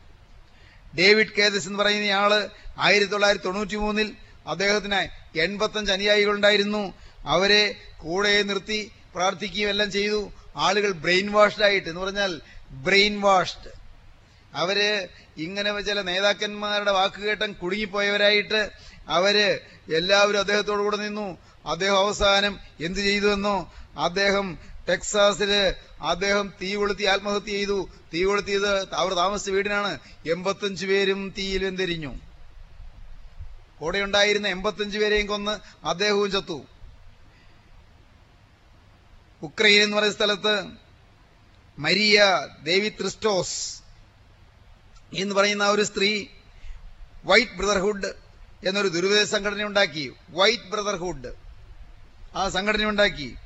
ഡേവിഡ് കേദസ് എന്ന് പറയുന്ന ആൾ ആയിരത്തി തൊള്ളായിരത്തി തൊണ്ണൂറ്റി മൂന്നിൽ അദ്ദേഹത്തിന് എൺപത്തഞ്ച് അനുയായികളുണ്ടായിരുന്നു. അവരെ കൂടെ നിർത്തി പ്രാർത്ഥിക്കുകയും എല്ലാം ചെയ്തു. ആളുകൾ ബ്രെയിൻ വാഷ്ഡ് ആയിട്ട് എന്ന് പറഞ്ഞാൽ ബ്രെയിൻ വാഷ്ഡ് അവർ ഇങ്ങനെ ചില നേതാക്കന്മാരുടെ വാക്കുകേട്ടം കുടുങ്ങിപ്പോയവരായിട്ട് അവർ എല്ലാവരും അദ്ദേഹത്തോടു കൂടെ നിന്നു. അദ്ദേഹം അവസാനം എന്ത് ചെയ്തു എന്നോ അദ്ദേഹം ടെക്സാസിൽ അദ്ദേഹം തീ കൊളുത്തി ആത്മഹത്യ ചെയ്തു. തീ കൊളുത്തിയത് അവർ താമസിച്ച വീടിനാണ്. എൺപത്തഞ്ചു പേരും തീയിൽ വെന്തിരിഞ്ഞു. കൂടെ ഉണ്ടായിരുന്ന എൺപത്തഞ്ച് പേരെയും കൊന്ന് അദ്ദേഹവും ചത്തു. ഉക്രൈൻ എന്ന് പറയുന്ന സ്ഥലത്ത് മരിയ ദേവി ക്രിസ്റ്റോസ് എന്ന് പറയുന്ന ഒരു സ്ത്രീ വൈറ്റ് ബ്രദർഹുഡ് എന്നൊരു ദുരിത സംഘടന ഉണ്ടാക്കി. വൈറ്റ് ബ്രദർഹുഡ് ആ സംഘടന ഉണ്ടാക്കി.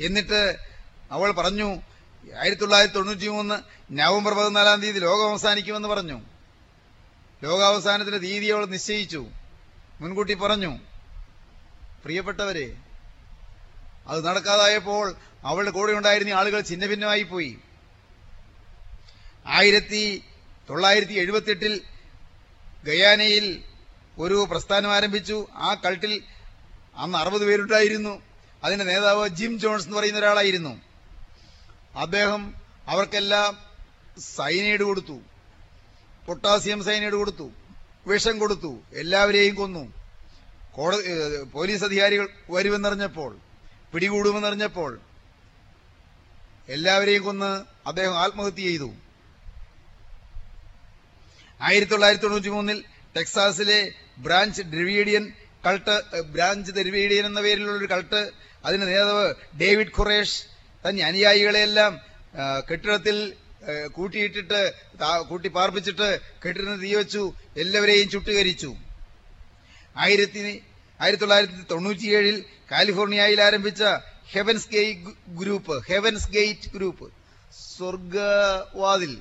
എന്നിട്ട് അവൾ പറഞ്ഞു ആയിരത്തി തൊള്ളായിരത്തി തൊണ്ണൂറ്റി മൂന്ന് നവംബർ പതിനാലാം തീയതി ലോകം അവസാനിക്കുമെന്ന് പറഞ്ഞു. ലോകാവസാനത്തിന്റെ തീയതി അവൾ നിശ്ചയിച്ചു. മുൻകൂട്ടി പറഞ്ഞു പ്രിയപ്പെട്ടവരെ അത് നടക്കാതായപ്പോൾ അവളുടെ കൂടെ ഉണ്ടായിരുന്ന ആളുകൾ ഛിന്ന ഭിന്നമായി പോയി. ആയിരത്തി തൊള്ളായിരത്തി എഴുപത്തിയെട്ടിൽ ഗയാനയിൽ ഒരു പ്രസ്ഥാനം ആരംഭിച്ചു. ആ കൾട്ടിൽ അന്ന് അറുപത് പേരുണ്ടായിരുന്നു. അതിന്റെ നേതാവ് ജിം ജോൺസ് എന്ന് പറയുന്ന ഒരാളായിരുന്നു. അദ്ദേഹം അവർക്കെല്ലാം സൈനൈഡ് കൊടുത്തു. പൊട്ടാസ്യം സൈനൈഡ് കൊടുത്തു. വിഷം കൊടുത്തു. എല്ലാവരെയും കൊന്നു. കോടതി പോലീസ് അധികാരികൾ വരുമെന്നറിഞ്ഞപ്പോൾ പിടികൂടുമെന്നറിഞ്ഞപ്പോൾ എല്ലാവരെയും കൊന്ന് അദ്ദേഹം ആത്മഹത്യ ചെയ്തു. ആയിരത്തി തൊള്ളായിരത്തി തൊണ്ണൂറ്റി മൂന്നിൽ ടെക്സാസിലെ branch Davidian cult branch Davidian എന്ന പേരിലുള്ള ഒരു കൾട്ട് അതിന്റെ നേതാവ് ഡേവിഡ് ഖുറേഷ് തന്റെ അനുയായികളെയെല്ലാം കെട്ടിടത്തിൽ കൂട്ടിയിട്ടിട്ട് താ- കൂട്ടി പാർപ്പിച്ചിട്ട് കെട്ടിടത്തിന് തീവച്ചു എല്ലാവരെയും ചുട്ടുകരിച്ചു. ആയിരത്തി ആയിരത്തി തൊള്ളായിരത്തി തൊണ്ണൂറ്റിയേഴിൽ കാലിഫോർണിയയിൽ ആരംഭിച്ച Heaven's Gate group Heaven's Gate group സ്വർഗവാതിൽ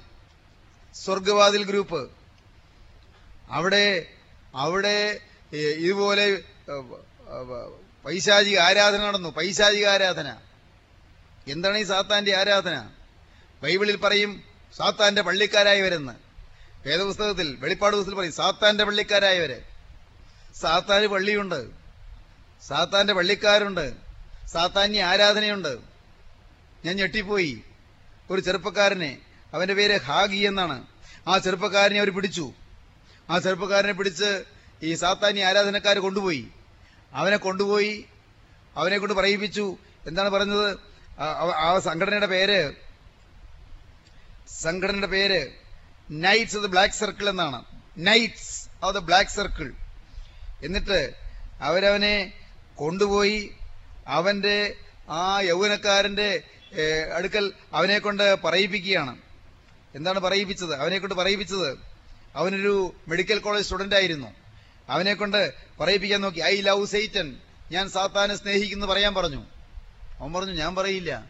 സ്വർഗവാതിൽ ഗ്രൂപ്പ്. അവിടെ അവിടെ ഇതുപോലെ പൈശാചിക ആരാധന നടന്നു പൈശാചിക ആരാധന. എന്താണ് ഈ സാത്താന്റെ ആരാധന? ബൈബിളിൽ പറയും സാത്താന്റെ പള്ളിക്കാരായവരെന്ന്. വേദപുസ്തകത്തിൽ വെളിപ്പാട് പുസ്തകത്തിൽ പറയും സാത്താന്റെ പള്ളിക്കാരായവര്. സാത്താന് പള്ളിയുണ്ട്. സാത്താന്റെ പള്ളിക്കാരുണ്ട്. സാത്താന്യ ആരാധനയുണ്ട്. ഞാൻ ഞെട്ടിപ്പോയി. ഒരു ചെറുപ്പക്കാരനെ അവന്റെ പേര് ഹാഗി എന്നാണ്. ആ ചെറുപ്പക്കാരനെ അവർ പിടിച്ചു. ആ ചെറുപ്പക്കാരനെ പിടിച്ച് ഈ സാത്താന്യ ആരാധനക്കാർ കൊണ്ടുപോയി. അവനെ കൊണ്ടുപോയി അവനെ കൊണ്ട് പറയിപ്പിച്ചു. എന്താണ് പറഞ്ഞത്? ആ- സംഘടനയുടെ പേര് സംഘടനയുടെ പേര് knights of the black circle എന്നാണ്. Knights of the black circle എന്നിട്ട് അവരവനെ കൊണ്ടുപോയി അവന്റെ ആ യൗവനക്കാരന്റെ അടുക്കൽ അവനെ കൊണ്ട് പറയിപ്പിക്കുകയാണ്. എന്താണ് പറയിപ്പിച്ചത്? അവനെ കൊണ്ട് പറയിപ്പിച്ചത് അവനൊരു മെഡിക്കൽ കോളേജ് സ്റ്റുഡന്റ് ആയിരുന്നു. അവനെ കൊണ്ട് പറയിപ്പിക്കാൻ നോക്കി. ഐ ലവ് സെയ്റ്റൻ ഞാൻ സാത്താനെ സ്നേഹിക്കുന്നു പറയാൻ പറഞ്ഞു. അവൻ പറഞ്ഞു ഞാൻ പറയില്ല.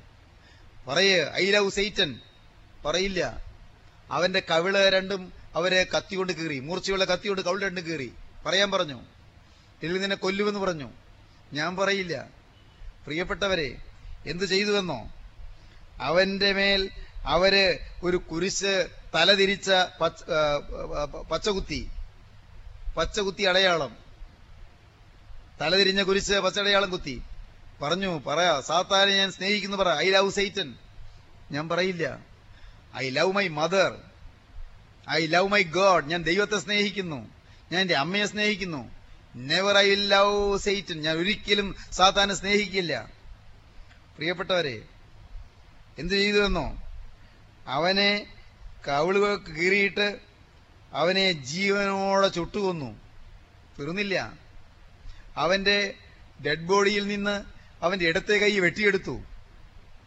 പറയേ. I love Satan. പറയില്ല. അവന്റെ കവിൾ രണ്ടും അവരെ കത്തിക്കൊണ്ട് കീറി. മൂർച്ചയുള്ള കത്തിയോണ്ട് കവിൾ രണ്ടും കീറി. പറയാൻ പറഞ്ഞു. ഇതിൽ നിന്നെ കൊല്ലുമെന്ന് പറഞ്ഞു. ഞാൻ പറയില്ല. പ്രിയപ്പെട്ടവരെ എന്ത് ചെയ്തുവെന്നോ? അവന്റെ മേൽ അവർ ഒരു കുരിശ് തലതിരിച്ച പച്ചകുത്തി. പച്ചകുത്തി അടയാളം. തലതിരിഞ്ഞ കുരിശ് പച്ചടയാളം കുത്തി. പറഞ്ഞു പറയാ സാത്താനെ ഞാൻ സ്നേഹിക്കുന്നു പറ. I love Satan. ഞാൻ പറയില്ല. I love my mother. I love my God. ഞാൻ ദൈവത്തെ സ്നേഹിക്കുന്നു. ഞാൻ എന്റെ അമ്മയെ സ്നേഹിക്കുന്നു. നെവർ ഐ ലവ് സെയ്റ്റൻ ഞാൻ ഒരിക്കലും സാത്താനെ സ്നേഹിക്കില്ല. പ്രിയപ്പെട്ടവരെ എന്ത് ചെയ്തുവെന്നോ? അവനെ കവിളുകൾക്ക് കീറിയിട്ട് അവനെ ജീവനോടെ ചുട്ടുകൊന്നു. തീർന്നില്ല. അവന്റെ ഡെഡ് ബോഡിയിൽ നിന്ന് അവന്റെ ഇടത്തെ കൈ വെട്ടിയെടുത്തു.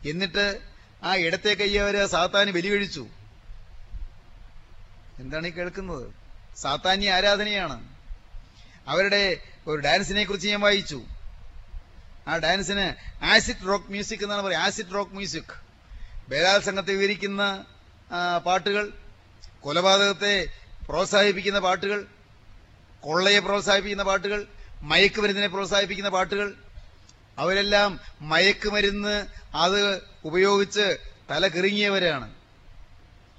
എന്നിട്ട് ആ ഇടത്തെ കയ്യവരെ സാത്താന് ബലികഴിച്ചു എന്താണ് ഈ കേൾക്കുന്നത്? സാത്താന്യ ആരാധനയാണ്. അവരുടെ ഒരു ഡാൻസിനെ കുറിച്ച് ഞാൻ വായിച്ചു. ആ ഡാൻസിന് ആസിഡ് റോക്ക് മ്യൂസിക് എന്നാണ് പറയുക. Acid rock music. ബലാത്സംഗത്തെ വിവരിക്കുന്ന പാട്ടുകൾ കൊലപാതകത്തെ പ്രോത്സാഹിപ്പിക്കുന്ന പാട്ടുകൾ കൊള്ളയെ പ്രോത്സാഹിപ്പിക്കുന്ന പാട്ടുകൾ മയക്കുമരുന്നിനെ പ്രോത്സാഹിപ്പിക്കുന്ന പാട്ടുകൾ അവരെല്ലാം മയക്കുമരുന്ന് അത് ഉപയോഗിച്ച് തല കിറുങ്ങിയവരാണ്.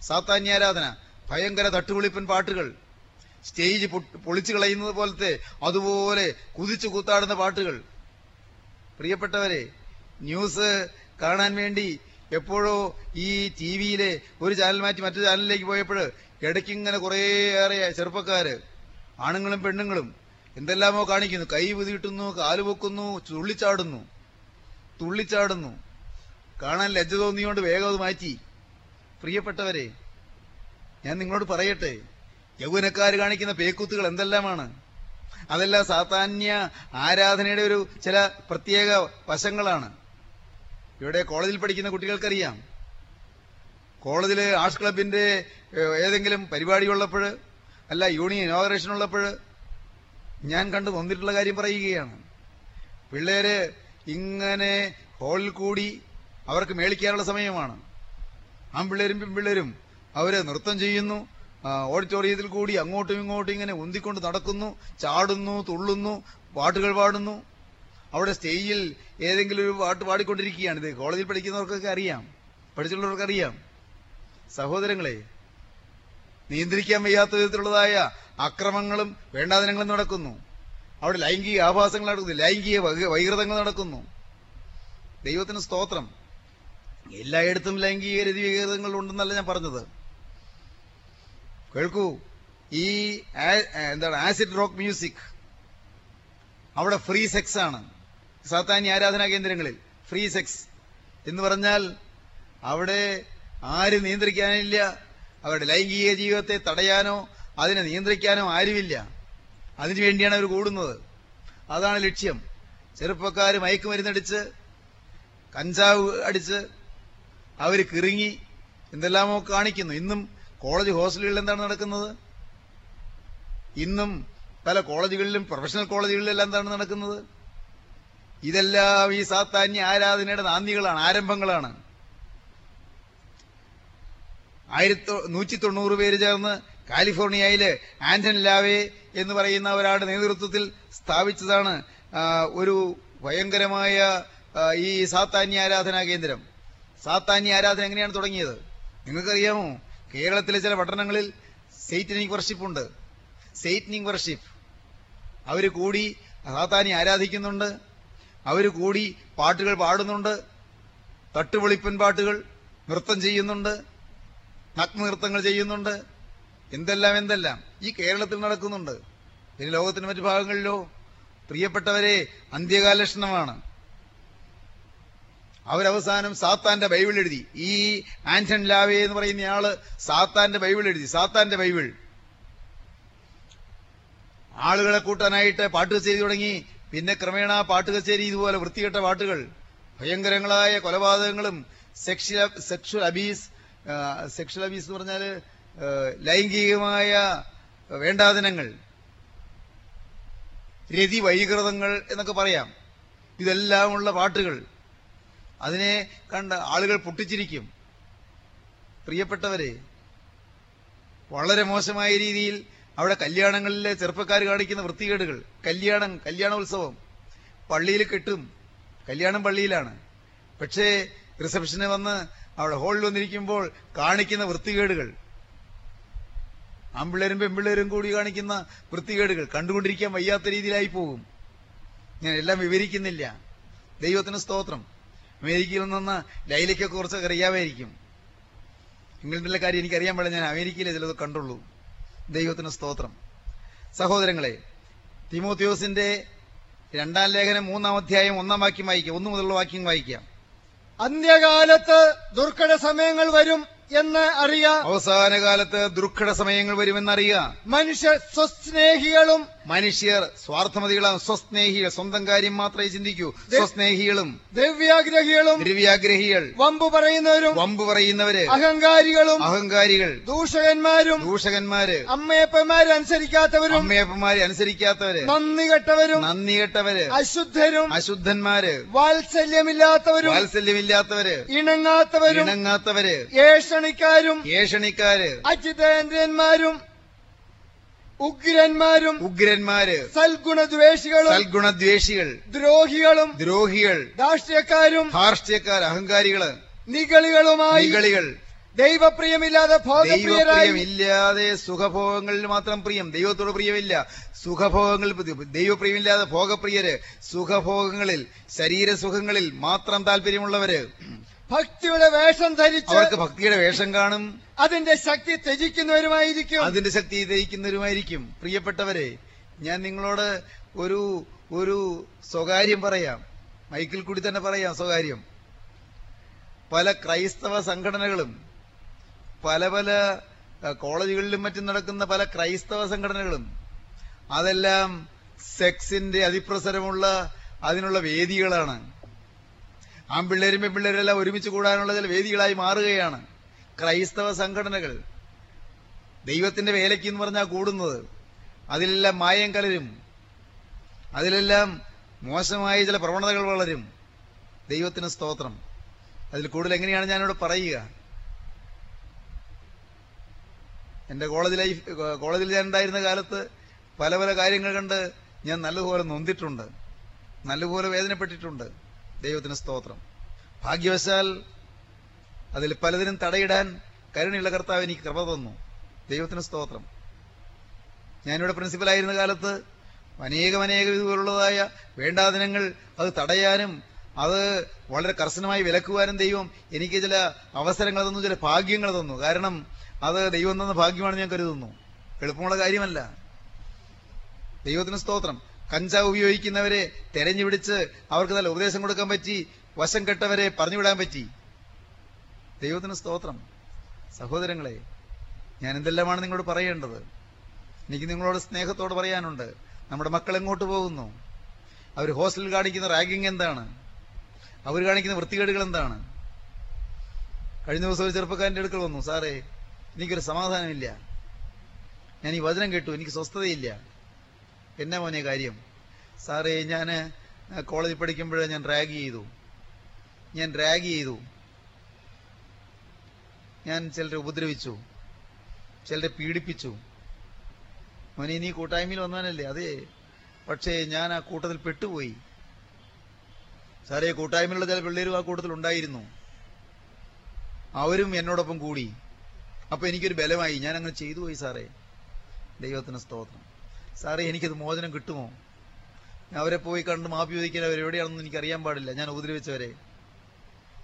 സാത്താന്യാരാധന ഭയങ്കര തട്ടുപൊളിപ്പൻ പാട്ടുകൾ. സ്റ്റേജ് പൊളിച്ചു കളയുന്നത് പോലത്തെ അതുപോലെ കുതിച്ചു കൂത്താടുന്ന പാട്ടുകൾ. പ്രിയപ്പെട്ടവരെ ന്യൂസ് കാണാൻ വേണ്ടി എപ്പോഴോ ഈ ടി വിയിലെ ഒരു ചാനൽ മാറ്റി മറ്റു ചാനലിലേക്ക് പോയപ്പോൾ ഇടയ്ക്കിങ്ങനെ കുറേയേറെ ചെറുപ്പക്കാര് ആണുങ്ങളും പെണ്ണുങ്ങളും എന്തെല്ലാമോ കാണിക്കുന്നു. കൈ പുതിയിട്ടുന്നു കാൽ പൊക്കുന്നു തുള്ളിച്ചാടുന്നു തുള്ളിച്ചാടുന്നു. കാണാൻ ലജ്ജ തോന്നിയോണ്ട് വേഗം അത് മാറ്റി. പ്രിയപ്പെട്ടവരെ ഞാൻ നിങ്ങളോട് പറയട്ടെ യൗവനക്കാർ കാണിക്കുന്ന പേക്കൂത്തുകൾ എന്തെല്ലാമാണ്? അതെല്ലാം സാധാന്യ ആരാധനയുടെ ഒരു ചില പ്രത്യേക വശങ്ങളാണ്. ഇവിടെ കോളേജിൽ പഠിക്കുന്ന കുട്ടികൾക്കറിയാം. കോളേജിൽ ആർട്സ് ക്ലബിന്റെ ഏതെങ്കിലും പരിപാടി ഉള്ളപ്പോൾ അല്ല യൂണിയൻ ഇനോഗ്രേഷൻ ഉള്ളപ്പോൾ ഞാൻ കണ്ടു വന്നിട്ടുള്ള കാര്യം പറയുകയാണ്. പിള്ളേര് ഇങ്ങനെ ഹോളിൽ കൂടി അവർക്ക് മേളിക്കാനുള്ള സമയമാണ്. ആൺപിള്ളേരും പെൺപിള്ളേരും അവർ നൃത്തം ചെയ്യുന്നു ഓഡിറ്റോറിയത്തിൽ കൂടി അങ്ങോട്ടും ഇങ്ങോട്ടും ഇങ്ങനെ ഉന്തിക്കൊണ്ട് നടക്കുന്നു ചാടുന്നു തുള്ളുന്നു പാട്ടുകൾ പാടുന്നു. അവിടെ സ്റ്റേജിൽ ഏതെങ്കിലും ഒരു പാട്ട് പാടിക്കൊണ്ടിരിക്കുകയാണ്. ഇത് കോളേജിൽ പഠിക്കുന്നവർക്കൊക്കെ അറിയാം. പഠിച്ചിട്ടുള്ളവർക്ക് അറിയാം സഹോദരങ്ങളെ നിയന്ത്രിക്കാൻ വയ്യാത്ത വിധത്തിലുള്ളതായ അക്രമങ്ങളും വേണ്ടാദിനങ്ങളും നടക്കുന്നു. അവിടെ ലൈംഗിക ആഭാസങ്ങൾ നടക്കുന്നു. ലൈംഗിക വൈകൃതങ്ങൾ നടക്കുന്നു. ദൈവത്തിന് സ്തോത്രം. എല്ലായിടത്തും ലൈംഗിക രതി വൈകൃതങ്ങൾ ഉണ്ടെന്നല്ല ഞാൻ പറഞ്ഞത്. കേൾക്കൂ ഈ എന്താണ് ആസിഡ് റോക്ക് മ്യൂസിക് അവിടെ ഫ്രീ സെക്സ് ആണ്. സാത്താനി ആരാധനാ കേന്ദ്രങ്ങളിൽ ഫ്രീ സെക്സ് എന്ന് പറഞ്ഞാൽ അവിടെ ആര് നിയന്ത്രിക്കാനില്ല. അവരുടെ ലൈംഗിക ജീവിതത്തെ തടയാനോ അതിനെ നിയന്ത്രിക്കാനോ ആരുമില്ല. അതിനുവേണ്ടിയാണ് അവർ കൂടുന്നത്. അതാണ് ലക്ഷ്യം. ചെറുപ്പക്കാർ മയക്കുമരുന്നടിച്ച് കഞ്ചാവ് അടിച്ച് അവർ കിറുങ്ങി എന്തെല്ലാമോ കാണിക്കുന്നു. ഇന്നും കോളേജ് ഹോസ്റ്റലുകളിൽ എന്താണ് നടക്കുന്നത്? ഇന്നും പല കോളേജുകളിലും പ്രൊഫഷണൽ കോളേജുകളിലെല്ലാം എന്താണ് നടക്കുന്നത്? ഇതെല്ലാം ഈ സാത്താന്യ ആരാധനയുടെ നാന്ദികളാണ് ആരംഭങ്ങളാണ്. ആയിരത്തി നൂറ്റി തൊണ്ണൂറ് പേര് ചേർന്ന് കാലിഫോർണിയയിൽ ആന്റൺ ലാവേ എന്ന് പറയുന്ന ഒരാളുടെ നേതൃത്വത്തിൽ സ്ഥാപിച്ചതാണ് ഒരു ഭയങ്കരമായ ഈ സാത്താന്യ ആരാധനാ കേന്ദ്രം. സാത്താന്യ ആരാധന എങ്ങനെയാണ് തുടങ്ങിയത്? നിങ്ങൾക്കറിയാമോ? കേരളത്തിലെ ചില പട്ടണങ്ങളിൽ സെയ്റ്റനിങ് വർഷിപ്പ് ഉണ്ട്. സെയ്റ്റനിങ് വർഷിപ്പ് അവർ കൂടി സാത്താനി ആരാധിക്കുന്നുണ്ട്. അവർ കൂടി പാട്ടുകൾ പാടുന്നുണ്ട്. തട്ടുപൊളിപ്പൻ പാട്ടുകൾ നൃത്തം ചെയ്യുന്നുണ്ട്. നഗ്നനൃത്തങ്ങൾ ചെയ്യുന്നുണ്ട്. എന്തെല്ലാം എന്തെല്ലാം. ഈ കേരളത്തിൽ നടക്കുന്നുണ്ട്. ഇനി ലോകത്തിന്റെ മറ്റു ഭാഗങ്ങളിലോ പ്രിയപ്പെട്ടവരെ അന്ത്യകാല ലക്ഷണമാണ്. അവരവസാനം സാത്താന്റെ ബൈബിൾ എഴുതി. ഈ ആന്റൺ ലാവേ എന്ന് പറയുന്ന ആൾ സാത്താന്റെ ബൈബിൾ എഴുതി. സാത്താന്റെ ബൈബിൾ. ആളുകളെ കൂട്ടാനായിട്ട് പാട്ട് കച്ചേരി തുടങ്ങി. പിന്നെ ക്രമേണ പാട്ട് കച്ചേരി ഇതുപോലെ വൃത്തികെട്ട പാട്ടുകൾ. ഭയങ്കരങ്ങളായ കൊലപാതകങ്ങളും sexual sexual abuse sexual abuse എന്ന് പറഞ്ഞാൽ ലൈംഗികമായ വേണ്ടാതനങ്ങൾ രതി വൈകൃതങ്ങൾ എന്നൊക്കെ പറയാം. ഇതെല്ലാമുള്ള പാട്ടുകൾ. അതിനെ കണ്ട ആളുകൾ പൊട്ടിച്ചിരിക്കും. പ്രിയപ്പെട്ടവരെ വളരെ മോശമായ രീതിയിൽ അവിടെ കല്യാണങ്ങളിലെ ചെറുപ്പക്കാർ കാണിക്കുന്ന വൃത്തികേടുകൾ കല്യാണം കല്യാണ ഉത്സവം പള്ളിയിൽ കെട്ടും കല്യാണം പള്ളിയിലാണ്. പക്ഷേ റിസപ്ഷന് വന്ന് അവിടെ ഹോളിൽ വന്നിരിക്കുമ്പോൾ കാണിക്കുന്ന വൃത്തികേടുകൾ. ആമ്പിള്ളേരും പെമ്പിള്ളേരും കൂടി കാണിക്കുന്ന വൃത്തികേടുകൾ. കണ്ടുകൊണ്ടിരിക്കാൻ വയ്യാത്ത രീതിയിലായി പോകും. ഞാൻ എല്ലാം വിവരിക്കുന്നില്ല. ദൈവത്തിന് സ്തോത്രം. അമേരിക്കയിൽ നിന്ന് ലൈലയ്ക്കൊക്കെ കുറച്ചൊക്കെ അറിയാമായിരിക്കും. ഇംഗ്ലണ്ടിലെ കാര്യം എനിക്കറിയാൻ പാടില്ല. ഞാൻ അമേരിക്കയിലെ ചിലത് കണ്ടുള്ളൂ. ദൈവത്തിന് സ്തോത്രം. സഹോദരങ്ങളെ തിമോത്യോസിന്റെ രണ്ടാം ലേഖനം മൂന്നാം അധ്യായം ഒന്നാം വാക്യം വായിക്കാം. ഒന്നു മുതലുള്ള വാക്യം വായിക്കാം. അന്ത്യകാലത്ത് ദുർഘട സമയങ്ങൾ വരും. എന്ന് അറിയാം. അവസാന കാലത്ത് ദുർഘട സമയങ്ങൾ വരുമെന്നറിയാം. മനുഷ്യർ സ്വസ്നേഹികളും മനുഷ്യർ സ്വാർത്ഥമതികളാണ്. സ്വസ്നേഹികൾ സ്വന്തം കാര്യം മാത്രമേ ചിന്തിക്കൂ. സ്വസ്നേഹികളും ദ്രവ്യാഗ്രഹികളും ദ്രവ്യാഗ്രഹികൾ വമ്പ് പറയുന്നവരും വമ്പ് പറയുന്നവര് അഹങ്കാരികളും അഹങ്കാരികൾ ദൂഷകന്മാരും ദൂഷകന്മാര് അമ്മയപ്പന്മാരെ അനുസരിക്കാത്തവരും അമ്മയപ്പന്മാരെ അനുസരിക്കാത്തവര് നന്ദി കെട്ടവരും നന്ദി കെട്ടവര് അശുദ്ധരും അശുദ്ധന്മാര് വാത്സല്യമില്ലാത്തവരും വാത്സല്യമില്ലാത്തവര് ഇണങ്ങാത്തവരും ഇണങ്ങാത്തവര് ഏഷണിക്കാരും ഏഷണിക്കാര് അജിതേന്ദ്രന്മാരും ഉഗ്രന്മാരും ഉഗ്രന്മാര്. സൽഗുണദ്വേഷികളും സൽഗുണദ്വേഷികൾ. ദ്രോഹികളും ദ്രോഹികൾ. രാഷ്ട്രീയക്കാരും ധാർഷ്ട്യക്കാർ അഹങ്കാരികൾ നികളികളുമായി നികളികൾ. ദൈവപ്രിയമില്ലാതെ ദൈവപ്രിയമില്ലാതെ സുഖഭോഗങ്ങളിൽ മാത്രം പ്രിയം. ദൈവത്തോട് പ്രിയമില്ല. സുഖഭോഗങ്ങൾ ദൈവപ്രിയമില്ലാതെ ഭോഗപ്രിയര്. സുഖഭോഗങ്ങളിൽ ശരീരസുഖങ്ങളിൽ മാത്രം താല്പര്യമുള്ളവര്. ഭക്തിയുടെ വേഷം ധരിച്ച് അവർക്ക് ഭക്തിയുടെ വേഷം കാണും. അതിന്റെ ശക്തി ത്യജിക്കുന്നവരുമായിരിക്കും. അതിന്റെ ശക്തി ത്യജിക്കുന്നവരുമായിരിക്കും. പ്രിയപ്പെട്ടവരെ ഞാൻ നിങ്ങളോട് ഒരു ഒരു സ്വകാര്യം പറയാം. മൈക്കിൽ കൂടി തന്നെ പറയാം സ്വകാര്യം. പല ക്രൈസ്തവ സംഘടനകളും പല പല കോളേജുകളിലും മറ്റും നടക്കുന്ന പല ക്രൈസ്തവ സംഘടനകളും അതെല്ലാം സെക്സിന്റെ അതിപ്രസരമുള്ള അതിനുള്ള വേദികളാണ്. ആൺപിള്ളേരും പെൺപിള്ളേരെല്ലാം ഒരുമിച്ച് കൂടാനുള്ള ചില വേദികളായി മാറുകയാണ്. ക്രൈസ്തവ സംഘടനകൾ. ദൈവത്തിന്റെ വേലയ്ക്ക് എന്ന് പറഞ്ഞാൽ കൂടുന്നത്. അതിലെല്ലാം മായം കലരും. അതിലെല്ലാം മോശമായ ചില പ്രവണതകൾ വളരും. ദൈവത്തിന് സ്തോത്രം. അതിൽ കൂടുതൽ എങ്ങനെയാണ് ഞാനിവിടെ പറയുക? എന്റെ കോളേജ് ലൈഫ് കോളേജിൽ ഞാൻ ഉണ്ടായിരുന്ന കാലത്ത് പല പല കാര്യങ്ങൾ കണ്ട് ഞാൻ നല്ലതുപോലെ നൊന്തിട്ടുണ്ട്. നല്ലതുപോലെ വേദനപ്പെട്ടിട്ടുണ്ട്. ദൈവത്തിന് സ്തോത്രം. ഭാഗ്യവശാൽ അതിൽ പലതിനും തടയിടാൻ കരുണയുള്ള കർത്താവ് എനിക്ക് കൃപ തന്നു. ദൈവത്തിന് സ്തോത്രം. ഞാനിവിടെ പ്രിൻസിപ്പലായിരുന്ന കാലത്ത് അനേകം അനേകം ഇതുപോലുള്ളതായ വേണ്ടാദിനങ്ങൾ അത് തടയാനും അത് വളരെ കർശനമായി വിലക്കുവാനും ദൈവം എനിക്ക് ചില അവസരങ്ങൾ തന്നു ചില ഭാഗ്യങ്ങൾ തന്നു. കാരണം അത് ദൈവം തന്ന ഭാഗ്യമാണ് ഞാൻ കരുതുന്നു. എളുപ്പമുള്ള കാര്യമല്ല. ദൈവത്തിന് സ്തോത്രം. കഞ്ചാവ് ഉപയോഗിക്കുന്നവരെ തെരഞ്ഞുപിടിച്ച് അവർക്ക് നല്ല ഉപദേശം കൊടുക്കാൻ പറ്റി വശം കെട്ടവരെ പറഞ്ഞുവിടാൻ പറ്റി. ദൈവത്തിന് സ്തോത്രം. സഹോദരങ്ങളെ ഞാൻ എന്തെല്ലാമാണ് നിങ്ങളോട് പറയേണ്ടത്? എനിക്ക് നിങ്ങളോട് സ്നേഹത്തോട് പറയാനുണ്ട്. നമ്മുടെ മക്കൾ എങ്ങോട്ട് പോകുന്നു? അവർ ഹോസ്റ്റലിൽ കാണിക്കുന്ന റാഗിങ് എന്താണ്? അവർ കാണിക്കുന്ന വൃത്തികേടുകൾ എന്താണ്? കഴിഞ്ഞ ദിവസം ഒരു ചെറുപ്പക്കാരന്റെ അടുക്കൽ വന്നു. സാറേ എനിക്കൊരു സമാധാനമില്ല. ഞാൻ ഈ വചനം കേട്ടു. എനിക്ക് സ്വസ്ഥതയില്ല. എന്നാ മോനെ കാര്യം? സാറേ ഞാൻ കോളേജിൽ പഠിക്കുമ്പോഴേ ഞാൻ റാഗ് ചെയ്തു. ഞാൻ റാഗ് ചെയ്തു. ഞാൻ ചിലരെ ഉപദ്രവിച്ചു. ചിലരെ പീഡിപ്പിച്ചു. മോനെ നീ കൂട്ടായ്മയിൽ വന്നവനല്ലേ? അതെ പക്ഷേ ഞാൻ ആ കൂട്ടത്തിൽ പെട്ടുപോയി. സാറേ കൂട്ടായ്മയിലുള്ള ചില പിള്ളേരും ആ കൂട്ടത്തിൽ ഉണ്ടായിരുന്നു. അവരും എന്നോടൊപ്പം കൂടി. അപ്പൊ എനിക്കൊരു ബലമായി. ഞാൻ അങ്ങനെ ചെയ്തു പോയി സാറേ. ദൈവത്തിന് സ്തോത്രം. സാറേ എനിക്കത് മോചനം കിട്ടുമോ? ഞാൻ അവരെ പോയി കണ്ട് മാപ്പി ചോദിക്കാൻ അവരെവിടെയാണെന്ന് എനിക്ക് അറിയാൻ പാടില്ല. ഞാൻ ഉപദ്രവിച്ചവരെ.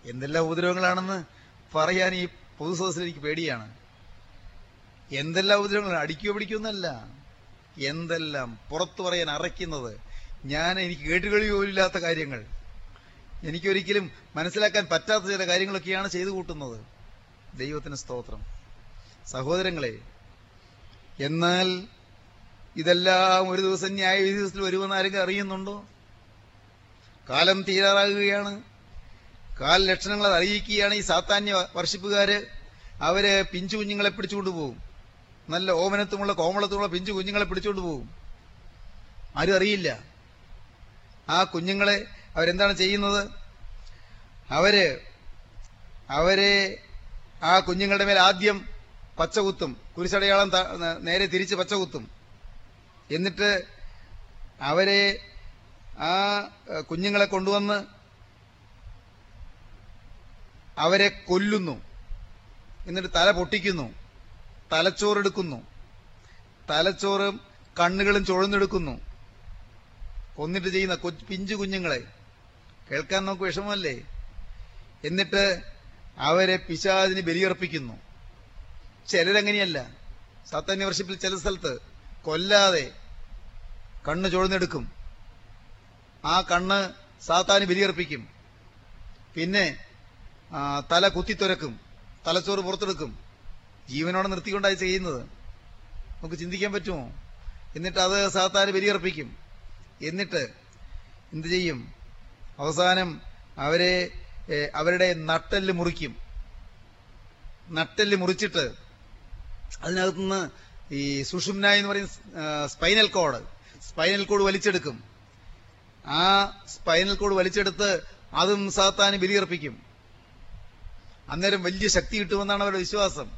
എന്തെല്ലാം ഉപദ്രവങ്ങളാണെന്ന് പറയാൻ ഈ പൊതുസദസ്സിൽ എനിക്ക് പേടിയാണ്. എന്തെല്ലാം ഉപദ്രവങ്ങളാണ് അടിക്കുകയോ പിടിക്കുമെന്നല്ല എന്തെല്ലാം പുറത്തു പറയാൻ അറയ്ക്കുന്നത്? ഞാൻ എനിക്ക് കേട്ടുകഴിവില്ലാത്ത കാര്യങ്ങൾ. എനിക്കൊരിക്കലും മനസ്സിലാക്കാൻ പറ്റാത്ത ചില കാര്യങ്ങളൊക്കെയാണ് ചെയ്തു കൂട്ടുന്നത്. ദൈവത്തിന് സ്തോത്രം. സഹോദരങ്ങളെ എന്നാൽ ഇതെല്ലാം ഒരു ദിവസം ന്യായവിധി ദിവസത്തിൽ വരുമെന്ന് ആരെങ്കിലും അറിയുന്നുണ്ടോ? കാലം തീരാറാകുകയാണ്. കാൽ ലക്ഷണങ്ങൾ അത് അറിയിക്കുകയാണ് ഈ സാത്താന്യ വർഷിപ്പുകാര്. അവർ പിഞ്ചു കുഞ്ഞുങ്ങളെ പിടിച്ചുകൊണ്ട് പോകും. നല്ല ഓമനത്തുമുള്ള കോമളത്തുമുള്ള പിഞ്ചു കുഞ്ഞുങ്ങളെ പിടിച്ചുകൊണ്ട് പോകും. ആരും അറിയില്ല. ആ കുഞ്ഞുങ്ങളെ അവരെന്താണ് ചെയ്യുന്നത്? അവർ അവരെ ആ കുഞ്ഞുങ്ങളുടെ മേൽ ആദ്യം പച്ചകുത്തും കുരിശടയാളം നേരെ തിരിച്ച് പച്ചകുത്തും. എന്നിട്ട് അവരെ ആ കുഞ്ഞുങ്ങളെ കൊണ്ടുവന്ന് അവരെ കൊല്ലുന്നു. എന്നിട്ട് തല പൊട്ടിക്കുന്നു. തലച്ചോറെടുക്കുന്നു. തലച്ചോറും കണ്ണുകളും ചുഴന്നെടുക്കുന്നു കൊന്നിട്ട് ചെയ്യുന്ന പിഞ്ചു കുഞ്ഞുങ്ങളെ. കേൾക്കാൻ നമുക്ക് വിഷമമല്ലേ? എന്നിട്ട് അവരെ പിശാദിന് ബലിയർപ്പിക്കുന്നു. ചിലരങ്ങനെയല്ല. സാത്താന്യ വർഷിപ്പിൽ ചില സ്ഥലത്ത് കൊല്ലാതെ കണ്ണ് ചുഴന്നെടുക്കും. ആ കണ്ണ് സാത്താന് ബലിയർപ്പിക്കും. പിന്നെ തല കുത്തിത്തുരക്കും. തലച്ചോറ് പുറത്തെടുക്കും. ജീവനോടെ നിർത്തിക്കൊണ്ടായി ചെയ്യുന്നത്. നമുക്ക് ചിന്തിക്കാൻ പറ്റുമോ? എന്നിട്ട് അത് സാത്താന് ബലിയർപ്പിക്കും. എന്നിട്ട് എന്ത് ചെയ്യും? അവസാനം അവരെ അവരുടെ നട്ടെല്ല് മുറിക്കും. നട്ടെല്ല് മുറിച്ചിട്ട് അതിനകത്തുനിന്ന് ഈ സുഷുമ്ന എന്ന് പറയുന്ന സ്പൈനൽ കോഡ് സ്പൈനൽ കോഡ് വലിച്ചെടുക്കും. ആ സ്പൈനൽ കോഡ് വലിച്ചെടുത്ത് അതും സാത്താന് ബലിയർപ്പിക്കും. അന്നേരം വലിയ ശക്തി കിട്ടുമെന്നാണ് അവരുടെ വിശ്വാസം.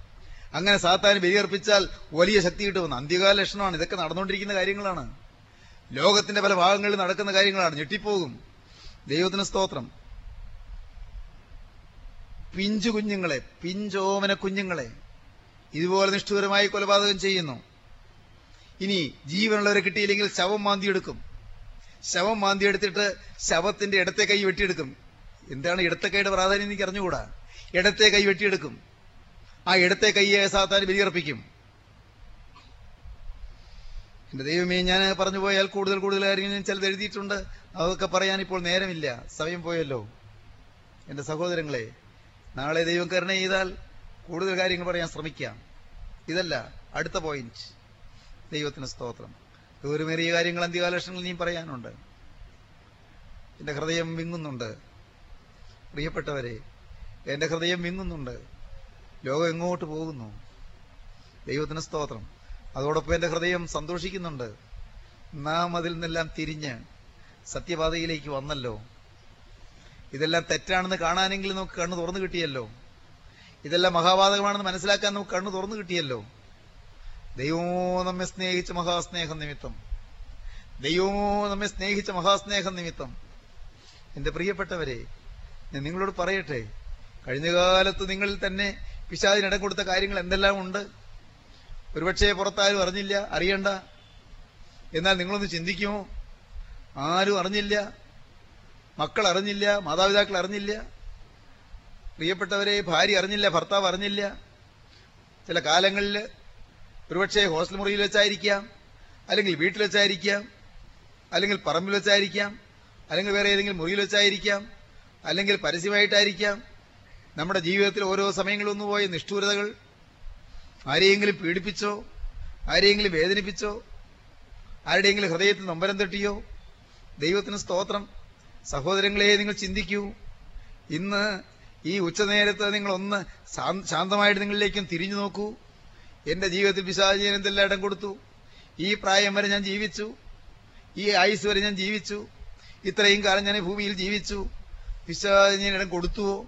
അങ്ങനെ സാത്താന് ബലിയർപ്പിച്ചാൽ വലിയ ശക്തി കിട്ടുമെന്ന്. അന്ത്യകാല ലക്ഷണമാണ്. ഇതൊക്കെ നടന്നുകൊണ്ടിരിക്കുന്ന കാര്യങ്ങളാണ്. ലോകത്തിന്റെ പല ഭാഗങ്ങളിൽ നടക്കുന്ന കാര്യങ്ങളാണ്. ഞെട്ടിപ്പോകും. ദൈവത്തിന് സ്തോത്രം. പിഞ്ചു കുഞ്ഞുങ്ങളെ പിഞ്ചോമന കുഞ്ഞുങ്ങളെ ഇതുപോലെ നിഷ്ഠൂരമായി കൊലപാതകം ചെയ്യുന്നു. ഇനി ജീവനുള്ളവരെ കിട്ടിയില്ലെങ്കിൽ ശവം മാന്തിയെടുക്കും. ശവം മാന്തിയെടുത്തിട്ട് ശവത്തിന്റെ ഇടത്തെ കൈ വെട്ടിയെടുക്കും. എന്താണ് ഇടത്തെ കൈയുടെ പ്രാധാന്യം എനിക്ക് അറിഞ്ഞുകൂടാ? ഇടത്തെ കൈ വെട്ടിയെടുക്കും. ആ ഇടത്തെ കൈയെ സാത്താൻ ബലിയർപ്പിക്കും. എന്റെ ദൈവമേ ഞാൻ പറഞ്ഞു പോയാൽ കൂടുതൽ കൂടുതൽ കാര്യങ്ങൾ ഞാൻ ചിലത് എഴുതിയിട്ടുണ്ട്. അതൊക്കെ പറയാൻ ഇപ്പോൾ നേരമില്ല. സമയം പോയല്ലോ. എന്റെ സഹോദരങ്ങളെ നാളെ ദൈവം കരുണ ചെയ്താൽ കൂടുതൽ കാര്യങ്ങൾ പറയാൻ ശ്രമിക്കാം. ഇതല്ല അടുത്ത പോയിന്റ് ദൈവത്തിന് സ്തോത്രം. ഗൗരവമേറിയ കാര്യങ്ങൾ അന്ത്യകാലക്ഷണങ്ങൾ നീ പറയാനുണ്ട്. എന്റെ ഹൃദയം വിങ്ങുന്നുണ്ട്. പ്രിയപ്പെട്ടവരെ എന്റെ ഹൃദയം വിങ്ങുന്നുണ്ട്. ലോകം എങ്ങോട്ട് പോകുന്നു? ദൈവത്തിന് സ്തോത്രം. അതോടൊപ്പം എന്റെ ഹൃദയം സന്തോഷിക്കുന്നുണ്ട്. നാം അതിൽ നിന്നെല്ലാം തിരിഞ്ഞ് സത്യപാതയിലേക്ക് വന്നല്ലോ. ഇതെല്ലാം തെറ്റാണെന്ന് കാണാനെങ്കിലും നമുക്ക് കണ്ണ് തുറന്നു കിട്ടിയല്ലോ. ഇതെല്ലാം മഹാപാതകമാണെന്ന് മനസ്സിലാക്കാൻ നമുക്ക് കണ്ണ് തുറന്നു കിട്ടിയല്ലോ. ദൈവമോ നമ്മെ സ്നേഹിച്ച മഹാസ്നേഹം നിമിത്തം. ദൈവമോ നമ്മെ സ്നേഹിച്ച മഹാസ്നേഹം നിമിത്തം. എന്റെ പ്രിയപ്പെട്ടവരെ ഞാൻ നിങ്ങളോട് പറയട്ടെ കഴിഞ്ഞ കാലത്ത് നിങ്ങളിൽ തന്നെ പിശാദിനിടം കൊടുത്ത കാര്യങ്ങൾ എന്തെല്ലാം ഉണ്ട്? ഒരുപക്ഷെ പുറത്താരും അറിഞ്ഞില്ല അറിയണ്ട. എന്നാൽ നിങ്ങളൊന്ന് ചിന്തിക്കുമോ? ആരും അറിഞ്ഞില്ല മക്കൾ അറിഞ്ഞില്ല മാതാപിതാക്കൾ അറിഞ്ഞില്ല. പ്രിയപ്പെട്ടവരെ ഭാര്യ അറിഞ്ഞില്ല ഭർത്താവ് അറിഞ്ഞില്ല. ചില കാലങ്ങളിൽ ഒരുപക്ഷെ ഹോസ്റ്റൽ മുറിയിൽ വെച്ചായിരിക്കാം അല്ലെങ്കിൽ വീട്ടിൽ വെച്ചായിരിക്കാം അല്ലെങ്കിൽ പറമ്പിൽ വെച്ചായിരിക്കാം അല്ലെങ്കിൽ വേറെ ഏതെങ്കിലും മുറിയിൽ വെച്ചായിരിക്കാം അല്ലെങ്കിൽ പരസ്യമായിട്ടായിരിക്കാം. നമ്മുടെ ജീവിതത്തിൽ ഓരോ സമയങ്ങളിൽ പോയ നിഷ്ഠൂരതകൾ ആരെയെങ്കിലും പീഡിപ്പിച്ചോ ആരെയെങ്കിലും വേദനിപ്പിച്ചോ ആരുടെയെങ്കിലും ഹൃദയത്തിൽ നൊമ്പരം തട്ടിയോ ദൈവത്തിന് സ്തോത്രം സഹോദരങ്ങളെ നിങ്ങൾ ചിന്തിക്കൂ. ഇന്ന് ഈ ഉച്ചനേരത്ത് നിങ്ങൾ ഒന്ന് ശാന്തമായിട്ട് നിങ്ങളിലേക്കും തിരിഞ്ഞു നോക്കൂ. എന്റെ ജീവിതത്തിൽ പിശാചിന് എന്തെല്ലാം ഇടം കൊടുത്തു? ഈ പ്രായം വരെ ഞാൻ ജീവിച്ചു. ഈ ആയുസ് വരെ ഞാൻ ജീവിച്ചു. ഇത്രയും കാലം ഞാൻ ഭൂമിയിൽ ജീവിച്ചു. പിശാചിന് ഇടം കൊടുത്തുവോ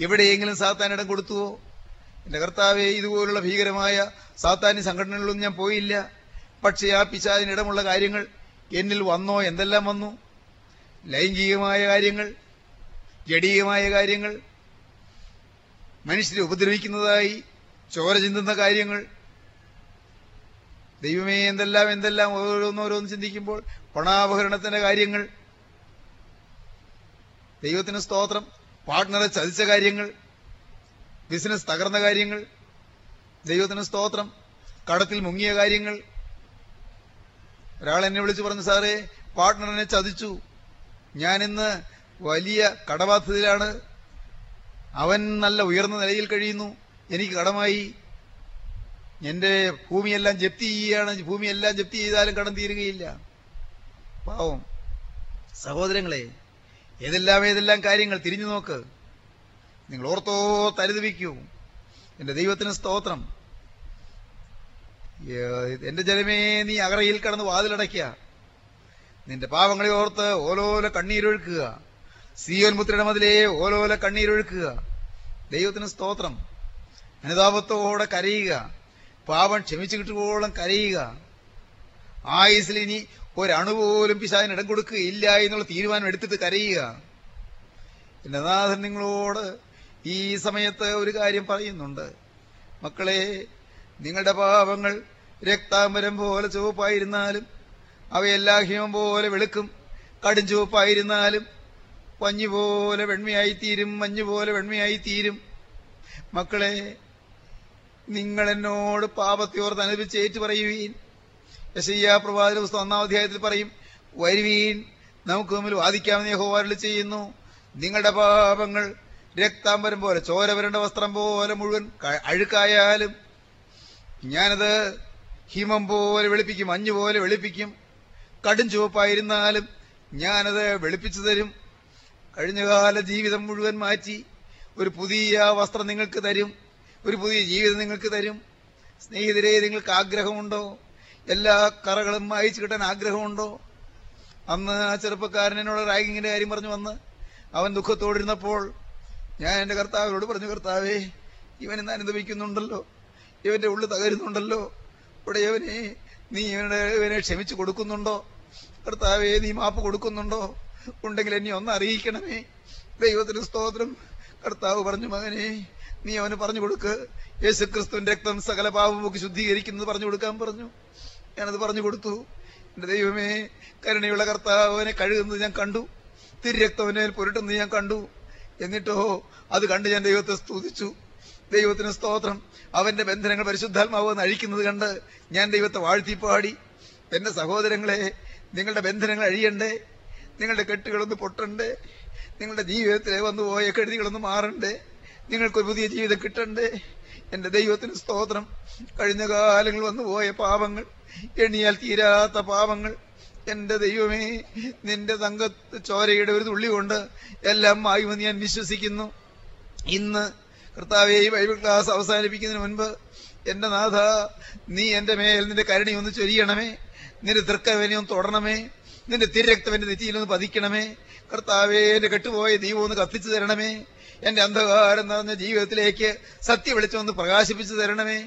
എവിടെയെങ്കിലും സാത്താൻ ഇടം കൊടുത്തുവോ എന്റെ കർത്താവെ ഇതുപോലുള്ള ഭീകരമായ സാത്താനി സംഘടനകളിലൊന്നും ഞാൻ പോയില്ല. പക്ഷേ ആ പിശാചിന് ഇടമുള്ള കാര്യങ്ങൾ എന്നിൽ വന്നോ? എന്തെല്ലാം വന്നു? ലൈംഗികമായ കാര്യങ്ങൾ ജഡീയമായ കാര്യങ്ങൾ മനുഷ്യരെ ഉപദ്രവിക്കുന്നതായി ചോര ചിന്തുന്ന കാര്യങ്ങൾ. ദൈവമേ എന്തെല്ലാം എന്തെല്ലാം ഓരോന്നോരോന്ന് ചിന്തിക്കുമ്പോൾ പണാപഹരണത്തിന്റെ കാര്യങ്ങൾ. ദൈവത്തിന് സ്തോത്രം പാർട്ട്ണറെ ചതിച്ച കാര്യങ്ങൾ ബിസിനസ് തകർന്ന കാര്യങ്ങൾ. ദൈവത്തിന് സ്തോത്രം കടത്തിൽ മുങ്ങിയ കാര്യങ്ങൾ. ഒരാൾ എന്നെ വിളിച്ചു പറഞ്ഞു സാറേ പാർട്ട്ണറിനെ ചതിച്ചു. ഞാൻ ഇന്ന് വലിയ കടബാധ്യതയിലാണ്. അവൻ നല്ല ഉയർന്ന നിലയിൽ കഴിയുന്നു. എനിക്ക് കടമായി. എന്റെ ഭൂമിയെല്ലാം ജപ്തി ചെയ്യുകയാണ്. ഭൂമിയെല്ലാം ജപ്തി ചെയ്താലും കടം തീരുകയില്ല. പാവം. സഹോദരങ്ങളെ ഏതെല്ലാം ഏതെല്ലാം കാര്യങ്ങൾ തിരിഞ്ഞു നോക്ക്. നിങ്ങൾ ഓർത്തോ തരുതുവിക്കൂ എന്റെ ദൈവത്തിന് സ്തോത്രം. എന്റെ ജനമേ നീ അകറയിൽ കടന്ന് വാതിലടയ്ക്കുക നിന്റെ പാവങ്ങളെ ഓർത്ത് ഓലോല കണ്ണീരൊഴുക്കുക. സിയോൻ മുദ്രയുടെ മതിലേ ഓലോല കണ്ണീരൊഴുക്കുക. ദൈവത്തിന് സ്തോത്രം. അനുതാപത്തോടെ കരയുക. പാപം ക്ഷമിച്ചു കിട്ടുവോളം കരയുക. ആയുസിൽ ഇനി ഒരണുപോലും പിശാദിന് ഇടം കൊടുക്കുകയില്ല എന്നുള്ള തീരുമാനം എടുത്തിട്ട് കരയുക. എന്റെ നാഥൻ നിങ്ങളോട് ഈ സമയത്ത് ഒരു കാര്യം പറയുന്നുണ്ട്. മക്കളെ നിങ്ങളുടെ പാപങ്ങൾ രക്താംബരം പോലെ ചുവപ്പായിരുന്നാലും അവയെല്ലാം ഹിമം പോലെ വെളുക്കും കടും ചുവപ്പായിരുന്നാലും പഞ്ഞു പോലെ മഞ്ഞുപോലെ തീരും മഞ്ഞു പോലെ വെണ്മയായി തീരും മക്കളെ നിങ്ങൾ എന്നോട് പാപത്യോർത്ത് അനുഭവിച്ച് ഏറ്റു പറയുവീൻ. യശയ്യ പുസ്തകം ഒന്നാം അധ്യായത്തിൽ പറയും വരുവീൻ നമുക്ക് മുമ്പിൽ വാദിക്കാമെന്ന് യഹോവാരിൽ ചെയ്യുന്നു. നിങ്ങളുടെ പാപങ്ങൾ രക്താംബരം പോലെ ചോര വരേണ്ട വസ്ത്രം പോലെ മുഴുവൻ അഴുക്കായാലും ഞാനത് ഹിമം പോലെ വെളുപ്പിക്കും മഞ്ഞ് പോലെ വെളുപ്പിക്കും. കടും ചുവപ്പായിരുന്നാലും ഞാനത് വെളുപ്പിച്ചു തരും. കഴിഞ്ഞകാല ജീവിതം മുഴുവൻ മാറ്റി ഒരു പുതിയ വസ്ത്രം നിങ്ങൾക്ക് തരും. ഒരു പുതിയ ജീവിതം നിങ്ങൾക്ക് തരും. സ്നേഹിതരെ നിങ്ങൾക്ക് ആഗ്രഹമുണ്ടോ? എല്ലാ കറകളും വായിച്ചു കിട്ടാൻ ആഗ്രഹമുണ്ടോ? അന്ന് ആ ചെറുപ്പക്കാരൻ എന്നോട് റാഗിങ്ങിന്റെ കാര്യം പറഞ്ഞു വന്ന് അവൻ ദുഃഖത്തോടിരുന്നപ്പോൾ ഞാൻ എന്റെ കർത്താവിനോട് പറഞ്ഞു കർത്താവേ ഇവൻ ഇന്ന് അനുഭവിക്കുന്നുണ്ടല്ലോ ഇവന്റെ ഉള്ളു തകരുന്നുണ്ടല്ലോ. ഇവിടെ ഇവനെ നീ ഇവനെ ഇവനെ ക്ഷമിച്ചു കൊടുക്കുന്നുണ്ടോ? കർത്താവേ നീ മാപ്പ് കൊടുക്കുന്നുണ്ടോ? ഉണ്ടെങ്കിൽ എന്നെ ഒന്ന് അറിയിക്കണമേ. ദൈവത്തിന് സ്തോത്രം. കർത്താവ് പറഞ്ഞു മകനെ നീ അവന് പറഞ്ഞു കൊടുക്ക്. യേശു ക്രിസ്തുവിന്റെ രക്തം സകല പാപമൊക്കെ ശുദ്ധീകരിക്കുന്നത് പറഞ്ഞു കൊടുക്കാൻ പറഞ്ഞു. ഞാനത് പറഞ്ഞു കൊടുത്തു. എന്റെ ദൈവമേ കരുണയുള്ള കർത്താവനെ കഴുകുന്നത് ഞാൻ കണ്ടു. തിരുരക്തവനെ പുരട്ടുന്നത് ഞാൻ കണ്ടു. എന്നിട്ടോ അത് കണ്ട് ഞാൻ ദൈവത്തെ സ്തുതിച്ചു. ദൈവത്തിന് സ്തോത്രം. അവന്റെ ബന്ധനങ്ങൾ പരിശുദ്ധാത്മാവ് വന്ന് അഴിക്കുന്നത് കണ്ട് ഞാൻ ദൈവത്തെ വാഴ്ത്തിപ്പാടി. എന്റെ സഹോദരങ്ങളെ നിങ്ങളുടെ ബന്ധനങ്ങൾ അഴിയണ്ടേ? നിങ്ങളുടെ കെട്ടുകളൊന്ന് പൊട്ടണ്ടേ? നിങ്ങളുടെ ജീവിതത്തിലെ വന്നു പോയ കെടുതികളൊന്ന് മാറണ്ടേ? നിങ്ങൾക്കൊരു പുതിയ ജീവിതം കിട്ടണ്ടേ? എന്റെ ദൈവത്തിന് സ്തോത്രം. കഴിഞ്ഞ കാലങ്ങൾ വന്നു പോയ പാപങ്ങൾ എണ്ണിയാൽ തീരാത്ത പാപങ്ങൾ. എന്റെ ദൈവമേ നിന്റെ തങ്ക ചോരയുടെ ഒരു തുള്ളി കൊണ്ട് എല്ലാം മായുമെന്ന് ഞാൻ വിശ്വസിക്കുന്നു. ഇന്ന് കർത്താവെ ഈ ബൈബിൾ ക്ലാസ് അവസാനിപ്പിക്കുന്നതിന് മുൻപ് എന്റെ നാഥ നീ എന്റെ മേൽ നിന്റെ കരുണി ഒന്ന് ചൊരിയണമേ. നിന്റെ തൃക്കവനെ ഒന്ന് തൊടണമേ. നിന്റെ തിരക്തവന്റെ നെറ്റിയിലൊന്ന് പതിക്കണമേ. കർത്താവേ എന്റെ കെട്ടുപോയ ദൈവം ഒന്ന് കത്തിച്ചു തരണമേ. എന്റെ അന്ധകാരം നിറഞ്ഞ ജീവിതത്തിലേക്ക് സത്യ വെളിച്ചമൊന്ന് പ്രകാശിപ്പിച്ചു തരണമേ.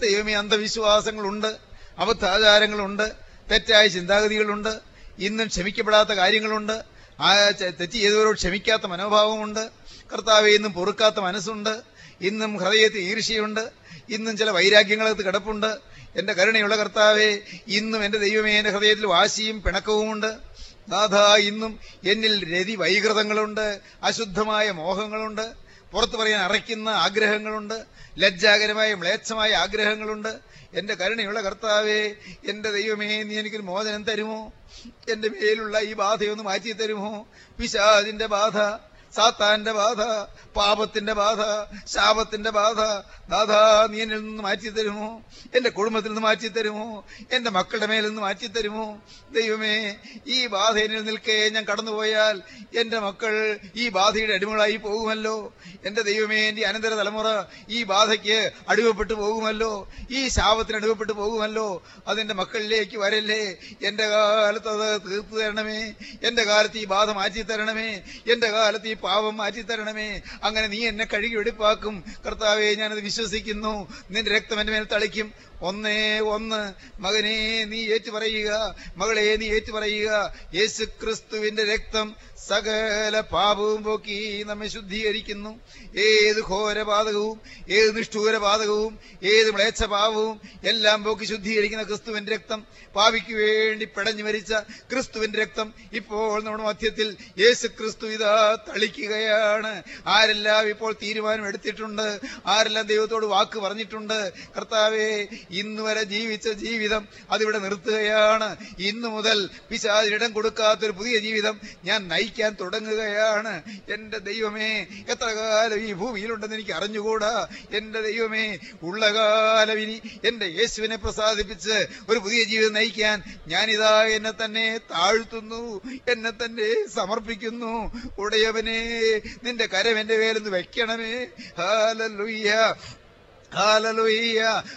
ദൈവമേ അന്ധവിശ്വാസങ്ങളുണ്ട് അബദ്ധാചാരങ്ങളുണ്ട് തെറ്റായ ചിന്താഗതികളുണ്ട് ഇന്നും ക്ഷമിക്കപ്പെടാത്ത കാര്യങ്ങളുണ്ട് ആ തെറ്റ് ചെയ്തവരോട് ക്ഷമിക്കാത്ത മനോഭാവമുണ്ട് കർത്താവെ ഇന്നും പൊറുക്കാത്ത മനസ്സുണ്ട് ഇന്നും ഹൃദയത്തിൽ ഈർഷ്യയുണ്ട് ഇന്നും ചില വൈരാഗ്യങ്ങളകത്ത് കിടപ്പുണ്ട്. എന്റെ കരുണയുള്ള കർത്താവെ ഇന്നും എന്റെ ദൈവമേ എന്റെ ഹൃദയത്തിൽ വാശിയും പിണക്കവുമുണ്ട്. നാഥ ഇന്നും എന്നിൽ രതി വൈകൃതങ്ങളുണ്ട് അശുദ്ധമായ മോഹങ്ങളുണ്ട് പുറത്തു പറയാൻ അറയ്ക്കുന്ന ആഗ്രഹങ്ങളുണ്ട് ലജ്ജാകരമായ മ്ലേച്ഛമായ ആഗ്രഹങ്ങളുണ്ട്. എന്റെ കരുണയുള്ള കർത്താവേ എന്റെ ദൈവമേ നീ എനിക്കൊരു മോചനം തരുമോ? എന്റെ മേലുള്ള ഈ ബാധയൊന്ന് മാറ്റി തരുമോ പിശാദിന്റെ ബാധ സാത്താന്റെ ബാധ പാപത്തിന്റെ ബാധ ശാപത്തിന്റെ ബാധ. ദാദാ നീ എന്നിൽ നിന്ന് മാറ്റി തരുമോ? എന്റെ കുടുംബത്തിൽ നിന്ന് മാറ്റി തരുമോ? എന്റെ മക്കളുടെ മേലിൽ നിന്ന് മാറ്റി തരുമോ? ദൈവമേ ഈ ബാധ എന്നിൽ നിൽക്കേ ഞാൻ കടന്നുപോയാൽ എന്റെ മക്കൾ ഈ ബാധയുടെ അടിമകളായി പോകുമല്ലോ. എന്റെ ദൈവമേ എന്റെ അനന്തര തലമുറ ഈ ബാധയ്ക്ക് അടിമപ്പെട്ടു പോകുമല്ലോ. ഈ ശാപത്തിന് അടിമപ്പെട്ടു പോകുമല്ലോ. അതെന്റെ മക്കളിലേക്ക് വരല്ലേ? എന്റെ കാലത്ത് അത് തീർത്തു തരണമേ. എന്റെ കാലത്ത് ഈ ബാധ മാറ്റി തരണമേ. എന്റെ കാലത്ത് ഈ പാപം മാറ്റിത്തരണമേ അങ്ങനെ നീ എന്നെ കഴുകി വെടിപ്പാക്കും. കർത്താവെ ഞാനത് വിശ്വസിക്കുന്നു. നിന്റെ രക്തം എന്റെ മേൽ തളിക്കും. ഒന്നേ ഒന്ന്. മകനെ നീ ഏറ്റു പറയുക മകളെ നീ ഏറ്റു പറയുക യേശു ക്രിസ്തുവിന്റെ രക്തം സകല പാപവും പോക്കി നമ്മെ ശുദ്ധീകരിക്കുന്നു. ഏത് ഘോരപാതകവും ഏത് നിഷ്ഠൂരപാതകവും ഏത് മ്ലേച്ഛപാവവും എല്ലാം പോക്കി ശുദ്ധീകരിക്കുന്ന ക്രിസ്തുവിന്റെ രക്തം പാവിക്ക് വേണ്ടി പെടഞ്ഞു മരിച്ച ക്രിസ്തുവിന്റെ രക്തം ഇപ്പോൾ നമ്മുടെ മധ്യത്തിൽ യേശു ക്രിസ്തു ഇതാ തളിക്കുകയാണ്. ആരെല്ലാം ഇപ്പോൾ തീരുമാനം എടുത്തിട്ടുണ്ട് ആരെല്ലാം ദൈവത്തോട് വാക്ക് പറഞ്ഞിട്ടുണ്ട് കർത്താവേ ഇന്ന് വരെ ജീവിച്ച ജീവിതം അതിവിടെ നിർത്തുകയാണ്. ഇന്നു മുതൽ പിശാദിനിടം കൊടുക്കാത്തൊരു പുതിയ ജീവിതം ഞാൻ നയിക്കാൻ തുടങ്ങുകയാണ്. എന്റെ ദൈവമേ എത്ര കാലം ഈ ഭൂമിയിലുണ്ടെന്ന് എനിക്ക് അറിഞ്ഞുകൂടാ. എന്റെ ദൈവമേ ഉള്ള കാലം ഇനി എന്റെ യേശുവിനെ പ്രസാദിപ്പിച്ച് ഒരു പുതിയ ജീവിതം നയിക്കാൻ ഞാനിതാ എന്നെ തന്നെ താഴ്ത്തുന്നു എന്നെ തന്നെ സമർപ്പിക്കുന്നു. ഉടയവനെ നിന്റെ കരം എന്റെ മേലൊന്ന് വെക്കണമേ. ഹാലലുയ്യ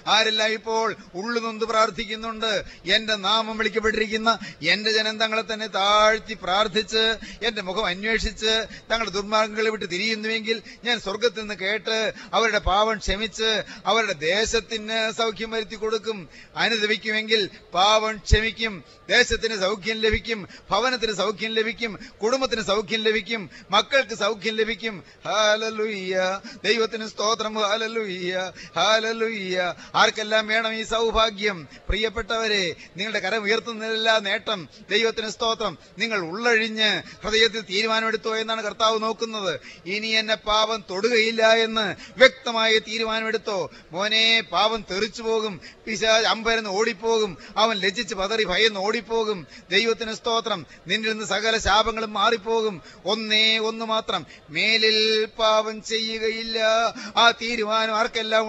ആരെല്ലാം ഇപ്പോൾ ഉള്ളുനൊന്ത് പ്രാർത്ഥിക്കുന്നുണ്ട്? എന്റെ നാമം വിളിക്കപ്പെട്ടിരിക്കുന്ന എന്റെ ജനം തങ്ങളെ തന്നെ താഴ്ത്തി പ്രാർത്ഥിച്ച് എന്റെ മുഖം അന്വേഷിച്ച് തങ്ങളുടെ ദുർമാർഗങ്ങളെ വിട്ട് തിരിയുന്നുവെങ്കിൽ ഞാൻ സ്വർഗത്തിൽ നിന്ന് കേട്ട് അവരുടെ പാവം ക്ഷമിച്ച് അവരുടെ ദേശത്തിന് സൗഖ്യം വരുത്തി കൊടുക്കും. അനുദവിക്കുമെങ്കിൽ പാവം ക്ഷമിക്കും. ദേശത്തിന് സൗഖ്യം ലഭിക്കും. ഭവനത്തിന് സൗഖ്യം ലഭിക്കും. കുടുംബത്തിന് സൗഖ്യം ലഭിക്കും. മക്കൾക്ക് സൗഖ്യം ലഭിക്കും. ഹാലലുയ്യ. ദൈവത്തിന് സ്തോത്രം. ഹാലലുയ്യ. ഹാലലുയ്യ. ആർക്കെല്ലാം വേണം ഈ സൗഭാഗ്യം? പ്രിയപ്പെട്ടവരെ നിങ്ങളുടെ കരം ഉയർത്തുന്നതിലെല്ലാ നേട്ടം ദൈവത്തിന് സ്തോത്രം. നിങ്ങൾ ഉള്ളഴിഞ്ഞ് ഹൃദയത്തിൽ തീരുമാനമെടുത്തോ എന്നാണ് കർത്താവ് നോക്കുന്നത്. ഇനി എന്നെ പാപം തൊടുകയില്ല എന്ന് വ്യക്തമായ തീരുമാനമെടുത്തോ. മോനെ പാപം തെറിച്ചു പോകും. പിശാ അമ്പരന്ന് ഓടിപ്പോകും. അവൻ ലജ്ജിച്ച് പതറി ഭയന്ന് ഓടിപ്പോകും. ദൈവത്തിന് സ്തോത്രം. നിന്നിൽ നിന്ന് സകല ശാപങ്ങളും മാറിപ്പോകും. ഒന്നേ ഒന്ന് മാത്രം. മേലിൽ പാപം ചെയ്യുകയില്ല. ആ തീരുമാനം ആർക്കെല്ലാം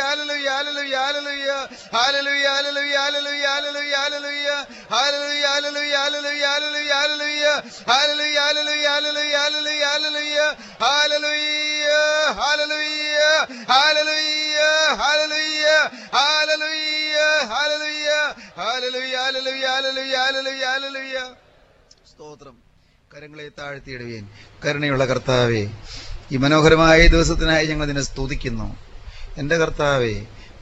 hallelujah hallelujah hallelujah hallelujah hallelujah hallelujah hallelujah hallelujah hallelujah hallelujah hallelujah hallelujah hallelujah hallelujah ഹല്ലേലൂയ ഹാലലുയ്യ സ്തോത്രം. കരങ്ങളെ താഴ്ത്തിയിടുവേൻ. കരുണയുള്ള കർത്താവേ ഈ മനോഹരമായ ദിവസത്തിനായി ഞങ്ങൾ നിന്നെ സ്തുതിക്കുന്നു. എന്റെ കർത്താവേ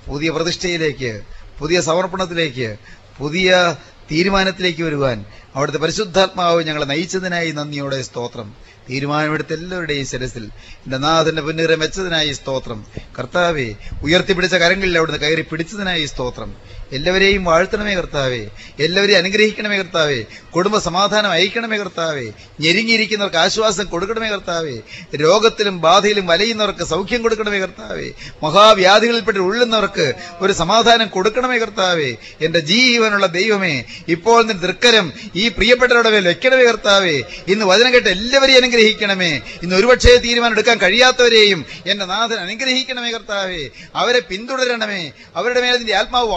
പുതിയ പ്രതിഷ്ഠയിലേക്ക് പുതിയ സമർപ്പണത്തിലേക്ക് പുതിയ തീരുമാനത്തിലേക്ക് വരുവാൻ അവിടുത്തെ പരിശുദ്ധാത്മാവ് ഞങ്ങളെ നയിച്ചതിനായി നന്ദിയോടെ സ്തോത്രം. തീരുമാനമെടുത്ത എല്ലാവരുടെയും ശിരസിൽ എന്റെ നാഥന്റെ പുന്നീറം വെച്ചതിനായി സ്തോത്രം. കർത്താവെ ഉയർത്തിപ്പിടിച്ച കരങ്ങളിൽ അവിടുന്ന് കയറി പിടിച്ചതിനായി സ്തോത്രം. എല്ലാവരെയും വാഴ്ത്തണമേ കർത്താവേ. എല്ലാവരെയും അനുഗ്രഹിക്കണമേ കർത്താവേ. കുടുംബ സമാധാനം അയക്കണമേ കർത്താവേ. ഞെരുങ്ങിയിരിക്കുന്നവർക്ക് ആശ്വാസം കൊടുക്കണമേ കർത്താവേ. രോഗത്തിലും ബാധയിലും വലയുന്നവർക്ക് സൗഖ്യം കൊടുക്കണമേ കർത്താവേ. മഹാവ്യാധികളിൽപ്പെട്ട് ഉള്ളുന്നവർക്ക് ഒരു സമാധാനം കൊടുക്കണമേ കർത്താവേ. എന്റെ ജീവനുള്ള ദൈവമേ ഇപ്പോൾ നിന്റെ തൃക്കരം ഈ പ്രിയപ്പെട്ടവരുടെ മേൽ വെക്കണമേ കർത്താവേ. ഇന്ന് വചനം കേട്ട് എല്ലാവരെയും അനുഗ്രഹിക്കണമേ. ഇന്ന് ഒരുപക്ഷേ തീരുമാനം എടുക്കാൻ കഴിയാത്തവരെയും എന്റെ നാഥൻ അനുഗ്രഹിക്കണമേ കർത്താവേ. അവരെ പിന്തുടരണമേ. അവരുടെ മേലെ നിന്റെ ആത്മാവ്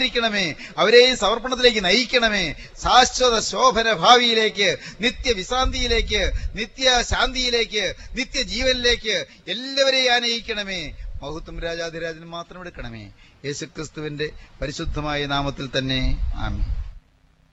വാദിച്ചുകൊണ്ടിരിക്കണമേ അവരെയും സമർപ്പണത്തിലേക്ക് നയിക്കണമേ. ശാശ്വത ശോഭന ഭാവിയിലേക്ക് നിത്യവിശ്രാന്തിയിലേക്ക് നിത്യശാന്തിയിലേക്ക് നിത്യജീവനിലേക്ക് എല്ലാവരെയും ആനയിക്കണമേ. മഹത്വം രാജാധിരാജന് മാത്രം എടുക്കണമേ. യേശുക്രിസ്തുവിന്റെ പരിശുദ്ധമായ നാമത്തിൽ തന്നെ. ആമേ